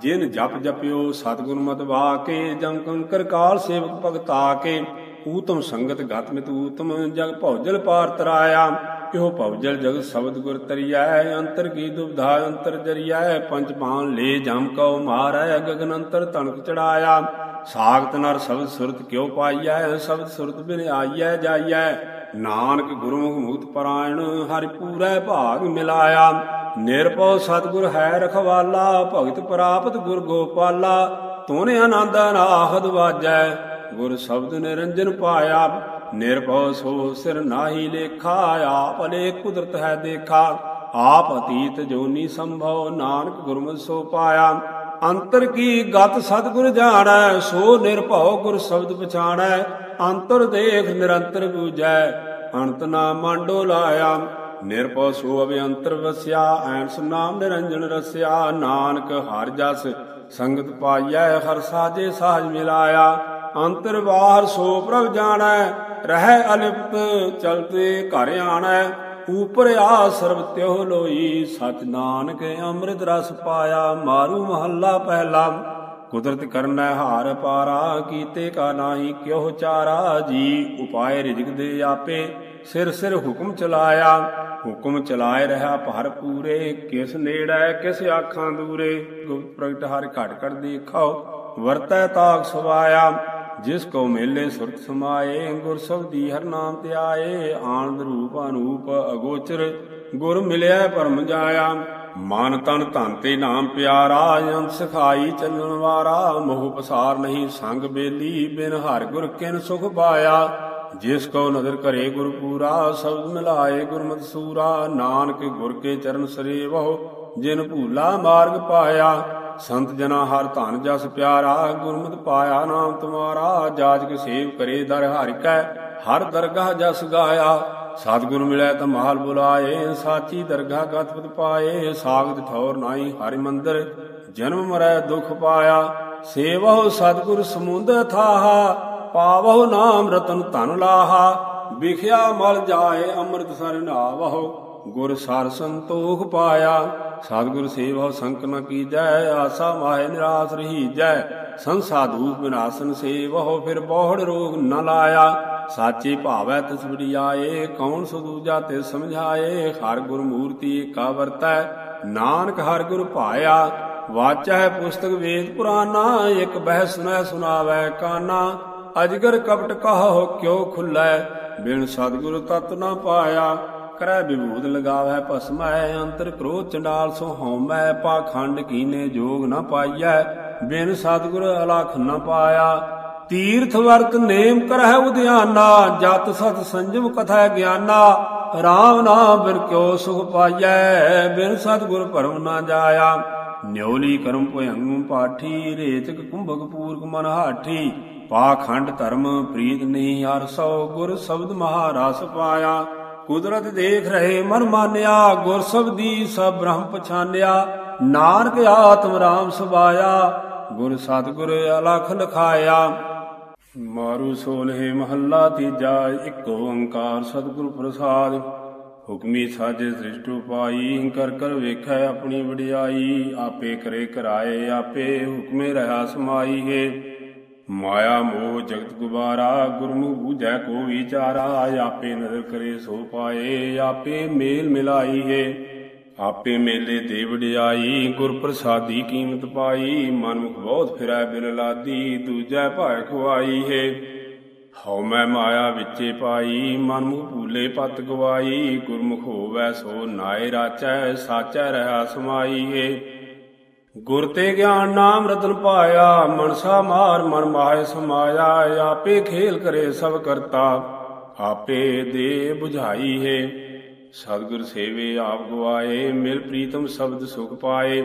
ਜਿਨ ਜਪ ਜਪਿਓ ਸਤਿਗੁਰ ਮਤ ਕੇ ਜਮ ਕੰਕਰ ਕਾਲ ਸੇਵਕ ਭਗਤਾ ਕੇ ਊਤਮ ਸੰਗਤ ਗਤ ਮਿਤ ਊਤਮ ਜਗ ਭੌਜਲ ਪਾਰ ਤਰਾਇਆ। ਕਿਉ ਭਵਜਲ ਜਗ ਸ਼ਬਦ ਗੁਰ ਤਰੀਐ, ਅੰਤਰ ਕੀ ਦੁਬਧਾ ਅੰਤਰ ਜਰੀਐ, ਪੰਜ ਪਾਨ ਲੈ ਜਮ ਕਉ ਮਾਰੈ, ਗਗਨ ਅੰਤਰ ਤਣਕ ਚੜਾਇਆ। ਸਾਖਤ ਨਰ ਸ਼ਬਦ ਸੁਰਤ ਕਿਉ ਪਾਈਐ, ਸ਼ਬਦ ਸੁਰਤ ਬਿਨ ਆਈਐ ਜਾਈਐ। ਨਾਨਕ ਗੁਰਮੁਖ ਮੁਕਤ ਪਰਾਇਣ ਹਰਿ ਪੂਰੈ ਭਾਗ ਮਿਲਾਇਆ। ਨਿਰਭਉ ਸਤਗੁਰ ਹੈ ਰਖਵਾਲਾ, ਭਗਤ ਪ੍ਰਾਪਤ ਗੁਰ ਗੋਪਾਲਾ। ਤੋਨੇ ਆਨੰਦ ਨਾਹਦ ਵਾਜੈ, ਗੁਰ ਸ਼ਬਦ ਨਿਰੰਜਨ ਪਾਇਆ। ਨਿਰਭਉ ਸੋ ਸਿਰ ਨਾਹੀ ਲੇਖਾ ਆਪ ਅਲੇ ਕੁਦਰਤ ਹੈ ਦੇਖਾ। ਆਪ ਅਤੀਤ ਜੋਨੀ ਸੰਭਉ, ਨਾਨਕ ਗੁਰਮਤਿ ਸੋ ਪਾਇਆ। ਅੰਤਰ ਕੀ ਗਤ ਸਤਗੁਰ ਜਾਣੈ, ਸੋ ਨਿਰਭਉ ਗੁਰ ਸ਼ਬਦ ਪਛਾਣੈ। ਅੰਤਰ ਦੇਖ ਨਿਰੰਤਰ ਬੂਝੈ ਅੰਤ ਨਾ ਮੰਡੋ ਲਾਇਆ। ਨਿਰਭਉ ਸੋ ਅਭਿਅੰਤਰ ਵਸਿਆ, ਐਨਸ ਨਾਮ ਨਿਰੰਜਨ ਰਸਿਆ। ਨਾਨਕ ਹਰ ਜਸ ਸੰਗਤ ਪਾਈਐ, ਹਰ ਸਾਜੇ ਸਾਜ ਮਿਲਾਇਆ। ਅੰਤਰ ਬਾਹਰ ਸੋ ਪ੍ਰਭ ਜਾਣੈ ਰਹਿ ਅਲਿਪਤ ਚਲਤੇ ਘਰ ਆਣੈ, ਉਪਰ ਆ ਸਰਬ ਤਿਉ ਲੋਈ। ਸਚ ਨਾਨਕ ਅੰਮ੍ਰਿਤ ਰਸ ਪਾਇਆ, ਮਾਰੂ ਮਹੱਲਾ ਪਹਿਲਾ। ਕੁਦਰਤ ਕਰਨੈ ਹਾਰ ਪਾਰਾ, ਕੀਤੇ ਕਾ ਨਾਹੀ ਕਿਉ ਚਾਰਾ ਜੀ। ਉਪਾਏ ਰਿਜਕ ਦੇ ਆਪੇ, ਸਿਰ ਸਿਰ ਹੁਕਮ ਚਲਾਇਆ। ਹੁਕਮ ਚਲਾਏ ਰਹਾ ਭਰ ਪੂਰੇ, ਕਿਸ ਨੇੜੈ, ਕਿਸ ਆਖਾਂ ਦੂਰੇ। ਗੁਪਤ ਪ੍ਰਗਟ ਹਰ ਘਟ ਘਟ ਦੇਖਾਓ, ਵਰਤੈ ਤਾਕ ਸਵਾਇਆ। ਜਿਸ ਕੋ ਮੇਲੇ ਸੁਰਤ ਸਮਾਏ, ਗੁਰ ਸਬਦੀ ਹਰ ਨਾਮ ਤੇ ਆਨੰਦ ਰੂਪ ਅਨੂਪ ਅਗੋਚਰ, ਗੁਰ ਮਿਲਿਆ ਪਰਮ ਜਾਇਆ। ਮਨ ਤਨ ਧਨ ਤੇ ਨਾਮ ਪਿਆਰਾ, ਅੰਤ ਸਖਾਈ ਚੱਲਣ ਵਾਰਾ। ਮੋਹ ਪਸਾਰ ਨਹੀਂ ਸੰਗ ਬੇਲੀ, ਬਿਨ ਹਰ ਗੁਰ ਕਿਨ ਸੁਖ ਪਾਇਆ। ਜਿਸ ਕੋ ਨਦਰ ਕਰੇ ਗੁਰ ਪੂਰਾ, ਸਬਦ ਮਿਲਾਏ ਗੁਰਮਤਿ ਸੂਰਾ ਨਾਨਕ ਗੁਰ ਕੇ ਚਰਨ ਸਰੇਵੋ ਜਿਨ ਭੂਲਾ ਮਾਰਗ ਪਾਇਆ। ਸੰਤ ਜਨਾ ਹਰ ਧਨ ਜਸ ਪਿਆਰਾ ਗੁਰਮਤ ਪਾਇਆ ਨਾਮ ਤੁਮਾਰਾ ਜਾਜਕ ਸੇਵ ਕਰੇ ਦਰ ਹਰਿ ਕੈ, ਹਰ ਦਰਗਾਹ ਜਸ ਗਾਇਆ। ਸਤਿਗੁਰ ਮਿਲੈ ਤਾਂ ਮਹਾਲ ਬੁਲਾਏ, ਸਾਚੀ ਦਰਗਾਹ ਗਤਪਤ ਪਾਏ ਸਾਗਤ ਠੌਰ ਨਾਈ ਹਰਿ ਮੰਦਰ, ਜਨਮ ਮਰੈ ਦੁਖ ਪਾਇਆ। ਸੇਵਹੁ ਸਤਿਗੁਰ ਸਮੁੰਦ ਥਾਹਾ, ਪਾਵਹੁ ਨਾਮ ਰਤਨ ਧਨ ਲਾਹਾ, ਵਿਖਿਆ ਮਲ ਜਾਏ ਅੰਮ੍ਰਿਤ ਸਰ ਨਾਵਹੁ। ਗੁਰ ਸਾਰ ਸੰਤੋਖ ਪਾਇਆ। ਸਤਿਗੁਰ ਸੇਵਾ ਸੰਕ ਨ ਕੀਜੈ, ਆਸਾ ਮਾਇ ਨਿਰਾਸ ਰਹੀਜੈ। ਸੰਸਾਧੂ ਬਿਨਾਸਨ ਸੇਵਹੁ, ਫਿਰ ਬਹੁੜ ਰੋਗ ਨ ਲਾਇਆ। ਸਾਚੇ ਭਾਵੈ ਤਿਸ ਆਏ ਕੌਣ ਸੋ ਦੂਜਾ ਤੇ ਸਮਝਾਏ? ਹਰ ਗੁਰ ਮੂਰਤੀ ਏਕਾ ਵਰਤੈ, ਨਾਨਕ ਹਰ ਗੁਰ ਭਾਇਆ। ਵਾਚੈ ਪੁਸਤਕ ਵੇਦ ਪੁਰਾਨਾ, ਇਕ ਬਹਿ ਸੁਨੈ ਸੁਨਾਵੈ ਕਾਨਾ। ਅਜਗਰ ਕਪਟ ਕਹੋ, ਕਿਉ ਖੁੱਲੈ? ਬਿਨ ਸਤਿਗੁਰ ਤਤ ਨਾ ਪਾਇਆ। ਕਰੈ ਵਿਭੂਤ ਲਗਾਵੈ ਭਸਮੈ, ਅੰਤਰ ਕ੍ਰੋਧ ਚੰਡਾਲ ਸੋ ਹਉਮੈ, ਪਾਖੰਡ ਕੀਨੇ ਜੋਗ ਨ ਪਾਈਐ, ਬਿਨ ਸਤਿਗੁਰ ਅਲਖ ਨਾ ਪਾਇਆ। ਤੀਰਥ ਵਰਤ ਨੇਮ ਕਰਹਿ ਉਧਿਆਨਾ ਜਤ ਸਤ ਸੰਜਮ ਕਥਾ ਗਿਆਨਾ, ਰਾਮ ਨਾਮ ਬਿਨ ਕਿਉ ਸੁਖ ਪਾਈਐ, ਬਿਨ ਸਤਿਗੁਰ ਭਰਮ ਨਾ ਜਾਇਆ। ਨਿਉਲੀ ਕਰਮ ਭਯੰਗ ਪਾਠੀ ਰੇਤਕ ਕੁੰਭਕ ਪੂਰਕ ਮਨ ਹਾਠੀ, ਪਾਖੰਡ ਧਰਮ ਪ੍ਰੀਤ ਨਹੀਂ ਹਰ ਸੋ ਗੁਰ ਸ਼ਬਦ ਮਹਾਰਸ ਪਾਇਆ। ਕੁਦਰਤ ਦੇਖ ਰਹੇ ਮਨ ਮਾਨਿਆ ਗੁਰ ਸਬਦੀ ਸਭ ਬ੍ਰਹਮ ਪਛਾਨਿਆ। ਨਾਨਕ ਆਤਮ ਰਾਮ ਸੁਭਾਇਆ, ਗੁਰ ਸਤਗੁਰ ਅਲਖ ਲਖਾਇਆ। ਮਾਰੂ ਸੋਨਹਿ ਮਹੱਲਾ ਤੀਜਾ, ਇੱਕ ਓੰਕਾਰ ਸਤਿਗੁਰ ਪ੍ਰਸਾਦ। ਹੁਕਮੀ ਸਾਜੇ ਸ੍ਰਿਸ਼ਟ ਪਾਈ ਕਰ ਕਰ ਵੇਖੈ ਆਪਣੀ ਵਡਿਆਈ। ਆਪੇ ਕਰੇ ਕਰਾਏ ਆਪੇ, ਹੁਕਮੇ ਰਹਾ ਸਮਾਈ ਹੈ। ਮਾਇਆ ਮੋਹ ਜਗਤ ਗੁਬਾਰਾ ਗੁਰਮੁਖ ਬੂਝੈ ਕੋ ਵਿਚਾਰਾ, ਆਪੇ ਨਦਰ ਕਰੇ ਸੋ ਪਾਏ, ਆਪੇ ਮੇਲ ਮਿਲਾਈ ਹੈ ਆਪੇ ਮੇਲੇ ਦੇ ਵਡਿਆਈ, ਗੁਰ ਪ੍ਰਸਾਦੀ ਕੀਮਤ ਪਾਈ, ਮਨਮੁਖ ਬਹੁਤ ਫਿਰੈ ਬਿਨ ਲਾਦੀ, ਦੂਜੈ ਭਾਇ ਖਵਾਈ ਹੈ ਹਉ ਮੈਂ ਮਾਇਆ ਵਿੱਚੇ ਪਾਈ ਮਨ ਮਨਮੁਖ ਭੂਲੇ ਪਤ ਗਵਾਈ, ਗੁਰਮੁਖ ਹੋਵੈ ਸੋ ਨਾਏ ਰਾਚੈ, ਸਾਚੈ ਰਹਾ ਸਮਾਈ ਹੈ ਗੁਰ ਤੇ ਗਿਆਨ ਨਾਮ ਰਤਨ ਪਾਇਆ, ਮਨਸਾ ਮਾਰ ਮਨ ਮਾਇ ਸਮਾਇਆ, ਆਪੇ ਖੇਲ ਕਰੇ ਸਭ ਕਰਤਾ, ਆਪੇ ਦੇ 부ਝਾਈ ਹੈ। ਸਤਿਗੁਰ ਸੇਵੇ ਆਪ ਗਵਾਏ, ਮਿਲ ਪ੍ਰੀਤਮ ਸ਼ਬਦ ਸੁਖ ਪਾਏ,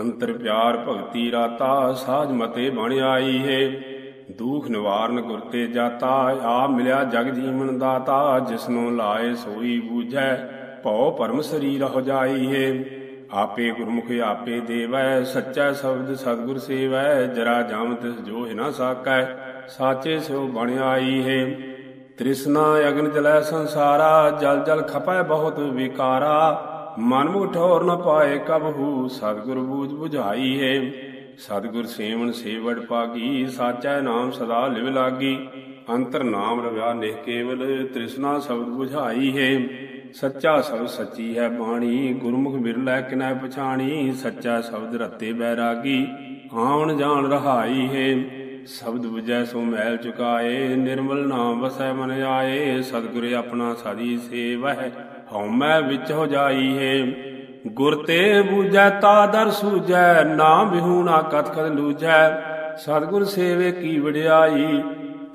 ਅੰਤਰ ਪਿਆਰ ਭਗਤੀ ਰਾਤਾ ਸਾਜ ਮਤੇ ਬਣ ਆਈ ਹੈ। ਦੁਖ ਨਿਵਾਰਨ ਗੁਰ ਤੇ ਜਾਤਾ ਆ ਮਿਲਿਆ ਜਗ ਜੀਵਨ ਦਾਤਾ, ਜਿਸਨੂੰ ਲਾਏ ਸੋਈ ਬੂਝੈ, ਭਉ ਪਰਮ ਸਰੀਰ ਹੋ ਜਾਈ ਜਾਈਏ ਆਪੇ ਗੁਰਮੁਖ ਆਪੇ ਦੇਵੈ, ਸੱਚਾ ਸ਼ਬਦ ਸਤਿਗੁਰ ਸੇਵੈ, ਜਰਾ ਜਮ ਤਿਸ ਜੋ ਹਿਨਾ ਸਾਕੈ, ਸਾਚੇ ਸਿਉ ਬਣ ਆਈ ਹੈ। ਤ੍ਰਿਸ਼ਨਾ ਅਗਨ ਜਲੈ ਸੰਸਾਰਾ, ਜਲ ਜਲ ਖਪੈ ਬਹੁਤ ਵਿਕਾਰਾ, ਮਨ ਮੁਖ ਨ ਪਾਏ ਕਬਹੂ ਸਤਿਗੁਰ ਬੂਝ 부ਝਾਈ ਹੈ। ਸਤਿਗੁਰ ਸੇਵਨ ਸੇਵੜ ਪਾਗੀ, ਸਾਚੈ ਨਾਮ ਸਦਾ ਲਿਵ ਲਾਗੀ, ਅੰਤਰ ਨਾਮ ਰਵਿਆ ਨਿਹ ਕੇਵਲ, ਤ੍ਰਿਸ਼ਨਾ ਸ਼ਬਦ 부ਝਾਈ ਹੈ। ਸੱਚਾ ਸ਼ਬਦ ਸੱਚੀ ਹੈ ਬਾਣੀ, ਗੁਰਮੁਖ ਬਿਰਲੇ ਕਿਨੈ ਪਛਾਣੀ, ਸੱਚਾ ਸ਼ਬਦ ਰਤੇ ਬੈਰਾਗੀ ਆਉਣ ਜਾਣ ਰਹਾਈ ਹੈ। ਸ਼ਬਦ 부ਜੈ ਸੋ ਮੈਲ ਚੁਕਾਏ, ਨਿਰਮਲ ਨਾਮ ਵਸੈ ਮਨ ਆਏ, ਸਤਿਗੁਰ ਆਪਣਾ ਸਾਦੀ ਸੇਵਹਿ ਹਉਮੈ ਵਿੱਚ ਹੋ ਜਾਈ ਹੈ। ਗੁਰ ਤੇ ਬੂਝੈ, ਤਾ ਦਰ ਸੂਝੈ ਨਾਮ ਵਿਹੂਣਾ ਕਤ ਕਤ ਲੂਝੈ, ਸਤਿਗੁਰ ਸੇਵੇ ਕੀ ਵਡਿਆਈ,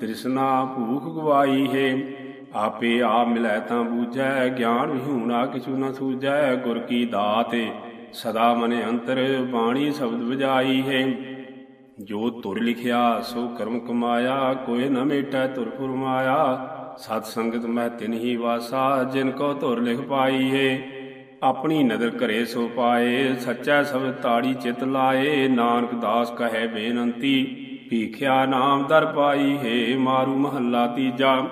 ਤ੍ਰਿਸ਼ਨਾ ਭੂਖ ਗਵਾਈ ਹੈ। ਆਪੇ ਆ ਮਿਲੈ ਤਾਂ ਬੂਝੈ, ਗਿਆਨ ਵਿਹੂਣਾ ਕਿਛੂ ਨ ਸੂਝੈ, ਗੁਰ ਕੀ ਦਾਤੇ ਸਦਾ ਮਨ ਅੰਤਰ ਬਾਣੀ ਸ਼ਬਦ ਵਜਾਈ ਹੈ। ਜੋ ਤੁਰ ਲਿਖਿਆ, ਸੋ ਕਰਮ ਕਮਾਇਆ, ਕੋਈ ਨ ਮੇਟੈ ਤੁਰ ਫੁਰਮਾਇਆ, ਸਤ ਸੰਗਤ ਮੈਂ ਤਿਨਹੀ ਵਾਸਾ, ਜਿਨ ਕੋ ਧੁਰ ਲਿਖ ਪਾਈ ਹੈ। ਆਪਣੀ ਨਦਰ ਘਰੇ ਸੋ ਪਾਏ, ਸੱਚਾ ਸਬਦ ਤਾੜੀ ਚਿਤ ਲਾਏ, ਨਾਨਕ ਦਾਸ ਕਹੈ ਬੇਨੰਤੀ, ਭੀਖਿਆ ਨਾਮ ਦਰ ਪਾਈ ਹੈ, ਮਾਰੂ ਮਹੱਲਾ ਤੀਜਾ।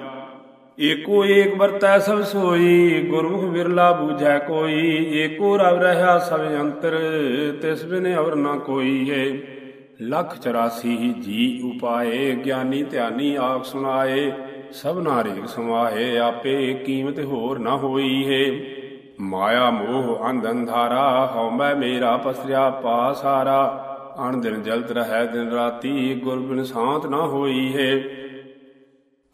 ਏਕੋ ਏਕ ਵਰਤੈ ਸਭ ਸੋਈ, ਗੁਰਮੁਖ ਵਿਰਲਾ ਬੂਝੈ ਕੋਈ, ਏਕੋ ਰਵ ਰਹਾ ਸਭ ਅੰਤਰ, ਤਿਸ ਬਿਨ ਅਵਰ ਨਾ ਕੋਈ ਹੈ ਲੱਖ 84 ਜੀ ਉਪਾਏ, ਗਿਆਨੀ ਧਿਆਨੀ ਆਪ ਸੁਣਾਏ, ਸਭ ਨਾਰੇਕ ਸਮਾਏ, ਆਪੇ ਕੀਮਤ ਹੋਰ ਨਾ ਹੋਈ ਹੈ ਮਾਇਆ ਮੋਹ ਅੰਧ ਅੰਧਾਰਾ ਹਉਮੈ ਮੇਰਾ ਪਸਰਿਆ ਪਾ ਸਾਰਾ। ਅਣ ਦਿਨ ਜਲਤ ਰਹੈ ਦਿਨ ਰਾਤੀ, ਗੁਰ ਬਿਨ ਸਾਥ ਨਾ ਹੋਈ ਹੈ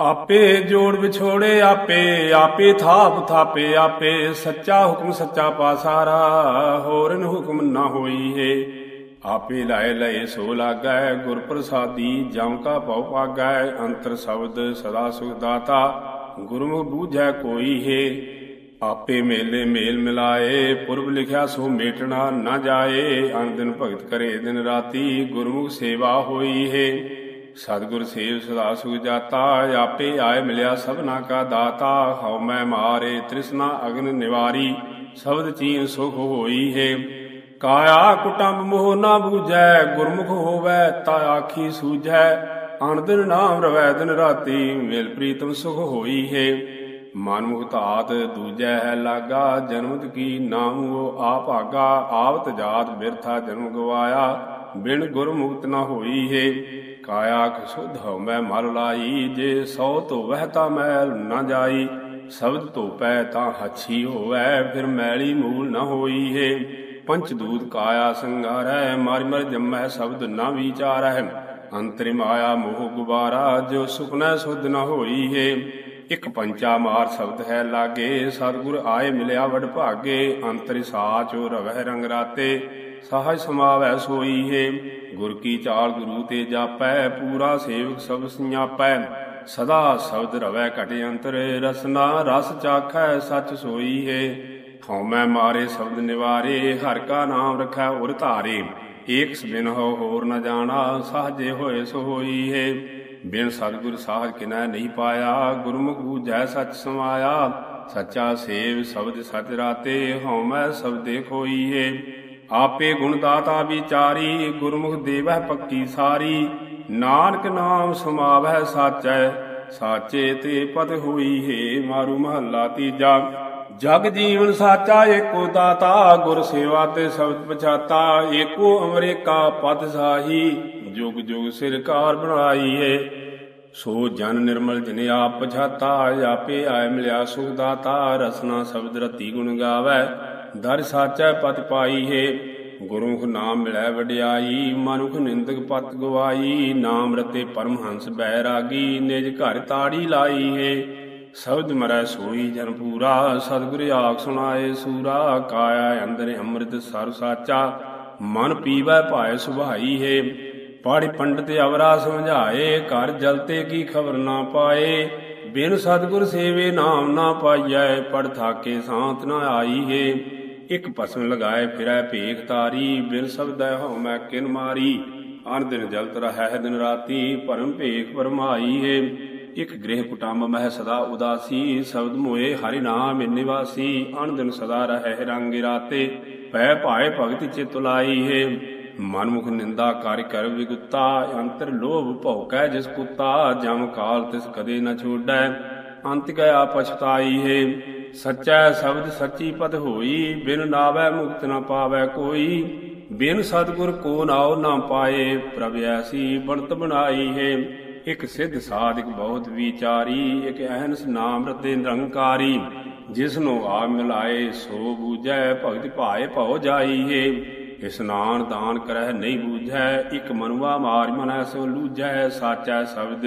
ਆਪੇ ਜੋੜ ਵਿਛੋੜੇ ਆਪੇ ਆਪੇ ਥਾਪ ਥਾਪੇ, ਆਪੇ ਸੱਚਾ ਹੁਕਮ ਸੱਚਾ ਪਾਸਾਰਾ ਹੋਰਨ ਹੁਕਮ ਨਾ ਹੋਈ ਹੈ ਆਪੇ ਲਾਏ ਲਏ ਸੋ ਲਾਗੈ ਗੁਰ ਪ੍ਰਸਾਦੀ ਜਮ ਕਾ ਭਉ ਪਾਗੈ ਅੰਤਰ ਸ਼ਬਦ ਸਦਾ ਸੁਖ ਦਾਤਾ, ਗੁਰਮੁਖ ਬੂਝੈ ਕੋਈ ਹੈ ਆਪੇ ਮੇਲੇ ਮੇਲ ਮਿਲਾਏ, ਪੁਰਬ ਲਿਖਿਆ ਸੋ ਮੇਟਣਾ ਨਾ ਜਾਏ ਅਨ ਦਿਨ ਭਗਤ ਕਰੇ ਦਿਨ ਰਾਤੀ, ਗੁਰਮੁਖ ਸੇਵਾ ਹੋਈ ਹੈ ਸਤਿਗੁਰ ਸੇਵ ਸਦਾ ਸੁਖ ਜਾਤਾ, ਆਪੇ ਆਏ ਮਿਲਿਆ ਸਭਨਾ ਕਾ ਦਾਤਾ, ਹਉ ਮੈਂ ਮਾਰੇ ਤ੍ਰਿਸ਼ਨਾ ਅਗਨ ਨਿਵਾਰੀ, ਸ਼ਬਦ ਚੀਨ ਸੁਖ ਹੋਈ ਹੈ। ਕਾਇਆ ਕੁਟੰਬ ਮੋਹ ਨਾ ਬੂਝੈ, ਗੁਰਮੁਖ ਹੋਵੈ ਤਾ ਆਖੀ ਸੂਝੈ ਅਣ ਨਾਮ ਰਵੈ ਦਿਨ ਰਾਤੀ, ਮਿਲ ਪ੍ਰੀਤਮ ਸੁਖ ਹੋਈ ਹੈ। ਮਨ ਮੁਖ ਦੂਜੈ ਹੈ ਲਾਗਾ, ਜਨਮਤ ਕੀ ਨਾਮ ਉਹ ਆ ਭਾਗਾ ਆਵਤ ਜਾਤ ਬਿਰਥਾ ਜਨਮ ਗਵਾਇਆ, ਬਿਨ ਗੁਰ ਮੁਕਤ ਨਾ ਹੋਈ ਹੈ। ਕਾਇਆ ਸੁਧ ਹਉ ਮੈਂ ਮਲ ਲਾਈ, ਜੇ ਸੋ ਵਹਿ ਵਹਤਾ ਮੈਲ ਨਾ ਜਾਈ ਸ਼ਬਦ ਧੋਪੈ ਤਾਂ ਹੱਛੀ ਹੋਵੈ, ਫਿਰ ਮੈਲੀ ਮੂਲ ਨਾ ਹੋਈ ਹੈ। ਪੰਚ ਦੂਤ ਕਾਇਆ ਸੰਗਾਰੈ, ਮਰ ਮਰ ਜੰਮੈ ਸ਼ਬਦ ਨਾ ਵਿਚਾਰੈ। ਅੰਤਰਿ ਮਾਇਆ ਮੋਹ ਗੁਬਾਰਾ, ਜੋ ਸੁਪਨਾ ਸੁਧ ਨ ਹੋਈ ਹੈ। ਇਕ ਪੰਚਾ ਮਾਰ ਸ਼ਬਦ ਹੈ ਲਾਗੇ, ਸਤਿਗੁਰ ਆਏ ਮਿਲਿਆ ਵਡ ਭਾਗੇ, ਅੰਤਰਿ ਸਾਚੋ ਰਵਹਿ ਰੰਗ ਰਾਤੇ। ਸਹਜ ਸਮਾਵੈ ਸੋਈ ਹੈ। ਗੁਰ ਕੀ ਚਾਲ ਗੁਰੂ ਤੇ ਜਾਪੈ, ਪੂਰਾ ਸੇਵਕ ਸਭ ਸਿਆਪੈ ਸਦਾ ਸ਼ਬਦ ਰਵੈ ਘਟ ਅੰਤਰ, ਰਸਨਾ ਰਸ ਚਾਖੈ ਸਚ ਸੋਈ ਹੈ। ਹਉਮੈ ਮਾਰੇ ਸ਼ਬਦ ਨਿਵਾਰੇ, ਹਰ ਕਾ ਨਾਮ ਰਖੈ ਉਰ ਧਾਰੇ। ਏਕ ਬਿਨ ਹੋ ਹੋਰ ਨ ਜਾਣਾ, ਸਾਜੇ ਹੋਏ ਸੋ ਹੋਈ ਹੈ। ਬਿਨ ਸਤਿਗੁਰ ਸਾਧ ਕਿਨੈ ਨਹੀਂ ਪਾਇਆ, ਗੁਰਮੁਖ ਬੂਝੈ ਸਚ ਸਮਾਇਆ। ਸੱਚਾ ਸੇਵ ਸ਼ਬਦ ਸਚ ਰਾਤੇ, ਹਉਮੈ ਸਬਦੇ ਖੋਈ ਆਪੇ ਗੁਣ ਦਾਤਾ ਵਿਚਾਰੀ, ਗੁਰਮੁਖ ਦੇਵਹਿ ਪੱਕੀ ਸਾਰੀ। ਨਾਨਕ ਨਾਮ ਸਮਾਵਹਿ ਸਾਚੈ, ਸਾਚੇ ਤੇ ਪਤ ਹੋਈ ਹੈ ਮਾਰੂ ਮਹੱਲਾ ਤੀਜਾ। ਜਗ ਜੀਵਨ ਸਾਚਾ, ਏਕੋ ਦਾਤਾ, ਗੁਰ ਸੇਵਾ ਤੇ ਸ਼ਬਦ ਪਛਾਤਾ, ਏਕੋ ਅਮਰੀਕਾ ਪਦ ਸਾਹੀ, ਜੁਗ ਜੁਗ ਸਿਰਕਾਰ ਬਣਾਈ ਏ। ਸੋ ਜਨ ਨਿਰਮਲ ਜਿਨੇ ਆਪ ਪਛਾਤਾ, ਆਪੇ ਆਏ ਮਿਲਿਆ ਸੁਖ ਦਾਤਾ, ਰਸਨਾ ਸ਼ਬਦ ਰਤੀ ਗੁਣ ਗਾਵੇ। ਦਰ ਸਾਚੈ ਪਤ ਪਾਈ ਏ ਗੁਰਮੁਖ ਨਾਮ ਮਿਲੈ ਵਡਿਆਈ, ਮਨੁਖ ਨਿੰਦਕ ਪਤ ਗਵਾਈ, ਨਾਮ ਰਤੇ ਪਰਮਹੰਸ ਬੈਰਾਗੀ ਨਿਜ ਘਰ ਤਾੜੀ ਲਾਈ ਏ ਸ਼ਬਦ ਮਰੈ ਸੋਈ ਜਨ ਪੂਰਾ, ਸਤਿਗੁਰ ਆਖ ਸੁਣਾਏ ਸੂਰਾ, ਕਾਇਆ ਅੰਦਰ ਅੰਮ੍ਰਿਤ ਸਰ ਸਾਚਾ, ਮਨ ਪੀਵੈ ਭਾਏ ਸੁਭਾਈ ਹੈ ਪੜ੍ਹ ਪੰਡਤ ਅਵਰਾ ਸਮਝਾਏ, ਘਰ ਜਲਤੇ ਕੀ ਖਬਰ ਨਾ ਪਾਏ। ਬਿਨ ਸਤਿਗੁਰ ਸੇਵੇ ਨਾਮ ਨਾ ਪਾਈਐ ਪੜ ਥਾਕੇ ਸਾਥ ਨਾ ਆਈ ਹੈ ਇਕ ਭਸਮ ਲਗਾਏ ਫਿਰੈ ਭੇਖ ਤਾਰੀ ਬਿਨ ਸਬਦੈ ਹਉ ਮੈਂ ਕਿਨ ਮਾਰੀ। ਅਨ ਦਿਨ ਜਲਤ ਰਹੈ ਦਿਨ ਰਾਤੀ ਪਰਮ ਭੇਖ ਪਰਮਾਈ ਹੈ ਇਕ ਗ੍ਰਹਿ ਕੁਟੰਬ ਮਹਿ ਸਦਾ ਉਦਾਸੀ, ਸ਼ਬਦ ਮੋਏ ਹਰਿ ਨਾਮ ਨਿਵਾਸੀ। ਅਨ ਦਿਨ ਸਦਾ ਰਹਿ ਰੰਗ ਰਾਤੇ ਪੈ ਭਾਏ ਭਗਤ ਚਿਤ ਲਾਈ ਹੈ ਮਨਮੁਖ ਨਿੰਦਾ ਕਰ ਕਰ ਵਿਗੁੱਤਾ, ਅੰਤਰ ਲੋਭ ਭੌਕੈ ਜਿਸ ਕੁੱਤਾ ਜਮ ਕਾਲ ਤਿਸ ਕਦੇ ਨ ਛੋੜੈ। ਅੰਤ ਗਿਆ ਪਛਤਾਈ ਹੈ ਸੱਚਾ ਸ਼ਬਦ ਸੱਚੀ ਪਦ ਹੋਈ, ਬਿਨ ਨਾਵੈ ਮੁਕਤ ਨਾ ਪਾਵੈ ਕੋਈ। ਬਿਨ ਸਤਗੁਰ ਕੋ ਨਾਉ ਨਾ ਪਾਏ, ਪ੍ਰਭ ਐਸੀ ਬਣਤ ਬਣਾਈ ਹੈ। ਇਕ ਸਿੱਧ ਸਾਧਿਕ ਬਹੁਤ ਵਿਚਾਰੀ, ਇਕ ਅਹਨਸ ਨਾਮ ਰਤੇ ਨਿਰੰਕਾਰੀ। ਜਿਸ ਨੂੰ ਆ ਮਿਲਾਏ, ਸੋ ਬੂਝੈ ਭਗਤ ਭਾਏ ਭਉ ਜਾਈ ਹੈ। ਇਸਨਾਨ ਦਾਨ ਕਰਹਿ ਨਹੀਂ ਬੂਝੈ, ਇਕ ਮਨੁਆ ਮਾਰ ਮਨੈ ਸੋ ਲੂਝੈ। ਸਾਚਾ ਸ਼ਬਦ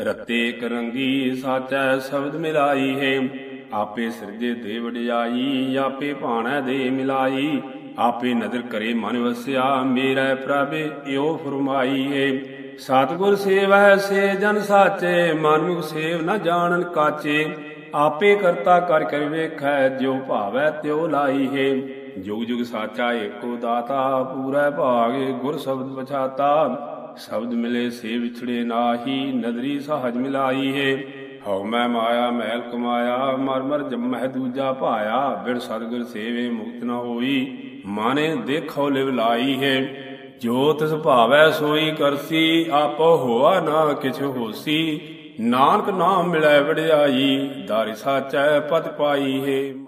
ਰਤੇ ਕਰੰਗੀ, ਸਾਚਾ ਸ਼ਬਦ ਮਿਲਾਈ ਹੈ। ਆਪੇ ਸਿਰਜੇ ਦੇ ਵਡਿਆਈ, ਆਪੇ ਭਾਣੈ ਦੇ ਮਿਲਾਈ। ਆਪੇ ਨਦਰ ਕਰੇ ਮਨ ਵਸਿਆ, ਮੇਰਾ ਪ੍ਰਭ ਏਓ ਫਰਮਾਈ ਹੈ ਸੇਵੈ ਸੇ ਜਨ ਸਾਚੇ, ਮਨੁ ਸੇਵ ਨ ਜਾਣਨ ਕਾਚੇ। ਆਪੇ ਕਰਤਾ ਕਰ ਕਰ ਵੇਖੈ, ਜਿਉ ਭਾਵੈ ਤਿਉ ਲਾਈ ਹੈ ਜੁਗ ਜੁਗ ਸਾਚਾ ਏਕੋ ਦਾਤਾ, ਪੂਰੈ ਭਾਗੇ ਗੁਰ ਸ਼ਬਦ ਪਛਾਤਾ। ਸ਼ਬਦ ਮਿਲੇ ਸੇ ਵਿਛੜੇ ਨਾਹੀ, ਨਦਰੀ ਸਹਜ ਮਿਲਾਈ ਹੈ ਹਉ ਮੈਂ ਮਾਇਆ, ਮਹਿਲ ਕਮਾਇਆ, ਮਰ ਮਰ ਜੰਮਹਿ ਦੂਜਾ ਭਾਇਆ, ਬਿਨ ਸਤਿਗੁਰ ਸੇਵੇ ਮੁਕਤ ਨ ਹੋਈ। ਮਾਨੇ ਦੇਖੋ ਲਿਵ ਲਾਈ ਹੈ, ਜੋ ਤਿਸ ਭਾਵੈ ਸੋਈ ਕਰਸੀ, ਆਪੋ ਹੋਆ ਨਾ ਕਿਛ ਹੋਸੀ। ਨਾਨਕ ਨਾਮ ਮਿਲੈ ਵਡਿਆਈ, ਦਾਰਿ ਸਾਚੈ ਪਤ ਪਾਈ ਹੈ।